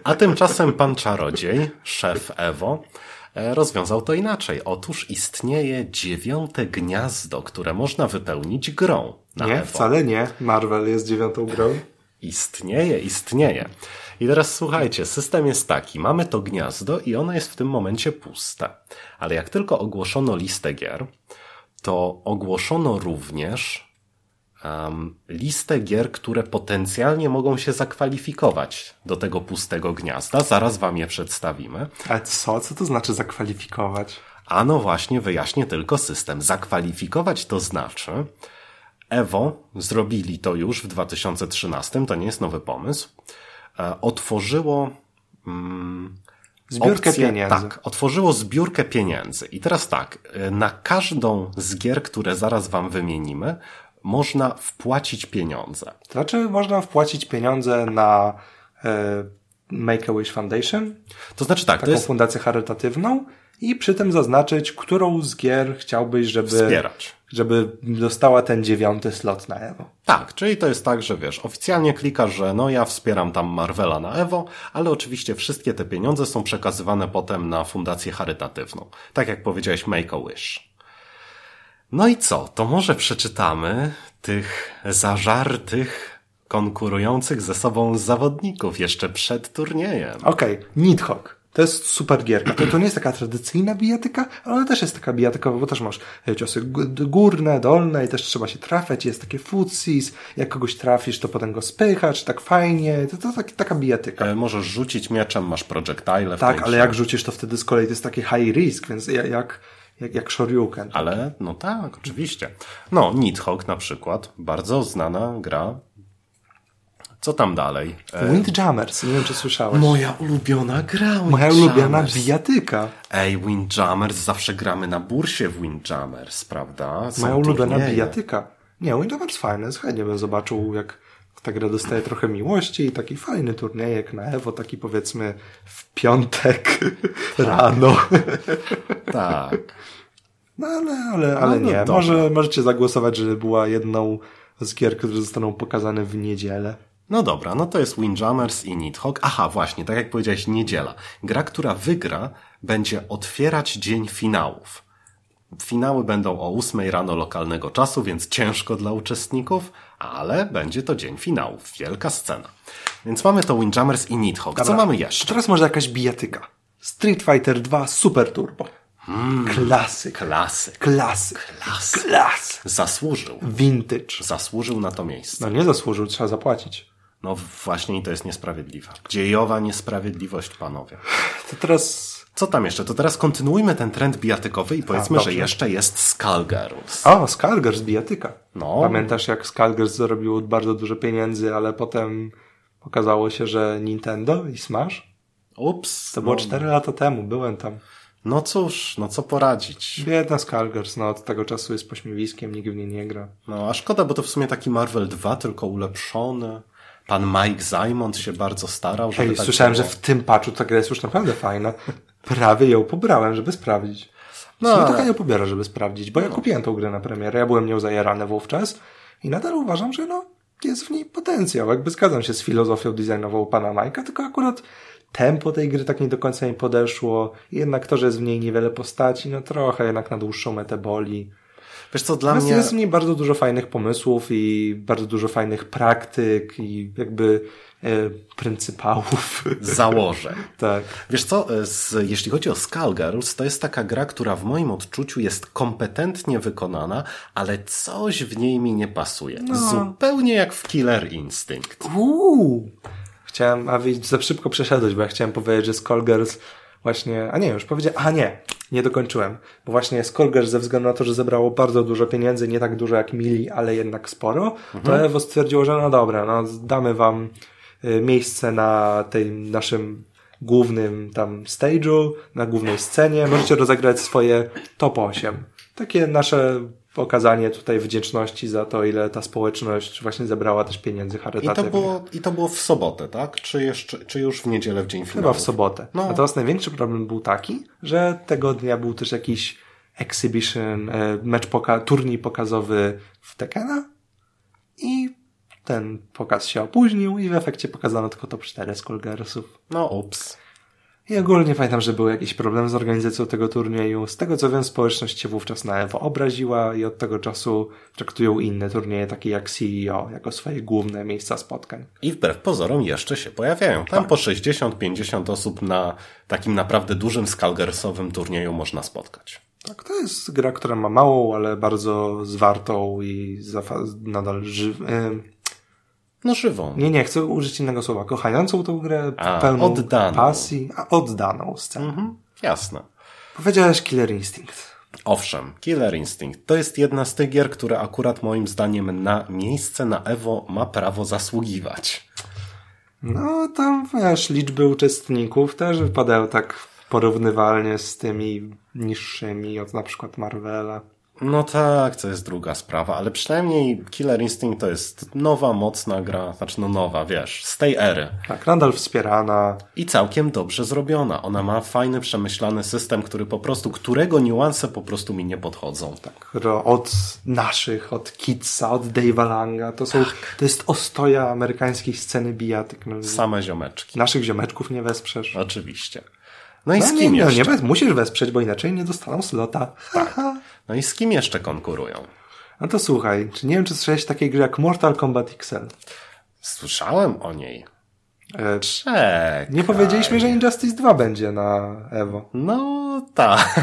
a tymczasem pan czarodziej, szef Evo, e, rozwiązał to inaczej. Otóż istnieje dziewiąte gniazdo, które można wypełnić grą na Nie, Evo. wcale nie. Marvel jest dziewiątą grą. Istnieje, istnieje. I teraz słuchajcie, system jest taki. Mamy to gniazdo i ono jest w tym momencie puste. Ale jak tylko ogłoszono listę gier, to ogłoszono również um, listę gier, które potencjalnie mogą się zakwalifikować do tego pustego gniazda. Zaraz wam je przedstawimy. Ale co? Co to znaczy zakwalifikować? A no właśnie, wyjaśnię tylko system. Zakwalifikować to znaczy, Evo zrobili to już w 2013, to nie jest nowy pomysł, e, otworzyło Zbiórkę opcję, pieniędzy. Tak, otworzyło zbiórkę pieniędzy. I teraz tak, e, na każdą z gier, które zaraz wam wymienimy, można wpłacić pieniądze. To znaczy, można wpłacić pieniądze na e, Make-A-Wish Foundation, To znaczy tak, to taką jest fundację charytatywną i przy tym zaznaczyć, którą z gier chciałbyś, żeby, wspierać. Żeby dostała ten dziewiąty slot na Evo. Tak, czyli to jest tak, że wiesz, oficjalnie klikasz, że no ja wspieram tam Marvela na Evo, ale oczywiście wszystkie te pieniądze są przekazywane potem na fundację charytatywną. Tak jak powiedziałeś, Make a Wish. No i co? To może przeczytamy tych zażartych, konkurujących ze sobą zawodników jeszcze przed turniejem. Okej, Nidhogg. To jest super gierka. To, to nie jest taka tradycyjna bijatyka, ale ona też jest taka bijatykowa, bo też masz ciosy górne, dolne i też trzeba się trafiać. Jest takie futsis. Jak kogoś trafisz, to potem go spychasz, tak fajnie. To, to tak, taka bijatyka. E, Możesz rzucić mieczem, masz projectile Tak, ale jak rzucisz, to wtedy z kolei to jest taki high risk, więc ja- jak, jak, jak Shoryuken. Ale, no tak, oczywiście. No, Nidhogg na przykład, bardzo znana gra. Co tam dalej? E, Windjammers, nie wiem czy słyszałeś. Moja ulubiona gra. Moja ulubiona bijatyka. Ej, Windjammers, zawsze gramy na bursie w Windjammers, prawda? Są Moja ulubiona turnieje. bijatyka. Nie, Windjammers fajne, jest chętnie bym zobaczył, jak ta gra dostaje trochę miłości i taki fajny turniejek na Evo, taki powiedzmy w piątek rano. Tak. No ale, ale, ale No, no nie. dobra. Może, możecie zagłosować, żeby była jedną z gier, które zostaną pokazane w niedzielę. No dobra, no to jest Windjammers i Nidhogg. Aha, właśnie, tak jak powiedziałeś, niedziela. Gra, która wygra, będzie otwierać dzień finałów. Finały będą o 8 rano lokalnego czasu, więc ciężko dla uczestników, ale będzie to dzień finałów. Wielka scena. Więc mamy to Windjammers i Nidhogg. Co Dobra, mamy To jeszcze? teraz może jakaś bijatyka. Street Fighter 2 Super Turbo. Klasyk. Klasyk. Klasyk. Klasyk. Klasyk. Zasłużył. Vintage. Zasłużył na to miejsce. No nie zasłużył, trzeba zapłacić. No właśnie i to jest niesprawiedliwe. Dziejowa niesprawiedliwość, panowie. To teraz... Co tam jeszcze? To teraz kontynuujmy ten trend bijatykowy i powiedzmy, dobrze. że jeszcze jest Skullgirls. O, Skullgirls, bijatyka. No. Pamiętasz jak Skullgirls zarobiło bardzo dużo pieniędzy, ale potem okazało się, że Nintendo i Smash? Ups. To było no, 4 lata temu, byłem tam. no cóż, no co poradzić. Biedna Skullgirls, no od tego czasu jest pośmiewiskiem, nikt w niej nie gra. No a szkoda, bo to w sumie taki Marvel 2, tylko ulepszony. Pan Mike Zymont się bardzo starał, żeby Hej, tak słyszałem, że w tym patchu ta gra jest już naprawdę fajna. Prawie ją pobrałem, żeby sprawdzić. No, No, no ale- taka ją pobiera, żeby sprawdzić, bo ja kupiłem tą grę na premierę, ja byłem nią zajarany wówczas i nadal uważam, że no, jest w niej potencjał. Jakby zgadzam się z filozofią designową pana Majka, tylko akurat tempo tej gry tak nie do końca mi podeszło. Jednak to, że jest w niej niewiele postaci, no trochę jednak na dłuższą metę boli. Wiesz co, dla Natomiast mnie... jest w niej bardzo dużo fajnych pomysłów i bardzo dużo fajnych praktyk i jakby e, pryncypałów. Założę. tak. Wiesz co, e, z, jeśli chodzi o Skullgirls, to jest taka gra, która w moim odczuciu jest kompetentnie wykonana, ale coś w niej mi nie pasuje. No. Zupełnie jak w Killer Instinct. Uuu. Chciałem, a za szybko przeszedłeś, bo ja chciałem powiedzieć, że Skullgirls właśnie, a nie, już powiedziałem, a nie, nie dokończyłem, bo właśnie Skullgirls ze względu na to, że zebrało bardzo dużo pieniędzy, nie tak dużo jak Mili, ale jednak sporo, to Evo stwierdziło, że no dobra, no damy wam y, miejsce na tej naszym głównym tam stage'u, na głównej scenie, możecie rozegrać swoje top 8. Takie nasze pokazanie tutaj wdzięczności za to, ile ta społeczność właśnie zebrała też pieniędzy I to, charytatywnych. było, I to było w sobotę, tak? Czy, jeszcze, czy już w niedzielę w dzień finału? Chyba w sobotę. No. Natomiast największy problem był taki, że tego dnia był też jakiś exhibition, e, mecz poka turniej pokazowy w Tekena i ten pokaz się opóźnił i w efekcie pokazano tylko top 4 Skullgirlsów. No ups. I ogólnie pamiętam, że był jakiś problem z organizacją tego turnieju. Z tego co wiem, społeczność się wówczas na Evo obraziła i od tego czasu traktują inne turnieje, takie jak CEO, jako swoje główne miejsca spotkań. I wbrew pozorom jeszcze się pojawiają. Tam po 60-50 osób na takim naprawdę dużym Skullgirsowym turnieju można spotkać. Tak, to jest gra, która ma małą, ale bardzo zwartą i nadal ży... No żywą. Nie, nie, chcę użyć innego słowa. Kochającą tą grę, A, pełną oddaną. pasji, a oddaną scenę. Mhm, jasne. Powiedziałeś Killer Instinct. Owszem, Killer Instinct to jest jedna z tych gier, które akurat moim zdaniem na miejsce na Evo ma prawo zasługiwać. No, tam, wiesz, liczby uczestników też wypadają tak porównywalnie z tymi niższymi od na przykład Marvela. No tak, to jest druga sprawa, ale przynajmniej Killer Instinct to jest nowa, mocna gra, znaczy no nowa, wiesz, z tej ery. Tak, nadal wspierana. I całkiem dobrze zrobiona. Ona ma fajny, przemyślany system, który po prostu, którego niuanse po prostu mi nie podchodzą. Tak, od naszych, od Kidsa, od Dave'a Langa. To są, Tak. to jest ostoja amerykańskiej sceny bijatyk. No, Same ziomeczki. naszych ziomeczków nie wesprzesz. Oczywiście. No i No z kim nie, jeszcze? nie musisz wesprzeć, bo inaczej nie dostaną slota. Haha. No i z kim jeszcze konkurują? No to słuchaj, czy nie wiem, czy słyszałeś takiej gry jak Mortal Kombat XL? Słyszałem o niej. E, Czekaj. nie powiedzieliśmy, że Injustice 2 będzie na Evo. No tak.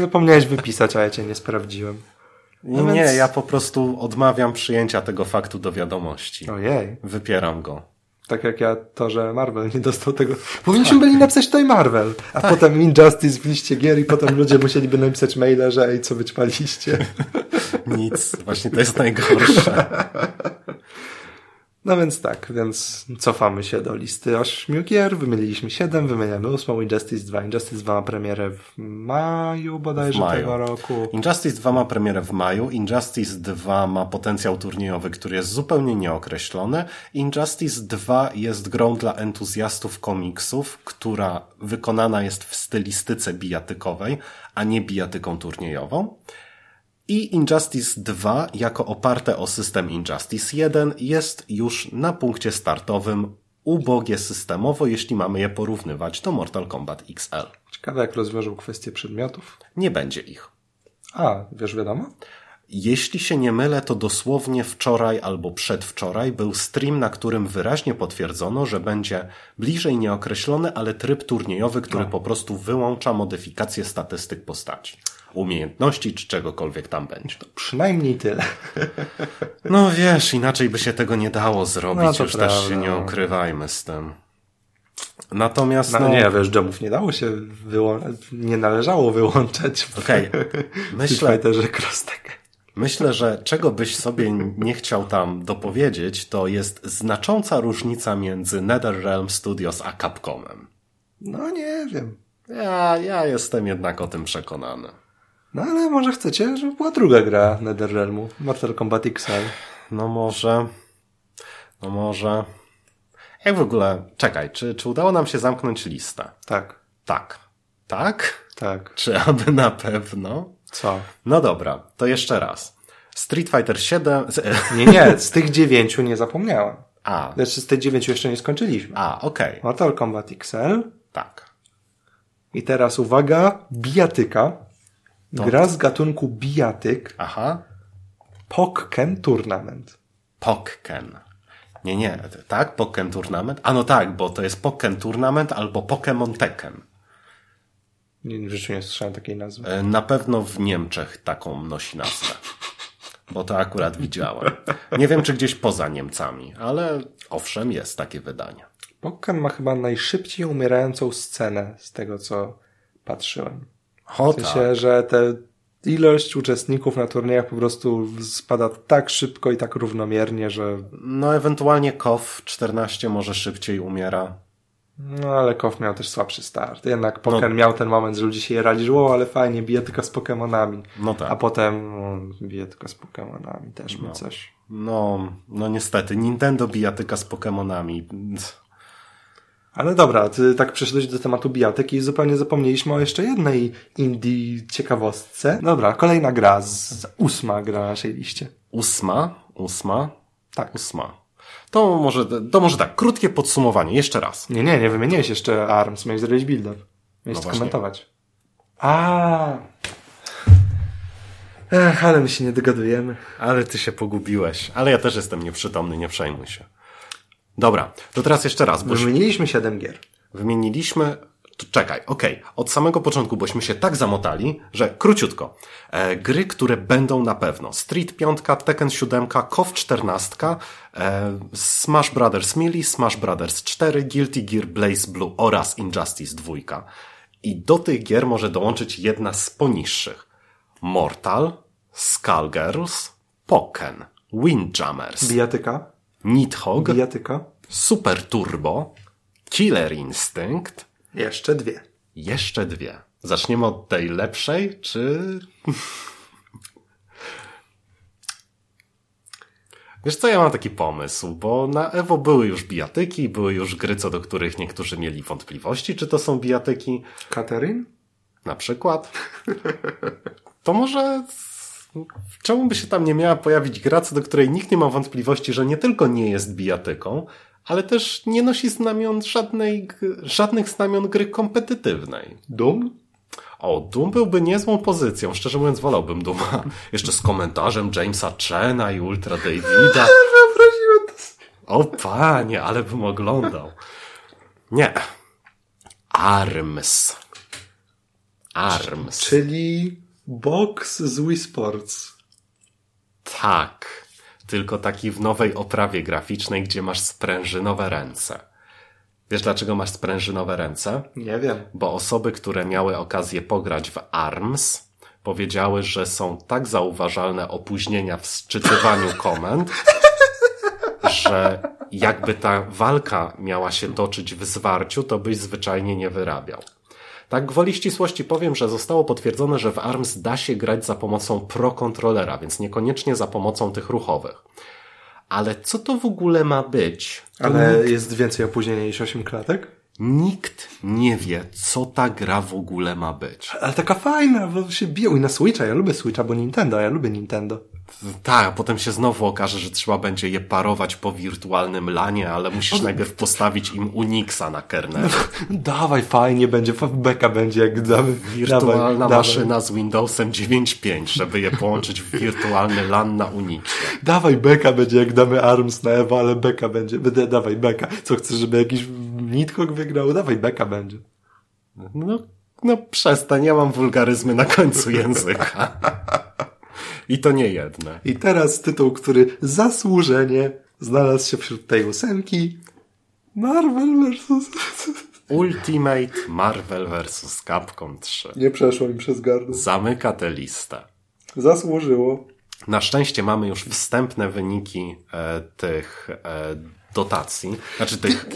Zapomniałeś wypisać, a ja cię nie sprawdziłem. Nie, więc- ja po prostu odmawiam przyjęcia tego faktu do wiadomości. Ojej. Wypieram go. Tak jak ja to, że Marvel nie dostał tego. Powinniśmy byli napisać tutaj Marvel, a potem Injustice w liście gier i potem ludzie musieliby napisać maile, że ej, co wyćpaliście. Nic. Właśnie to jest najgorsze. No więc tak, więc cofamy się do listy ośmiu gier, wymieniliśmy siedem, wymieniamy ósmą, Injustice 2. Injustice 2 ma premierę w maju bodajże W maju. tego roku. Injustice 2 ma premierę w maju. Injustice 2 ma potencjał turniejowy, który jest zupełnie nieokreślony. Injustice 2 jest grą dla entuzjastów komiksów, która wykonana jest w stylistyce bijatykowej, a nie bijatyką turniejową. I Injustice 2, jako oparte o system Injustice 1, jest już na punkcie startowym ubogie systemowo, jeśli mamy je porównywać do Mortal Kombat XL. Ciekawe jak rozwiążą kwestię przedmiotów. Nie będzie ich. A, wiesz wiadomo? Jeśli się nie mylę, to dosłownie wczoraj albo przedwczoraj był stream, na którym wyraźnie potwierdzono, że będzie bliżej nieokreślony, ale tryb turniejowy, który po prostu wyłącza modyfikację statystyk postaci. Umiejętności czy czegokolwiek tam będzie. Przynajmniej tyle. No wiesz, inaczej by się tego nie dało zrobić, No, to już też prawda, się nie no. ukrywajmy z tym. Natomiast No, no, nie, wiesz, dżemów nie dało się wyłączać, nie należało wyłączać Okej. Street Myślę, Fighterze Krostek. myślę, że czego byś sobie nie chciał tam dopowiedzieć, to jest znacząca różnica między NetherRealm Studios a Capcomem. No nie wiem. Ja, ja jestem jednak o tym przekonany. No ale może chcecie, żeby była druga gra NetherRealmu. Mortal Kombat XL. No może. No może. Jak w ogóle. Czekaj, czy, czy udało nam się zamknąć listę? Tak, Tak. Tak? tak. Czy aby na pewno? Co? No dobra, to jeszcze raz. Street Fighter 7. z- Nie, nie, z tych dziewięciu nie zapomniałem. A, Znaczy z tych dziewięciu jeszcze nie skończyliśmy. a, okej. Mortal Kombat XL. Tak. I teraz uwaga, bijatyka. Gra z gatunku bijatyk. Aha. Pokken Tournament. Pokken. Nie, nie, tak? Pokken Tournament? A no tak, bo to jest Pokken Tournament albo Pokémon Tekken. Nie, w życiu nie słyszałem takiej nazwy. E, Na pewno w Niemczech taką nosi nazwę. Bo to akurat widziałem. Nie wiem, czy gdzieś poza Niemcami, ale owszem, jest takie wydanie. Pokken ma chyba najszybciej umierającą scenę z tego, co patrzyłem. O W tak. sensie, że te ilość uczestników na turniejach po prostu spada tak szybko i tak równomiernie, że No, ewentualnie KOF 14 może szybciej umiera. no ale Kof miał też słabszy start. Jednak Pokken No. miał ten moment, że ludzie się rali, że o, ale fajnie, bije tylko z Pokemonami. No tak. A potem no, bije tylko z Pokemonami, też mi coś. No, no niestety, Nintendo bijatyka z Pokémonami. Ale dobra, ty tak przeszedłeś do tematu bijatyk i zupełnie zapomnieliśmy o jeszcze jednej indie ciekawostce. Dobra, kolejna gra, z, ósma gra na naszej liście. Ósma, ósma, Tak. ósma. To może, to może tak, krótkie podsumowanie, jeszcze raz. Nie, nie, nie wymieniłeś jeszcze ARMS, miałeś zrobić build-up. Miałeś No komentować. A. Ech, ale my się nie dogadujemy. Ale ty się pogubiłeś. Ale ja też jestem nieprzytomny, nie przejmuj się. Dobra, to teraz jeszcze raz, Wymieniliśmy 7 gier. wymieniliśmy... To czekaj, okej. Od samego początku, bośmy się tak zamotali, że króciutko. E, gry, które będą na pewno. Street 5, Tekken 7, KOF 14, e, Smash Brothers Melee, Smash Brothers 4, Guilty Gear Blaze Blue oraz Injustice 2. I do tych gier może dołączyć jedna z poniższych. Mortal, Skullgirls, Pokken, Windjammers, Bijatyka. Nidhogg, Bijatyka. Super Turbo, Killer Instinct, Jeszcze dwie. jeszcze dwie. Zaczniemy od tej lepszej, czy... Wiesz co, ja mam taki pomysł, bo na Evo były już bijatyki, były już gry, co do których niektórzy mieli wątpliwości, czy to są bijatyki, Katerin? na przykład. To może... Czemu by się tam nie miała pojawić gra, co do której nikt nie ma wątpliwości, że nie tylko nie jest bijatyką, ale też nie nosi znamion żadnej, żadnych znamion gry kompetytywnej. Dum? O, Doom byłby niezłą pozycją. Szczerze mówiąc, wolałbym Duma. Jeszcze z komentarzem Jamesa Chena i Ultra Davida. O panie, ale bym oglądał. Nie. Arms. Arms. Czyli box z Wii Sports. Tak. Tylko taki w nowej oprawie graficznej, gdzie masz sprężynowe ręce. Wiesz dlaczego masz sprężynowe ręce? Nie wiem. Bo osoby, które miały okazję pograć w ARMS, powiedziały, że są tak zauważalne opóźnienia w sczytywaniu komend, że jakby ta walka miała się toczyć w zwarciu, to byś zwyczajnie nie wyrabiał. Tak gwoli ścisłości powiem, że zostało potwierdzone, że w ARMS da się grać za pomocą pro kontrolera, więc niekoniecznie za pomocą tych ruchowych. Ale co to w ogóle ma być? To Ale jest więcej opóźnienia niż 8 klatek? Nikt nie wie, co ta gra w ogóle ma być. Ale taka fajna, bo się biją i na Switcha. Ja lubię Switcha, bo Nintendo, ja lubię Nintendo. Tak, potem się znowu okaże, że trzeba będzie je parować po wirtualnym lanie, ale musisz najpierw postawić im Unixa na kernelu. Dawaj, fajnie będzie, beka będzie, jak damy. Wirtualna dawaj, dawaj. maszyna z Windowsem 9.5, żeby je połączyć w wirtualny LAN na Unixie. Dawaj, beka będzie, jak damy ARMS na Ewa, ale beka będzie. Dawaj, beka. Co chcesz, żeby jakiś Nidhogg wygrał? Dawaj, beka będzie. No, No przestań, ja mam wulgaryzmy na końcu języka. I to nie jedne. I teraz tytuł, który zasłużenie znalazł się wśród tej ósemki. Marvel vs. Ultimate Marvel vs. Capcom 3. Nie przeszło mi przez gardło. Zamyka tę listę. Zasłużyło. Na szczęście mamy już wstępne wyniki e, tych e, dotacji. Znaczy tych...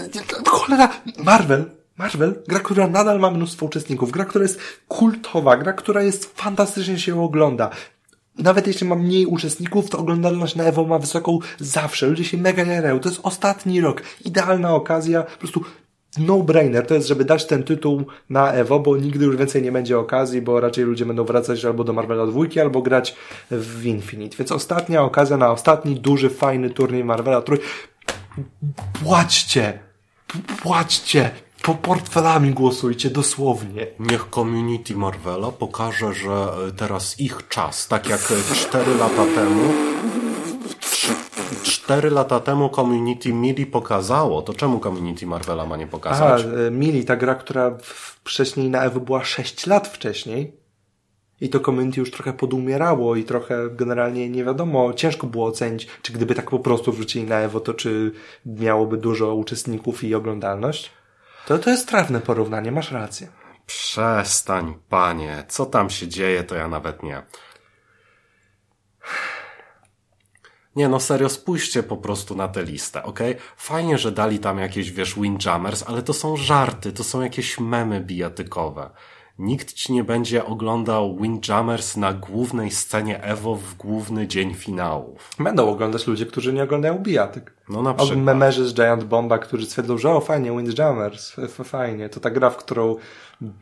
Cholera! Marvel! Marvel, gra, która nadal ma mnóstwo uczestników, gra, która jest kultowa, gra, która jest fantastycznie się ogląda. Nawet jeśli ma mniej uczestników, to oglądalność na Evo ma wysoką zawsze. Ludzie się mega jarają. To jest ostatni rok. Idealna okazja. Po prostu no-brainer to jest, żeby dać ten tytuł na Evo, bo nigdy już więcej nie będzie okazji, bo raczej ludzie będą wracać albo do Marvela dwójki, albo grać w Infinite. Więc ostatnia okazja na ostatni duży, fajny turniej Marvela trój. Płaćcie! Płaćcie! Po portfelami głosujcie, dosłownie. Niech community Marvela pokaże, że e, teraz ich czas, tak jak 4 lata temu 4 lata temu community Mili pokazało, to czemu community Marvela ma nie pokazać? Aha, e, Mili, ta gra, która wcześniej na Evo była 6 lat wcześniej. I to community już trochę podumierało i trochę generalnie nie wiadomo, ciężko było ocenić, czy gdyby tak po prostu wrzucili na Evo, to czy miałoby dużo uczestników i oglądalność. To, to jest trafne porównanie, masz rację. Przestań, panie. Co tam się dzieje, to ja nawet nie. Nie, no serio, spójrzcie po prostu na tę listę, ok? Fajnie, że dali tam jakieś, wiesz, windjammers, ale to są żarty, to są jakieś memy bijatykowe. Nikt ci nie będzie oglądał Windjammers na głównej scenie Evo w główny dzień finałów. Będą oglądać ludzie, którzy nie oglądają bijatyk. No na przykład. Memerzy z Giant Bomba, którzy stwierdzą, że o fajnie, Windjammers, fajnie. To ta gra, w którą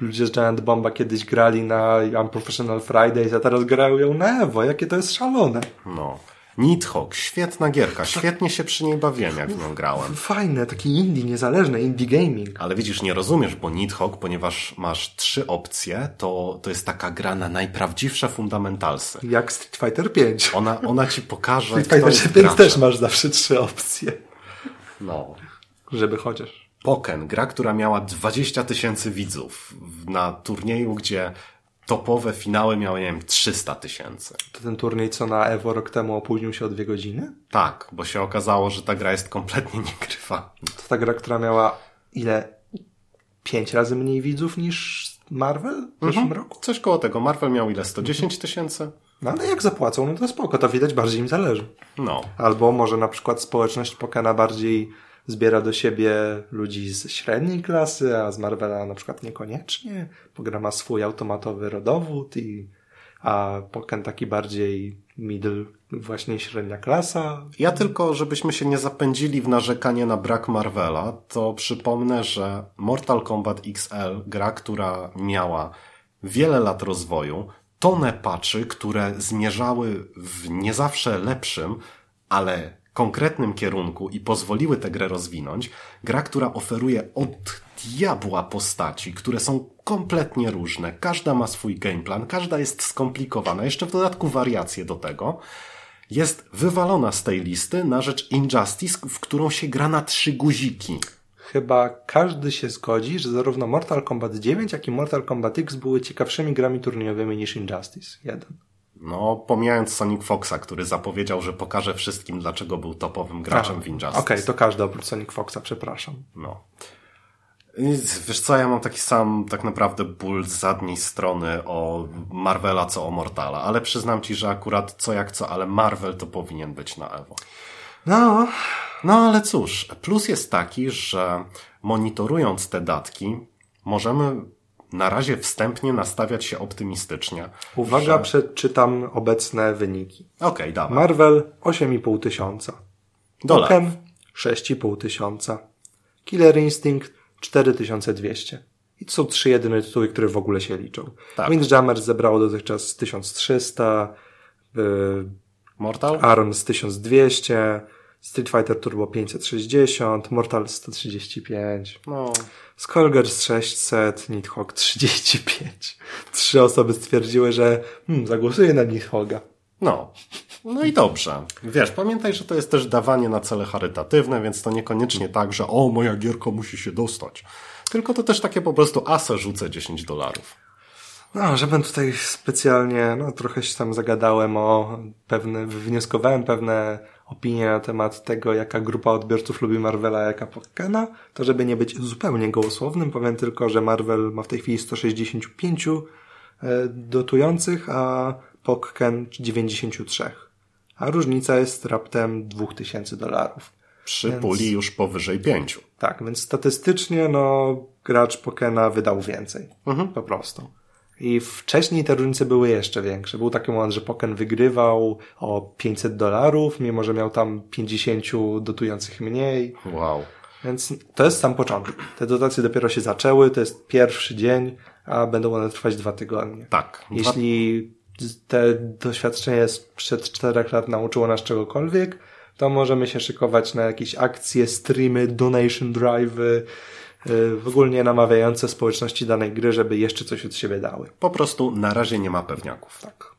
ludzie z Giant Bomba kiedyś grali na Unprofessional Fridays, a teraz grają ją na Evo. Jakie to jest szalone. No. Nidhogg, świetna gierka, świetnie się przy niej bawiłem, jak w nią grałem. Fajne, taki indie, niezależny, indie gaming. Ale widzisz, nie rozumiesz, bo Nidhogg, ponieważ masz trzy opcje, to, to jest taka gra na najprawdziwsze fundamentalsy. Jak Street Fighter 5. Ona, ona ci pokaże, Street Fighter 5 też masz zawsze trzy opcje. No. Żeby chociaż. Poken, gra, która miała 20 tysięcy widzów na turnieju, gdzie topowe finały miały, nie wiem, 300 tysięcy. To ten turniej, co na Evo rok temu opóźnił się o dwie godziny? Tak, bo się okazało, że ta gra jest kompletnie niegrywalna. To ta gra, która miała ile? Pięć razy mniej widzów niż Marvel w zeszłym mhm. roku? Coś koło tego. Marvel miał ile? 110 tysięcy? No ale jak zapłacą, no to spoko, to widać bardziej im zależy. No. Albo może na przykład społeczność Pokena bardziej zbiera do siebie ludzi z średniej klasy, a z Marvela na przykład niekoniecznie, bo gra ma swój automatowy rodowód i a Poken taki bardziej middle, właśnie średnia klasa. Ja tylko, żebyśmy się nie zapędzili w narzekanie na brak Marvela, to przypomnę, że Mortal Kombat XL, gra, która miała wiele lat rozwoju, tonę patchy, które zmierzały w nie zawsze lepszym, ale konkretnym kierunku i pozwoliły tę grę rozwinąć, gra, która oferuje od diabła postaci, które są kompletnie różne. Każda ma swój gameplan, każda jest skomplikowana, jeszcze w dodatku wariacje do tego, jest wywalona z tej listy na rzecz Injustice, w którą się gra na trzy guziki. Chyba każdy się zgodzi, że zarówno Mortal Kombat 9, jak i Mortal Kombat X były ciekawszymi grami turniejowymi niż Injustice 1. No, pomijając Sonic Foxa, który zapowiedział, że pokaże wszystkim, dlaczego był topowym graczem A, w Injustice. Okej, okay, to każdy oprócz Sonic Foxa, przepraszam. No. Wiesz co, ja mam taki sam tak naprawdę ból z zadniej strony o Marvela, co o Mortala, ale przyznam ci, że akurat co jak co, ale Marvel to powinien być na Evo. No, no ale cóż, plus jest taki, że monitorując te datki, możemy na razie wstępnie nastawiać się optymistycznie. Uwaga, że... przeczytam obecne wyniki. Okej, okay, dawaj. Marvel 8,5 tysiąca. Token 6,5 tysiąca. Killer Instinct 4200. I to są trzy jedyne tytuły, które w ogóle się liczą. Tak. Windjammers zebrało dotychczas 1300, yy, Mortal? Arms 1200, Street Fighter Turbo 560, Mortal 135, no. Skullgirls 600, Nidhogg 35. Trzy osoby stwierdziły, że hmm, zagłosuję na Nidhogga. No. No i dobrze. Wiesz, pamiętaj, że to jest też dawanie na cele charytatywne, więc to niekoniecznie tak, że o, moja gierka musi się dostać. Tylko to też takie po prostu asa rzucę 10 dolarów. No, żebym tutaj specjalnie, no trochę się tam zagadałem o pewne, wywnioskowałem pewne opinie na temat tego, jaka grupa odbiorców lubi Marvela, jaka Pokkena, to żeby nie być zupełnie gołosłownym, powiem tylko, że Marvel ma w tej chwili 165 e, dotujących, a Pokken 93. A różnica jest raptem 2000 dolarów. Przy więc, puli już powyżej 5. Tak, więc statystycznie no gracz Pokena wydał więcej. Mhm. Po prostu. I wcześniej te różnice były jeszcze większe. Był taki moment, że Poken wygrywał o 500 dolarów, mimo że miał tam 50 dotujących mniej. Wow. Więc to jest sam początek. Te dotacje dopiero się zaczęły, to jest pierwszy dzień, a będą one trwać dwa tygodnie. Tak. Jeśli te doświadczenie sprzed czterech lat nauczyło nas czegokolwiek, to możemy się szykować na jakieś akcje, streamy, donation drive, Y, w ogóle namawiające społeczności danej gry, żeby jeszcze coś od siebie dały. Po prostu na razie nie ma pewniaków. Tak.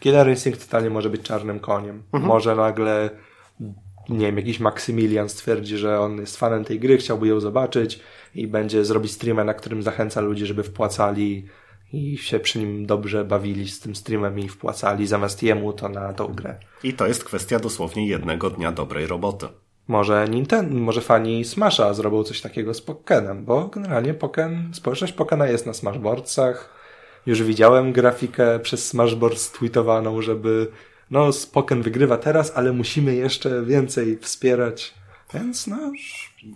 Killer Instinct totalnie może być czarnym koniem. Mhm. Może nagle, nie wiem, jakiś Maksymilian stwierdzi, że on jest fanem tej gry, chciałby ją zobaczyć i będzie zrobić streama, na którym zachęca ludzi, żeby wpłacali i się przy nim dobrze bawili z tym streamem i wpłacali zamiast jemu to na tą grę. I to jest kwestia dosłownie jednego dnia dobrej roboty. Może Nintendo, może fani Smasha zrobią coś takiego z Pokkenem, bo generalnie Pokken, społeczność Pokkena jest na Smashboardsach. Już widziałem grafikę przez Smashboards tweetowaną, żeby no Pokken wygrywa teraz, ale musimy jeszcze więcej wspierać. Więc no...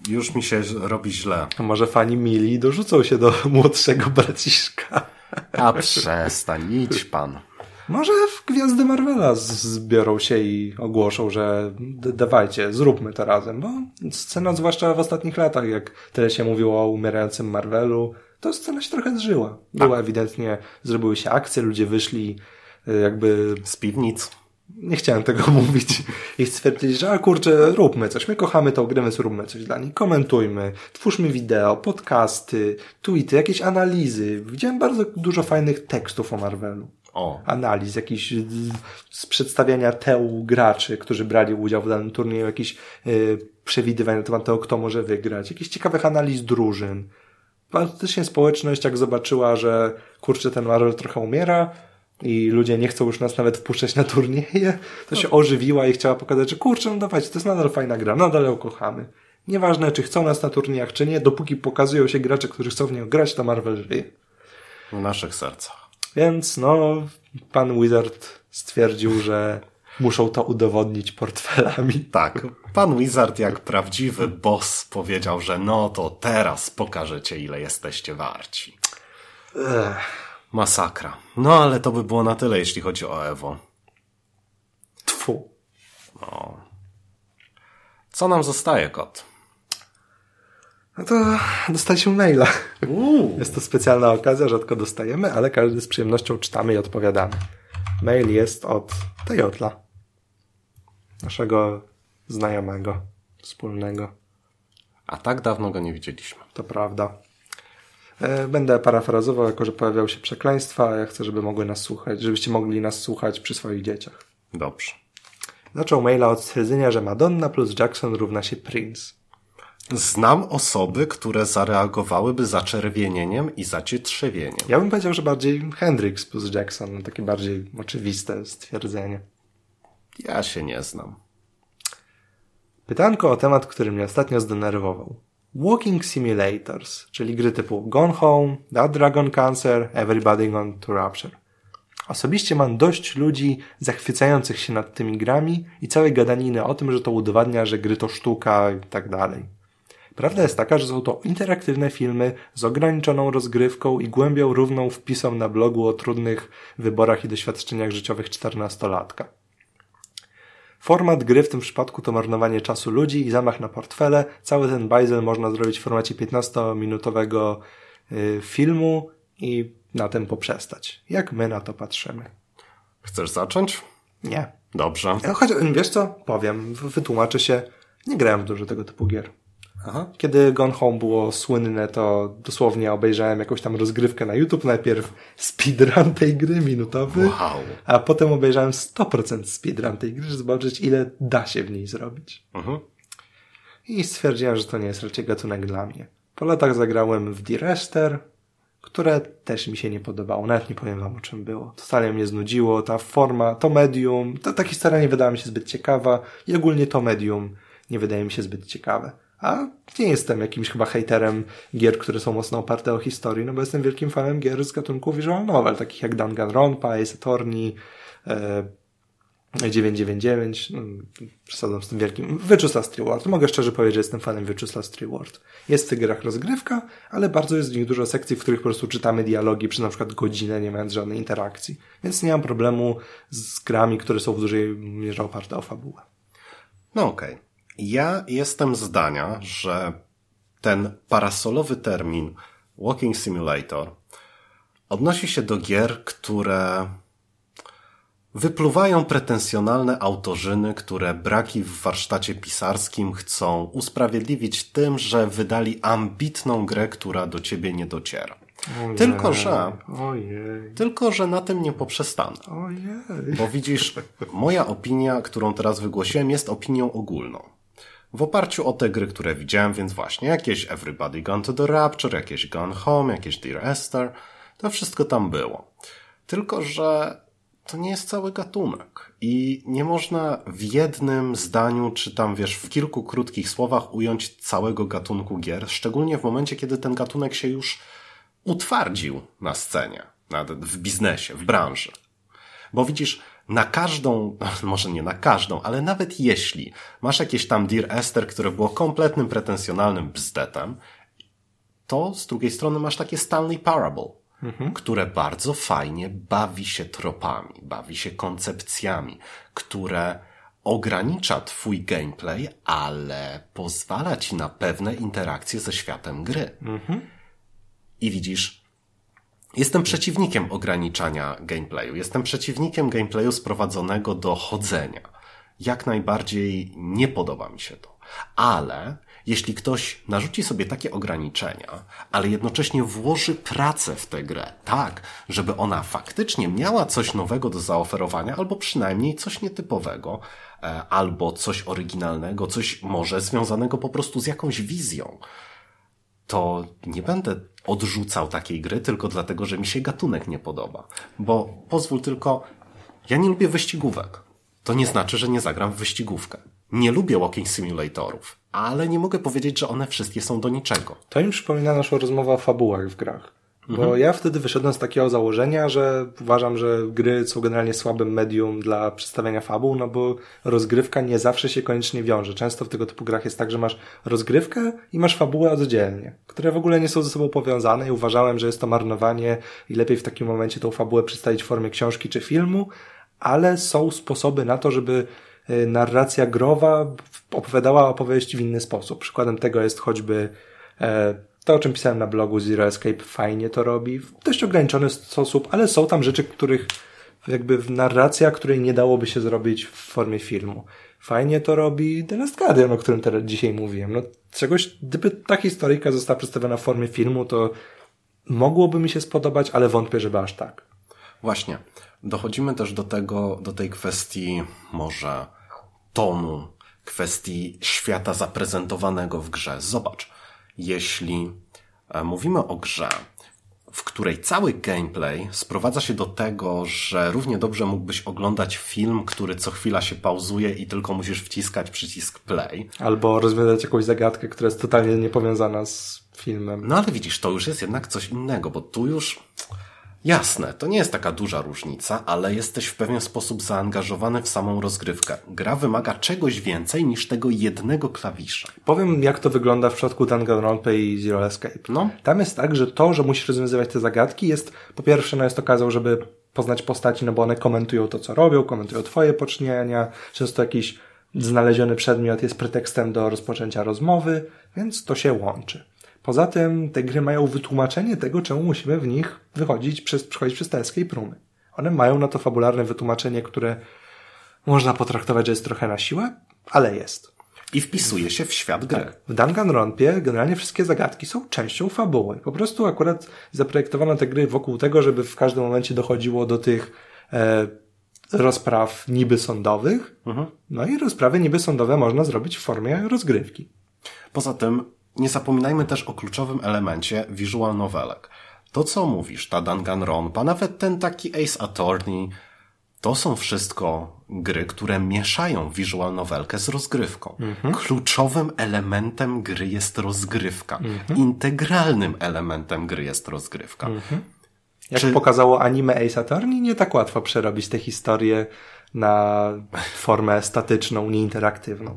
Już mi się robi źle. Może fani Mili dorzucą się do młodszego braciszka. A przestań, idź pan. Może w Gwiazdy Marvela zbiorą się i ogłoszą, że dawajcie, zróbmy to razem, bo scena zwłaszcza w ostatnich latach, jak tyle się mówiło o umierającym Marvelu, to scena się trochę zżyła. Była tak. ewidentnie, zrobiły się akcje, ludzie wyszli y, jakby... Z piwnic. Nie chciałem tego mówić i stwierdzili, że a kurczę, róbmy coś, my kochamy tą grę, więc róbmy coś dla niej, komentujmy, twórzmy wideo, podcasty, tweety, jakieś analizy. Widziałem bardzo dużo fajnych tekstów o Marvelu o. analiz, jakiś z przedstawiania teł graczy, którzy brali udział w danym turnieju, jakichś y, przewidywań na temat tego, kto może wygrać, jakichś ciekawych analiz drużyn. Faktycznie społeczność, jak zobaczyła, że kurczę, ten Marvel trochę umiera i ludzie nie chcą już nas nawet wpuszczać na turnieje, to się ożywiła i chciała pokazać, że kurczę, no dawajcie, to jest nadal fajna gra, nadal ją kochamy. Nieważne, czy chcą nas na turniejach, czy nie, dopóki pokazują się gracze, którzy chcą w nią grać, to Marvel żyje. W naszych sercach. Więc no, pan Wizard stwierdził, że muszą to udowodnić portfelami. Tak. Pan Wizard, jak prawdziwy boss, powiedział, że no to teraz pokażecie, ile jesteście warci. Ech. Masakra. No ale to by było na tyle, jeśli chodzi o Ewo. Tfu. No. Co nam zostaje, kot? No to dostaliśmy maila. Uuu. Jest to specjalna okazja, rzadko dostajemy, ale każdy z przyjemnością czytamy i odpowiadamy. Mail jest od Tejotla. Naszego znajomego, wspólnego. A tak dawno go nie widzieliśmy. To prawda. E, będę parafrazował, jako że pojawiały się przekleństwa, a ja chcę, żeby mogły nas słuchać, żebyście mogli nas słuchać przy swoich dzieciach. Dobrze. Zaczął maila od stwierdzenia, że Madonna plus Jackson równa się Prince. Znam osoby, które zareagowałyby zaczerwienieniem i zacietrzewieniem. Ja bym powiedział, że bardziej Hendrix plus Jackson, takie bardziej oczywiste stwierdzenie. Ja się nie znam. Pytanko o temat, który mnie ostatnio zdenerwował. Walking Simulators, czyli gry typu Gone Home, That Dragon Cancer, Everybody Gone to Rapture. Osobiście mam dość ludzi zachwycających się nad tymi grami i całej gadaniny o tym, że to udowadnia, że gry to sztuka i tak dalej. Prawda jest taka, że są to interaktywne filmy z ograniczoną rozgrywką i głębią równą wpisom na blogu o trudnych wyborach i doświadczeniach życiowych czternastolatka. Format gry w tym przypadku to marnowanie czasu ludzi i zamach na portfele. Cały ten bajzel można zrobić w formacie 15-minutowego y, filmu i na tym poprzestać. Jak my na to patrzymy? Chcesz zacząć? Nie. Dobrze. Choć, wiesz co? Powiem, wytłumaczę się. Nie grałem w dużo tego typu gier Aha. Kiedy Gone Home było słynne, to dosłownie obejrzałem jakąś tam rozgrywkę na YouTube. Najpierw speedrun tej gry minutowy, Wow. a potem obejrzałem 100% speedrun tej gry, żeby zobaczyć ile da się w niej zrobić. Mhm. I stwierdziłem, że to nie jest raczej gatunek dla mnie. Po latach zagrałem w D-Rester, które też mi się nie podobało. Nawet nie powiem wam o czym było. Totalnie mnie znudziło. Ta forma, to medium, ta, ta historia nie wydała mi się zbyt ciekawa i ogólnie to medium nie wydaje mi się zbyt ciekawe. A nie jestem jakimś chyba hejterem gier, które są mocno oparte o historii, no bo jestem wielkim fanem gier z gatunku visual novel, takich jak Danganronpa, Ace Attorney, e, 999, no, przesadzam z tym wielkim, Wyczusla Reward. Mogę szczerze powiedzieć, że jestem fanem Wyczusla Reward. Jest w tych grach rozgrywka, ale bardzo jest w nich dużo sekcji, w których po prostu czytamy dialogi przez na przykład godzinę, nie mając żadnej interakcji. Więc nie mam problemu z grami, które są w dużej mierze oparte o fabułę. No okej. Ja jestem zdania, że ten parasolowy termin Walking Simulator odnosi się do gier, które wypluwają pretensjonalne autorzyny, które braki w warsztacie pisarskim chcą usprawiedliwić tym, że wydali ambitną grę, która do ciebie nie dociera. Ojej. Tylko, że, Ojej. tylko, że na tym nie poprzestanę. Ojej. Bo widzisz, moja opinia, którą teraz wygłosiłem, jest opinią ogólną. W oparciu o te gry, które widziałem, więc właśnie jakieś Everybody Gone to the Rapture, jakieś Gone Home, jakieś Dear Esther, to wszystko tam było. Tylko, że to nie jest cały gatunek. I nie można w jednym zdaniu, czy tam wiesz, w kilku krótkich słowach ująć całego gatunku gier, szczególnie w momencie, kiedy ten gatunek się już utwardził na scenie, w biznesie, w branży. Bo widzisz, na każdą, może nie na każdą, ale nawet jeśli masz jakieś tam Dear Esther, które było kompletnym pretensjonalnym bzdetem, to z drugiej strony masz takie Stanley Parable, które bardzo fajnie bawi się tropami, bawi się koncepcjami, które ogranicza twój gameplay, ale pozwala ci na pewne interakcje ze światem gry. I widzisz, Jestem przeciwnikiem ograniczania gameplayu. Jestem przeciwnikiem gameplayu sprowadzonego do chodzenia. Jak najbardziej nie podoba mi się to. Ale jeśli ktoś narzuci sobie takie ograniczenia, ale jednocześnie włoży pracę w tę grę, tak, żeby ona faktycznie miała coś nowego do zaoferowania, albo przynajmniej coś nietypowego, e, albo coś oryginalnego, coś może związanego po prostu z jakąś wizją, to nie będę odrzucał takiej gry tylko dlatego, że mi się gatunek nie podoba. Bo pozwól tylko, ja nie lubię wyścigówek. To nie znaczy, że nie zagram w wyścigówkę. Nie lubię walking simulatorów, ale nie mogę powiedzieć, że one wszystkie są do niczego. To mi przypomina naszą rozmowę o fabułach w grach. Bo Mhm. ja wtedy wyszedłem z takiego założenia, że uważam, że gry są generalnie słabym medium dla przedstawiania fabuł, no bo rozgrywka nie zawsze się koniecznie wiąże. Często w tego typu grach jest tak, że masz rozgrywkę i masz fabułę oddzielnie, które w ogóle nie są ze sobą powiązane i uważałem, że jest to marnowanie i lepiej w takim momencie tą fabułę przedstawić w formie książki czy filmu, ale są sposoby na to, żeby y, narracja growa opowiadała opowieść w inny sposób. Przykładem tego jest choćby e, to, o czym pisałem na blogu Zero Escape, fajnie to robi, w dość ograniczony sposób, ale są tam rzeczy, których jakby w narracja, której nie dałoby się zrobić w formie filmu. Fajnie to robi The Last Guardian, o którym teraz dzisiaj mówiłem. No, czegoś, gdyby ta historyjka została przedstawiona w formie filmu, to mogłoby mi się spodobać, ale wątpię, żeby aż tak. Właśnie. Dochodzimy też do tego, do tej kwestii może tonu, kwestii świata zaprezentowanego w grze. Zobacz, jeśli e, mówimy o grze, w której cały gameplay sprowadza się do tego, że równie dobrze mógłbyś oglądać film, który co chwila się pauzuje i tylko musisz wciskać przycisk play. Albo rozwiązać jakąś zagadkę, która jest totalnie niepowiązana z filmem. No ale widzisz, to już jest jednak coś innego, bo tu już jasne, to nie jest taka duża różnica, ale jesteś w pewien sposób zaangażowany w samą rozgrywkę. Gra wymaga czegoś więcej niż tego jednego klawisza. Powiem, jak to wygląda w przypadku Danganronpa i Zero Escape. No. Tam jest tak, że to, że musisz rozwiązywać te zagadki jest, po pierwsze, no jest okazją, żeby poznać postaci, no bo one komentują to, co robią, komentują twoje poczynienia, często jakiś znaleziony przedmiot jest pretekstem do rozpoczęcia rozmowy, więc to się łączy. Poza tym te gry mają wytłumaczenie tego, czemu musimy w nich wychodzić przez, przechodzić przez te escape roomy. One mają na to fabularne wytłumaczenie, które można potraktować, że jest trochę na siłę, ale jest. I wpisuje się w świat gry. Tak. W Danganronpie generalnie wszystkie zagadki są częścią fabuły. Po prostu akurat zaprojektowano te gry wokół tego, żeby w każdym momencie dochodziło do tych e, rozpraw niby sądowych. Mhm. No i rozprawy niby sądowe można zrobić w formie rozgrywki. Poza tym nie zapominajmy też o kluczowym elemencie visual novelek. To, co mówisz, ta Danganronpa, nawet ten taki Ace Attorney, to są wszystko gry, które mieszają visual novelkę z rozgrywką. Kluczowym elementem gry jest rozgrywka. Integralnym elementem gry jest rozgrywka. Jak Czy- pokazało anime Ace Attorney, nie tak łatwo przerobić tę historię na formę statyczną, nieinteraktywną.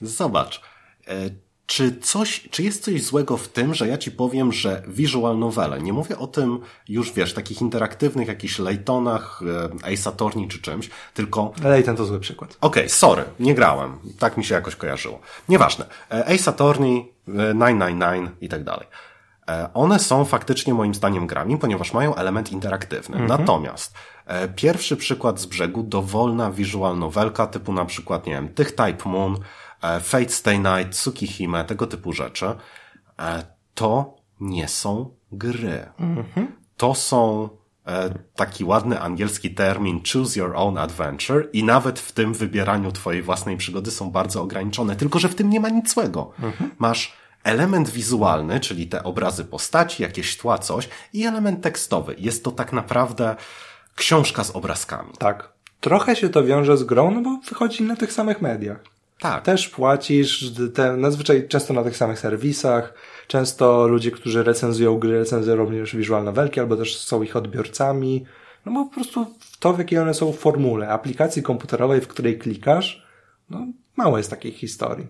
Zobacz, e, czy coś, czy jest coś złego w tym, że ja ci powiem, że visual novele, nie mówię o tym już, wiesz, takich interaktywnych jakichś Laytonach, e, Ace Attorney czy czymś, tylko ten to zły przykład. Okej, sorry, nie grałem. Tak mi się jakoś kojarzyło. Nieważne. E, Ace Attorney, e, 999 i tak dalej. E, One są faktycznie moim zdaniem grami, ponieważ mają element interaktywny. Natomiast e, pierwszy przykład z brzegu, dowolna visual novelka typu na przykład, nie wiem, Tych Type Moon, e, Fate Stay Night, Tsukihime, tego typu rzeczy, e, to nie są gry. To są e, taki ładny angielski termin choose your own adventure i nawet w tym wybieraniu twojej własnej przygody są bardzo ograniczone, tylko że w tym nie ma nic złego. Masz element wizualny, czyli te obrazy postaci, jakieś tła, coś i element tekstowy. Jest to tak naprawdę książka z obrazkami. Tak. Trochę się to wiąże z grą, no bo wychodzi na tych samych mediach. Tak. Też płacisz, te, nazwyczaj często na tych samych serwisach. Często ludzie, którzy recenzują gry, recenzują również visual novelki, albo też są ich odbiorcami. No bo po prostu to, w jakiej one są w formule. Aplikacji komputerowej, w której klikasz, no mało jest takich historii.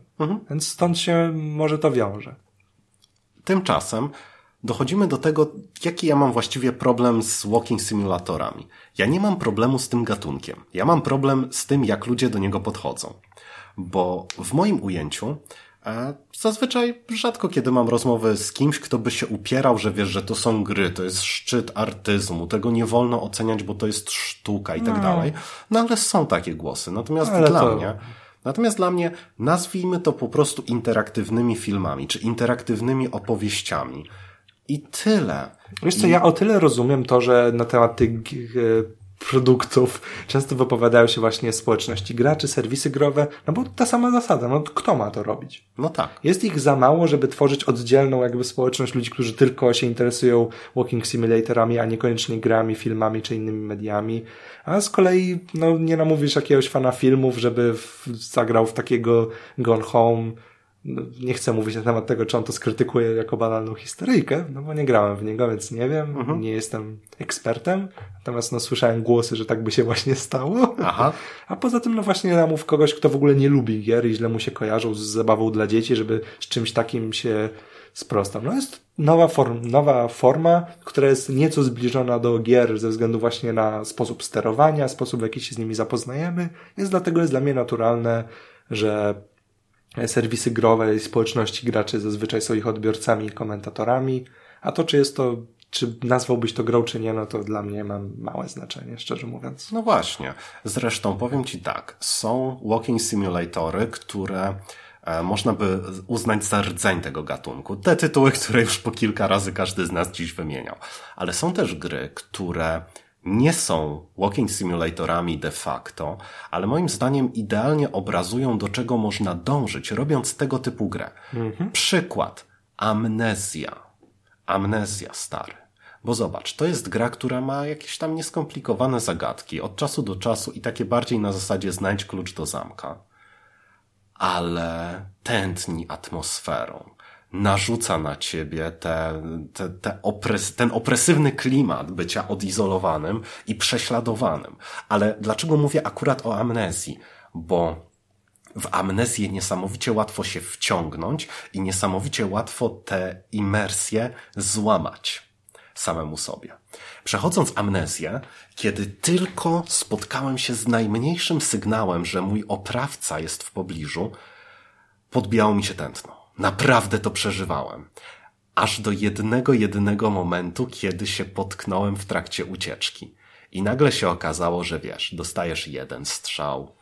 Więc stąd się może to wiąże. Tymczasem dochodzimy do tego, jaki ja mam właściwie problem z walking simulatorami. Ja nie mam problemu z tym gatunkiem. Ja mam problem z tym, jak ludzie do niego podchodzą. Bo w moim ujęciu e, zazwyczaj rzadko kiedy mam rozmowy z kimś, kto by się upierał, że wiesz, że to są gry, to jest szczyt artyzmu, tego nie wolno oceniać, bo to jest sztuka i tak dalej. No ale są takie głosy. Natomiast Ale dla to- mnie Natomiast dla mnie nazwijmy to po prostu interaktywnymi filmami, czy interaktywnymi opowieściami. I tyle. Wiesz co, ja o tyle rozumiem to, że na temat tych e, produktów często wypowiadają się właśnie społeczności graczy, serwisy growe, no bo ta sama zasada, no kto ma to robić? No tak. Jest ich za mało, żeby tworzyć oddzielną jakby społeczność ludzi, którzy tylko się interesują walking simulatorami, a niekoniecznie grami, filmami czy innymi mediami. A z kolei no, nie namówisz jakiegoś fana filmów, żeby w, zagrał w takiego Gone Home. No, nie chcę mówić na temat tego, czy on to skrytykuje jako banalną historyjkę, no bo nie grałem w niego, więc nie wiem, nie jestem ekspertem. Natomiast no, słyszałem głosy, że tak by się właśnie stało. Aha. A poza tym, no właśnie namów kogoś, kto w ogóle nie lubi gier i źle mu się kojarzą z zabawą dla dzieci, żeby z czymś takim się sprostał. No jest nowa, form, nowa forma, która jest nieco zbliżona do gier ze względu właśnie na sposób sterowania, sposób w jaki się z nimi zapoznajemy, więc dlatego jest dla mnie naturalne, że serwisy growe i społeczności graczy zazwyczaj są ich odbiorcami i komentatorami, a to czy jest to, czy nazwałbyś to grą, czy nie, no to dla mnie ma małe znaczenie, szczerze mówiąc. No właśnie. Zresztą powiem Ci tak. Są walking simulatory, które e, można by uznać za rdzeń tego gatunku. Te tytuły, które już po kilka razy każdy z nas dziś wymieniał. Ale są też gry, które nie są walking simulatorami de facto, ale moim zdaniem idealnie obrazują, do czego można dążyć, robiąc tego typu grę. Przykład. Amnezja. Amnezja, stary. Bo zobacz, to jest gra, która ma jakieś tam nieskomplikowane zagadki od czasu do czasu i takie bardziej na zasadzie znajdź klucz do zamka. Ale tętni atmosferą. Narzuca na ciebie te, te, te opres, ten opresywny klimat bycia odizolowanym i prześladowanym. Ale dlaczego mówię akurat o amnezji? Bo w amnezję niesamowicie łatwo się wciągnąć i niesamowicie łatwo tę imersję złamać samemu sobie. Przechodząc amnezję, kiedy tylko spotkałem się z najmniejszym sygnałem, że mój oprawca jest w pobliżu, podbijało mi się tętno. Naprawdę to przeżywałem. Aż do jednego, jedynego momentu, kiedy się potknąłem w trakcie ucieczki. I nagle się okazało, że wiesz, dostajesz jeden strzał,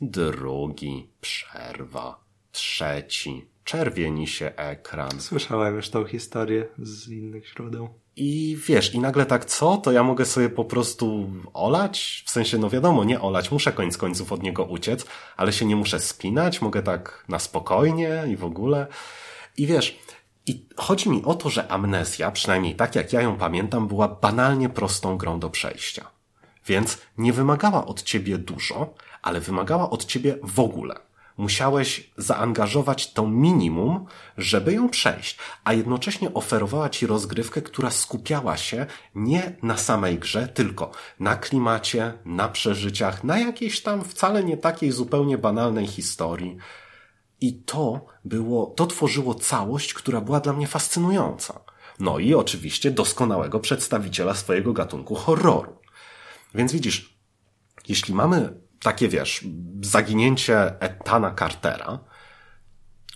drugi, przerwa, trzeci, czerwieni się ekran. Słyszałem już tą historię z innych źródeł. I wiesz, i nagle tak co? To ja mogę sobie po prostu olać? W sensie, no wiadomo, nie olać, muszę koniec końców od niego uciec, ale się nie muszę spinać, mogę tak na spokojnie i w ogóle. I wiesz, i chodzi mi o to, że amnezja, przynajmniej tak jak ja ją pamiętam, była banalnie prostą grą do przejścia. Więc nie wymagała od ciebie dużo, ale wymagała od ciebie w ogóle. Musiałeś zaangażować to minimum, żeby ją przejść, a jednocześnie oferowała ci rozgrywkę, która skupiała się nie na samej grze, tylko na klimacie, na przeżyciach, na jakiejś tam wcale nie takiej zupełnie banalnej historii. I to było, to tworzyło całość, która była dla mnie fascynująca. No i oczywiście doskonałego przedstawiciela swojego gatunku horroru. Więc widzisz, jeśli mamy takie, wiesz, zaginięcie Etana Cartera,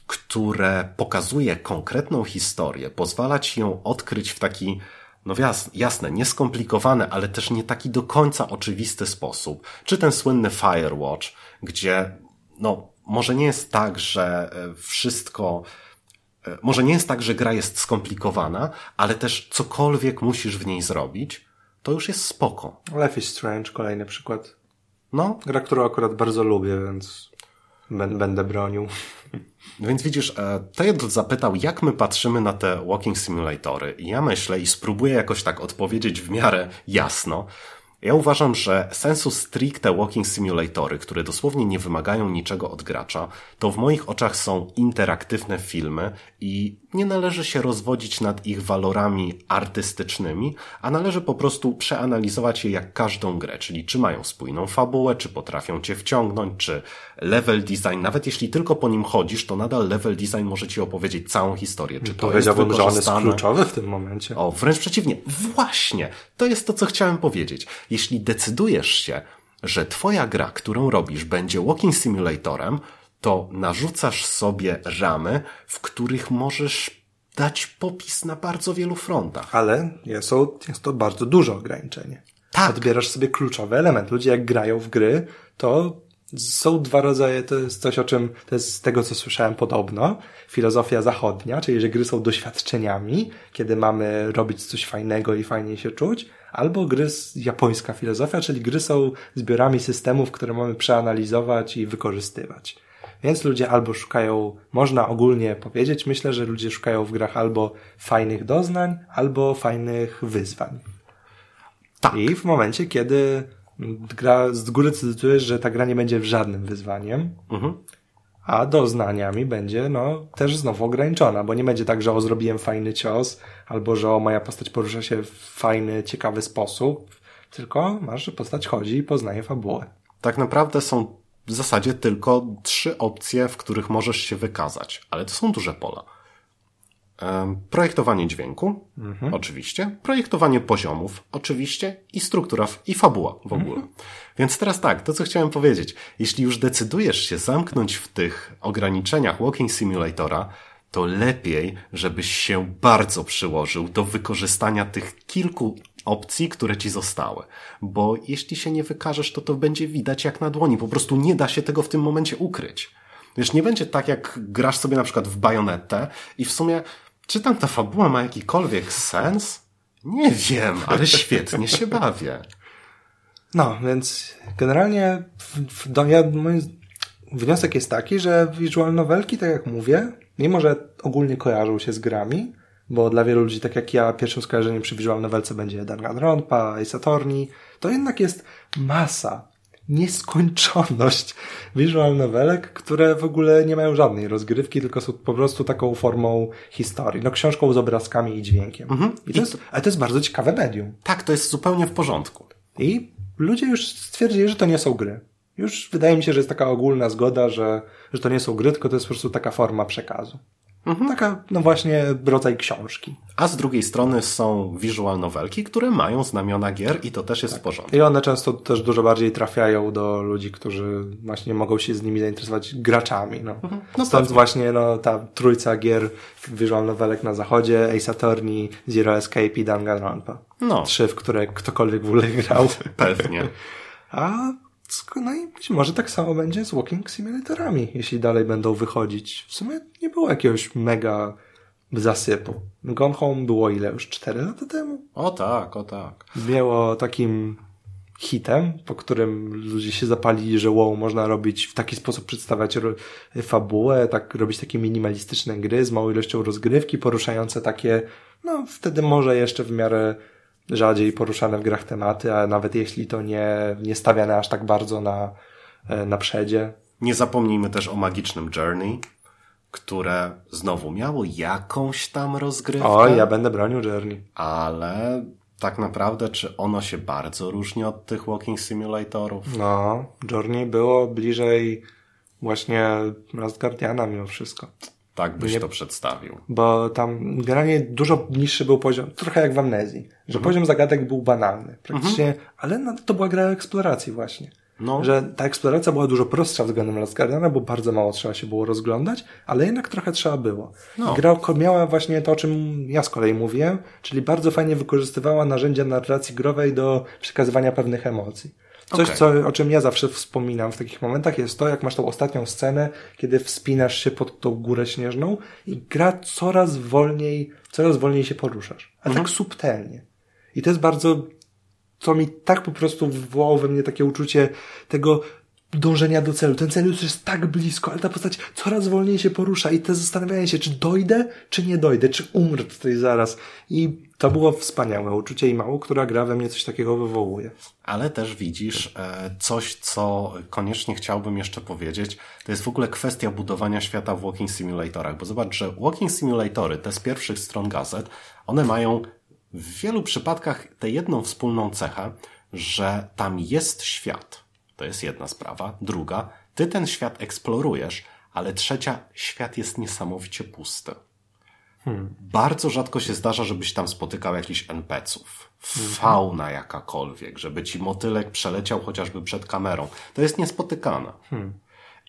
które pokazuje konkretną historię, pozwala ci ją odkryć w taki, no jasne, nieskomplikowany, ale też nie taki do końca oczywisty sposób. Czy ten słynny Firewatch, gdzie, no, może nie jest tak, że e, wszystko, e, może nie jest tak, że gra jest skomplikowana, ale też cokolwiek musisz w niej zrobić, to już jest spoko. Life is Strange, kolejny przykład. No. Gra, którą akurat bardzo lubię, więc będę bronił. Więc widzisz, e, Ted zapytał, jak my patrzymy na te walking simulatory. I ja myślę i spróbuję jakoś tak odpowiedzieć w miarę jasno, ja uważam, że sensu stricte walking simulatory, które dosłownie nie wymagają niczego od gracza, to w moich oczach są interaktywne filmy i nie należy się rozwodzić nad ich walorami artystycznymi, a należy po prostu przeanalizować je jak każdą grę, czyli czy mają spójną fabułę, czy potrafią cię wciągnąć, czy level design, nawet jeśli tylko po nim chodzisz, to nadal level design może ci opowiedzieć całą historię. Czy to Powiedziałbym, jest że on jest kluczowy w tym momencie. O, wręcz przeciwnie. Właśnie! To jest to, co chciałem powiedzieć. Jeśli decydujesz się, że twoja gra, którą robisz, będzie walking simulatorem, to narzucasz sobie ramy, w których możesz dać popis na bardzo wielu frontach. Ale jest to, jest to bardzo duże ograniczenie. Tak. Odbierasz sobie kluczowy element. Ludzie jak grają w gry, to są dwa rodzaje, to jest coś o czym, to jest z tego co słyszałem podobno, filozofia zachodnia, czyli że gry są doświadczeniami, kiedy mamy robić coś fajnego i fajnie się czuć, albo gry japońska filozofia, czyli gry są zbiorami systemów, które mamy przeanalizować i wykorzystywać. Więc ludzie albo szukają, można ogólnie powiedzieć, myślę, że ludzie szukają w grach albo fajnych doznań, albo fajnych wyzwań. Tak. I w momencie, kiedy gra z góry decydujesz, że ta gra nie będzie żadnym wyzwaniem, mhm. a doznaniami będzie, no, też znowu ograniczona, bo nie będzie tak, że o, zrobiłem fajny cios, albo że o, moja postać porusza się w fajny, ciekawy sposób, tylko masz, że postać chodzi i poznaje fabułę. Tak naprawdę są w zasadzie tylko trzy opcje, w których możesz się wykazać, ale to są duże pola. Projektowanie dźwięku, mhm. oczywiście, projektowanie poziomów, oczywiście, i struktura, i fabuła w ogóle. Mhm. Więc teraz tak, to co chciałem powiedzieć. Jeśli już decydujesz się zamknąć w tych ograniczeniach Walking Simulatora, to lepiej, żebyś się bardzo przyłożył do wykorzystania tych kilku opcji, które ci zostały. Bo jeśli się nie wykażesz, to to będzie widać jak na dłoni. Po prostu nie da się tego w tym momencie ukryć. Wiesz, nie będzie tak, jak grasz sobie na przykład w bajonetę i w sumie, czy tam ta fabuła ma jakikolwiek sens? Nie wiem, ale świetnie się bawię. No, więc generalnie w, w, ja, mój wniosek jest taki, że visual tak jak mówię, mimo że ogólnie kojarzą się z grami, bo dla wielu ludzi, tak jak ja, pierwszym skojarzeniem przy visual novelce będzie Danganronpa, Ace Attorney, to jednak jest masa, nieskończoność visual novelek, które w ogóle nie mają żadnej rozgrywki, tylko są po prostu taką formą historii. No książką z obrazkami i dźwiękiem. Mhm. I to jest, ale to jest bardzo ciekawe medium. Tak, to jest zupełnie w porządku. I ludzie już stwierdzili, że to nie są gry. Już wydaje mi się, że jest taka ogólna zgoda, że, że to nie są gry, tylko to jest po prostu taka forma przekazu. Mhm. Taka, no właśnie, rodzaj książki. A z drugiej strony są visual novelki, które mają znamiona gier i to też jest tak. w porządku. I one często też dużo bardziej trafiają do ludzi, którzy właśnie mogą się z nimi zainteresować graczami. No. Mhm. no Stąd właśnie no, ta trójca gier visual novelek na zachodzie, Ace Attorney, Zero Escape i Danganronpa. No. Trzy, w które ktokolwiek w ogóle grał. Pewnie. A No i być może tak samo będzie z Walking Simulatorami, jeśli dalej będą wychodzić. W sumie nie było jakiegoś mega zasypu. Gone Home było ile? Już 4 lata temu? O tak, o tak. Było takim hitem, po którym ludzie się zapalili, że wow, można robić w taki sposób przedstawiać fabułę, tak robić takie minimalistyczne gry z małą ilością rozgrywki, poruszające takie, no wtedy może jeszcze w miarę rzadziej poruszane w grach tematy, a nawet jeśli to nie, nie stawiane aż tak bardzo na, e, na przedzie. Nie zapomnijmy też o magicznym Journey, które znowu miało jakąś tam rozgrywkę. O, ja będę bronił Journey. Ale tak naprawdę, czy ono się bardzo różni od tych walking simulatorów? No, Journey było bliżej właśnie Last Guardiana mimo wszystko. Tak byś nie, to przedstawił. Bo tam generalnie dużo niższy był poziom, trochę jak w Amnezji, że mhm. poziom zagadek był banalny praktycznie, mhm. ale no, to była gra eksploracji właśnie. No. Że ta eksploracja była dużo prostsza względem Last Guardiana, bo bardzo mało trzeba się było rozglądać, ale jednak trochę trzeba było. No. Gra miała właśnie to, o czym ja z kolei mówiłem, czyli bardzo fajnie wykorzystywała narzędzia narracji growej do przekazywania pewnych emocji. Coś, okay. co, o czym ja zawsze wspominam w takich momentach, jest to, jak masz tą ostatnią scenę, kiedy wspinasz się pod tą górę śnieżną i gra coraz wolniej, coraz wolniej się poruszasz. A mhm. tak subtelnie. I to jest bardzo co mi tak po prostu wywołało we mnie takie uczucie tego dążenia do celu. Ten cel już jest tak blisko, ale ta postać coraz wolniej się porusza i te zastanawianie się, czy dojdę, czy nie dojdę, czy umrę tutaj zaraz. I to było wspaniałe uczucie i mało, która gra we mnie coś takiego wywołuje. Ale też widzisz e, coś, co koniecznie chciałbym jeszcze powiedzieć, to jest w ogóle kwestia budowania świata w Walking Simulatorach, bo zobacz, że Walking Simulatory, te z pierwszych stron gazet, one mają w wielu przypadkach tę jedną wspólną cechę, że tam jest świat. To jest jedna sprawa. Druga, ty ten świat eksplorujesz, ale trzecia, świat jest niesamowicie pusty. Hmm. Bardzo rzadko się zdarza, żebyś tam spotykał jakichś NPC-ów. Fauna jakakolwiek, żeby ci motylek przeleciał chociażby przed kamerą. To jest niespotykane. Hmm.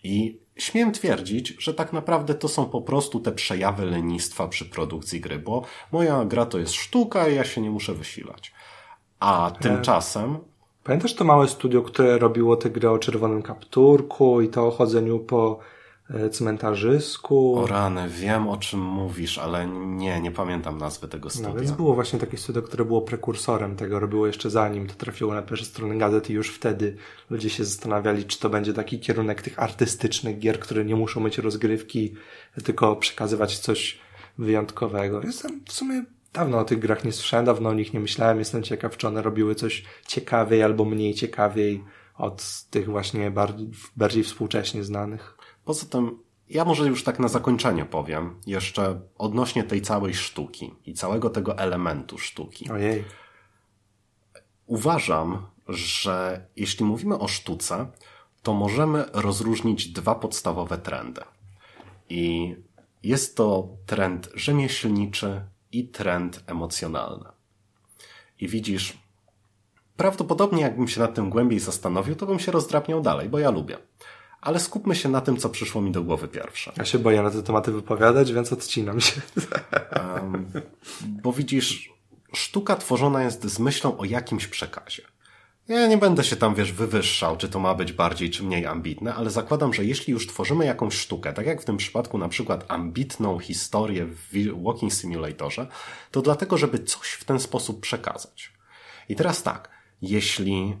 I śmiem twierdzić, że tak naprawdę to są po prostu te przejawy lenistwa przy produkcji gry, bo moja gra to jest sztuka i ja się nie muszę wysilać. A tymczasem... Pamiętasz to małe studio, które robiło tę grę o czerwonym kapturku i to o chodzeniu po E, cmentarzysku. O rany, wiem o czym mówisz, ale nie, nie pamiętam nazwy tego studia. No więc było właśnie takie studio, które było prekursorem tego, robiło jeszcze zanim to trafiło na pierwsze strony gazet i już wtedy ludzie się zastanawiali, czy to będzie taki kierunek tych artystycznych gier, które nie muszą mieć rozgrywki, tylko przekazywać coś wyjątkowego. Jestem w sumie dawno o tych grach nie słyszałem, dawno o nich nie myślałem, jestem ciekaw, czy one robiły coś ciekawiej albo mniej ciekawiej od tych właśnie bardziej, bardziej współcześnie znanych. Poza tym, ja może już tak na zakończenie powiem, jeszcze odnośnie tej całej sztuki i całego tego elementu sztuki. Ojej. Uważam, że jeśli mówimy o sztuce, to możemy rozróżnić dwa podstawowe trendy. I jest to trend rzemieślniczy i trend emocjonalny. I widzisz, prawdopodobnie jakbym się nad tym głębiej zastanowił, to bym się rozdrapniał dalej, bo ja lubię ale skupmy się na tym, co przyszło mi do głowy pierwsze. Ja się boję na te tematy wypowiadać, więc odcinam się. Um, bo widzisz, sztuka tworzona jest z myślą o jakimś przekazie. Ja nie będę się tam, wiesz, wywyższał, czy to ma być bardziej czy mniej ambitne, ale zakładam, że jeśli już tworzymy jakąś sztukę, tak jak w tym przypadku na przykład ambitną historię w Walking Simulatorze, to dlatego, żeby coś w ten sposób przekazać. I teraz tak, jeśli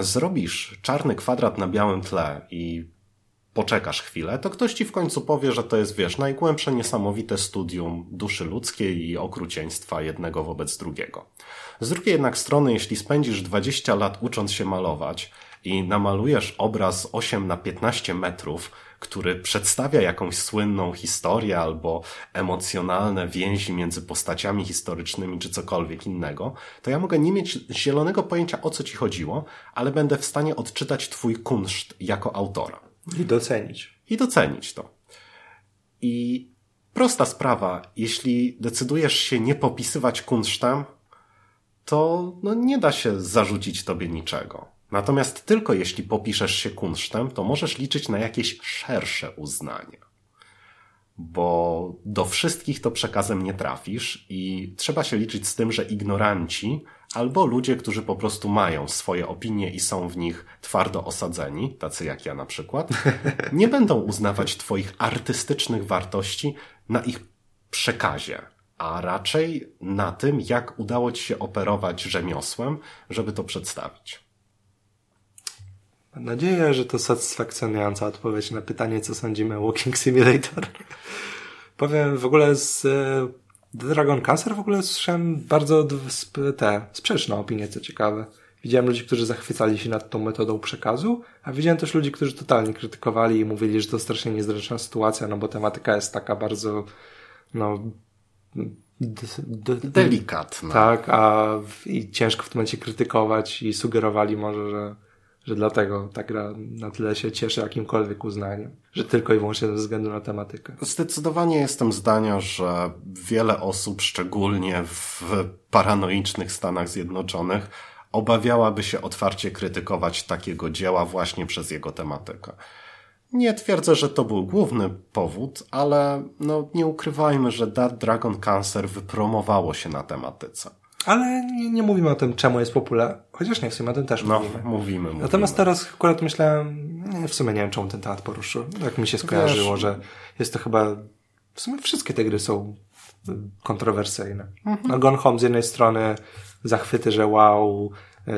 zrobisz czarny kwadrat na białym tle i poczekasz chwilę, to ktoś ci w końcu powie, że to jest, wiesz, najgłębsze niesamowite studium duszy ludzkiej i okrucieństwa jednego wobec drugiego. Z drugiej jednak strony, jeśli spędzisz 20 lat ucząc się malować i namalujesz obraz 8 na 15 metrów, który przedstawia jakąś słynną historię albo emocjonalne więzi między postaciami historycznymi czy cokolwiek innego, to ja mogę nie mieć zielonego pojęcia o co ci chodziło, ale będę w stanie odczytać twój kunszt jako autora. I docenić. I docenić to. I prosta sprawa, jeśli decydujesz się nie popisywać kunsztem, to no, nie da się zarzucić tobie niczego. Natomiast tylko jeśli popiszesz się kunsztem, to możesz liczyć na jakieś szersze uznanie. Bo do wszystkich to przekazem nie trafisz i trzeba się liczyć z tym, że ignoranci albo ludzie, którzy po prostu mają swoje opinie i są w nich twardo osadzeni, tacy jak ja na przykład, nie będą uznawać Twoich artystycznych wartości na ich przekazie, a raczej na tym, jak udało Ci się operować rzemiosłem, żeby to przedstawić. Mam nadzieję, że to satysfakcjonująca odpowiedź na pytanie, co sądzimy o Walking Simulator. Powiem w ogóle z e, Dragon Cancer w ogóle słyszałem bardzo te sprzeczne opinie, co ciekawe. Widziałem ludzi, którzy zachwycali się nad tą metodą przekazu, a widziałem też ludzi, którzy totalnie krytykowali i mówili, że to strasznie niezręczna sytuacja, no bo tematyka jest taka bardzo, no, delikatna. Tak, a i ciężko w tym momencie krytykować i sugerowali może, że że dlatego ta gra na tyle się cieszy jakimkolwiek uznaniem, że tylko i wyłącznie ze względu na tematykę. Zdecydowanie jestem zdania, że wiele osób, szczególnie w paranoicznych Stanach Zjednoczonych, obawiałaby się otwarcie krytykować takiego dzieła właśnie przez jego tematykę. Nie twierdzę, że to był główny powód, ale no, nie ukrywajmy, że That Dragon Cancer wypromowało się na tematyce. Ale nie, nie mówimy o tym, czemu jest popularny. Chociaż nie, w sumie o tym też no, mówimy. mówimy. mówimy. Natomiast teraz akurat myślałem, nie, w sumie nie wiem, czemu ten temat poruszył. Tak mi się skojarzyło, Wiesz, że jest to chyba, w sumie wszystkie te gry są kontrowersyjne. Mhm. No Gone Home z jednej strony zachwyty, że wow, yy,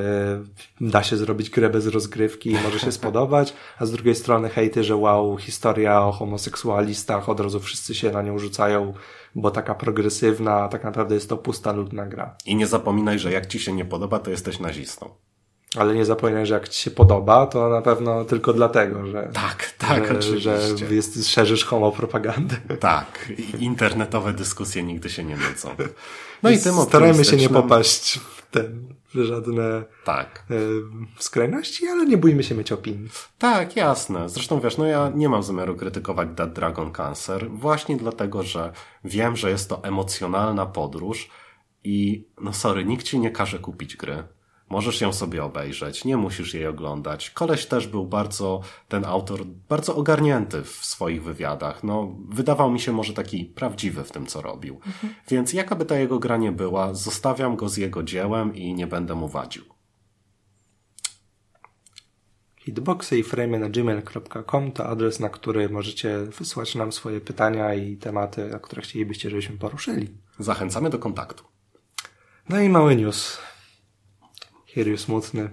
da się zrobić grę bez rozgrywki i może się spodobać, a z drugiej strony hejty, że wow, historia o homoseksualistach, od razu wszyscy się na nią rzucają bo taka progresywna, tak naprawdę jest to pusta, nudna gra. I nie zapominaj, że jak ci się nie podoba, to jesteś nazistą. Ale nie zapominaj, że jak ci się podoba, to na pewno tylko dlatego, że. Tak, tak, że, oczywiście. Że jest, szerzysz homopropagandę. Tak. I internetowe dyskusje nigdy się nie nudzą. No i tym Starajmy się nie popaść w ten, żadne tak. w skrajności, ale nie bójmy się mieć opinii. Tak, jasne. Zresztą wiesz, no ja nie mam zamiaru krytykować Dead Dragon Cancer właśnie dlatego, że wiem, że jest to emocjonalna podróż i no sorry, nikt ci nie każe kupić gry. Możesz ją sobie obejrzeć, nie musisz jej oglądać. Koleś też był bardzo, ten autor, bardzo ogarnięty w swoich wywiadach. No, wydawał mi się może taki prawdziwy w tym, co robił. Mhm. Więc jaka by ta jego gra nie była, zostawiam go z jego dziełem i nie będę mu wadził. Hitboxy i frame na gmail.com to adres, na który możecie wysłać nam swoje pytania i tematy, o które chcielibyście, żebyśmy poruszyli. Zachęcamy do kontaktu. No i mały news. Hiryu smutny,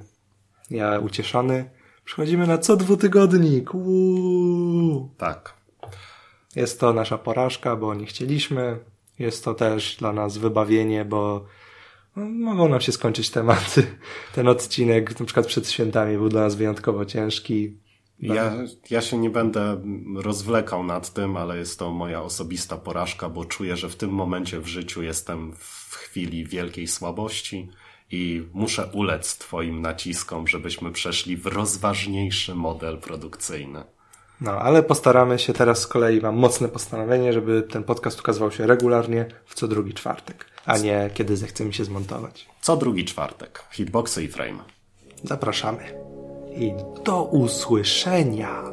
ja ucieszony. Przechodzimy na co dwutygodnik. Uuu. Tak. Jest to nasza porażka, bo nie chcieliśmy. Jest to też dla nas wybawienie, bo no, mogą nam się skończyć tematy. Ten odcinek, na przykład przed świętami, był dla nas wyjątkowo ciężki. Ja, ja się nie będę rozwlekał nad tym, ale jest to moja osobista porażka, bo czuję, że w tym momencie w życiu jestem w chwili wielkiej słabości i muszę ulec Twoim naciskom, żebyśmy przeszli w rozważniejszy model produkcyjny. No, ale postaramy się teraz z kolei, mam mocne postanowienie, żeby ten podcast ukazywał się regularnie w co drugi czwartek, a nie kiedy zechcemy się zmontować. Co drugi czwartek. Hitboxy i frame. Zapraszamy. I do usłyszenia.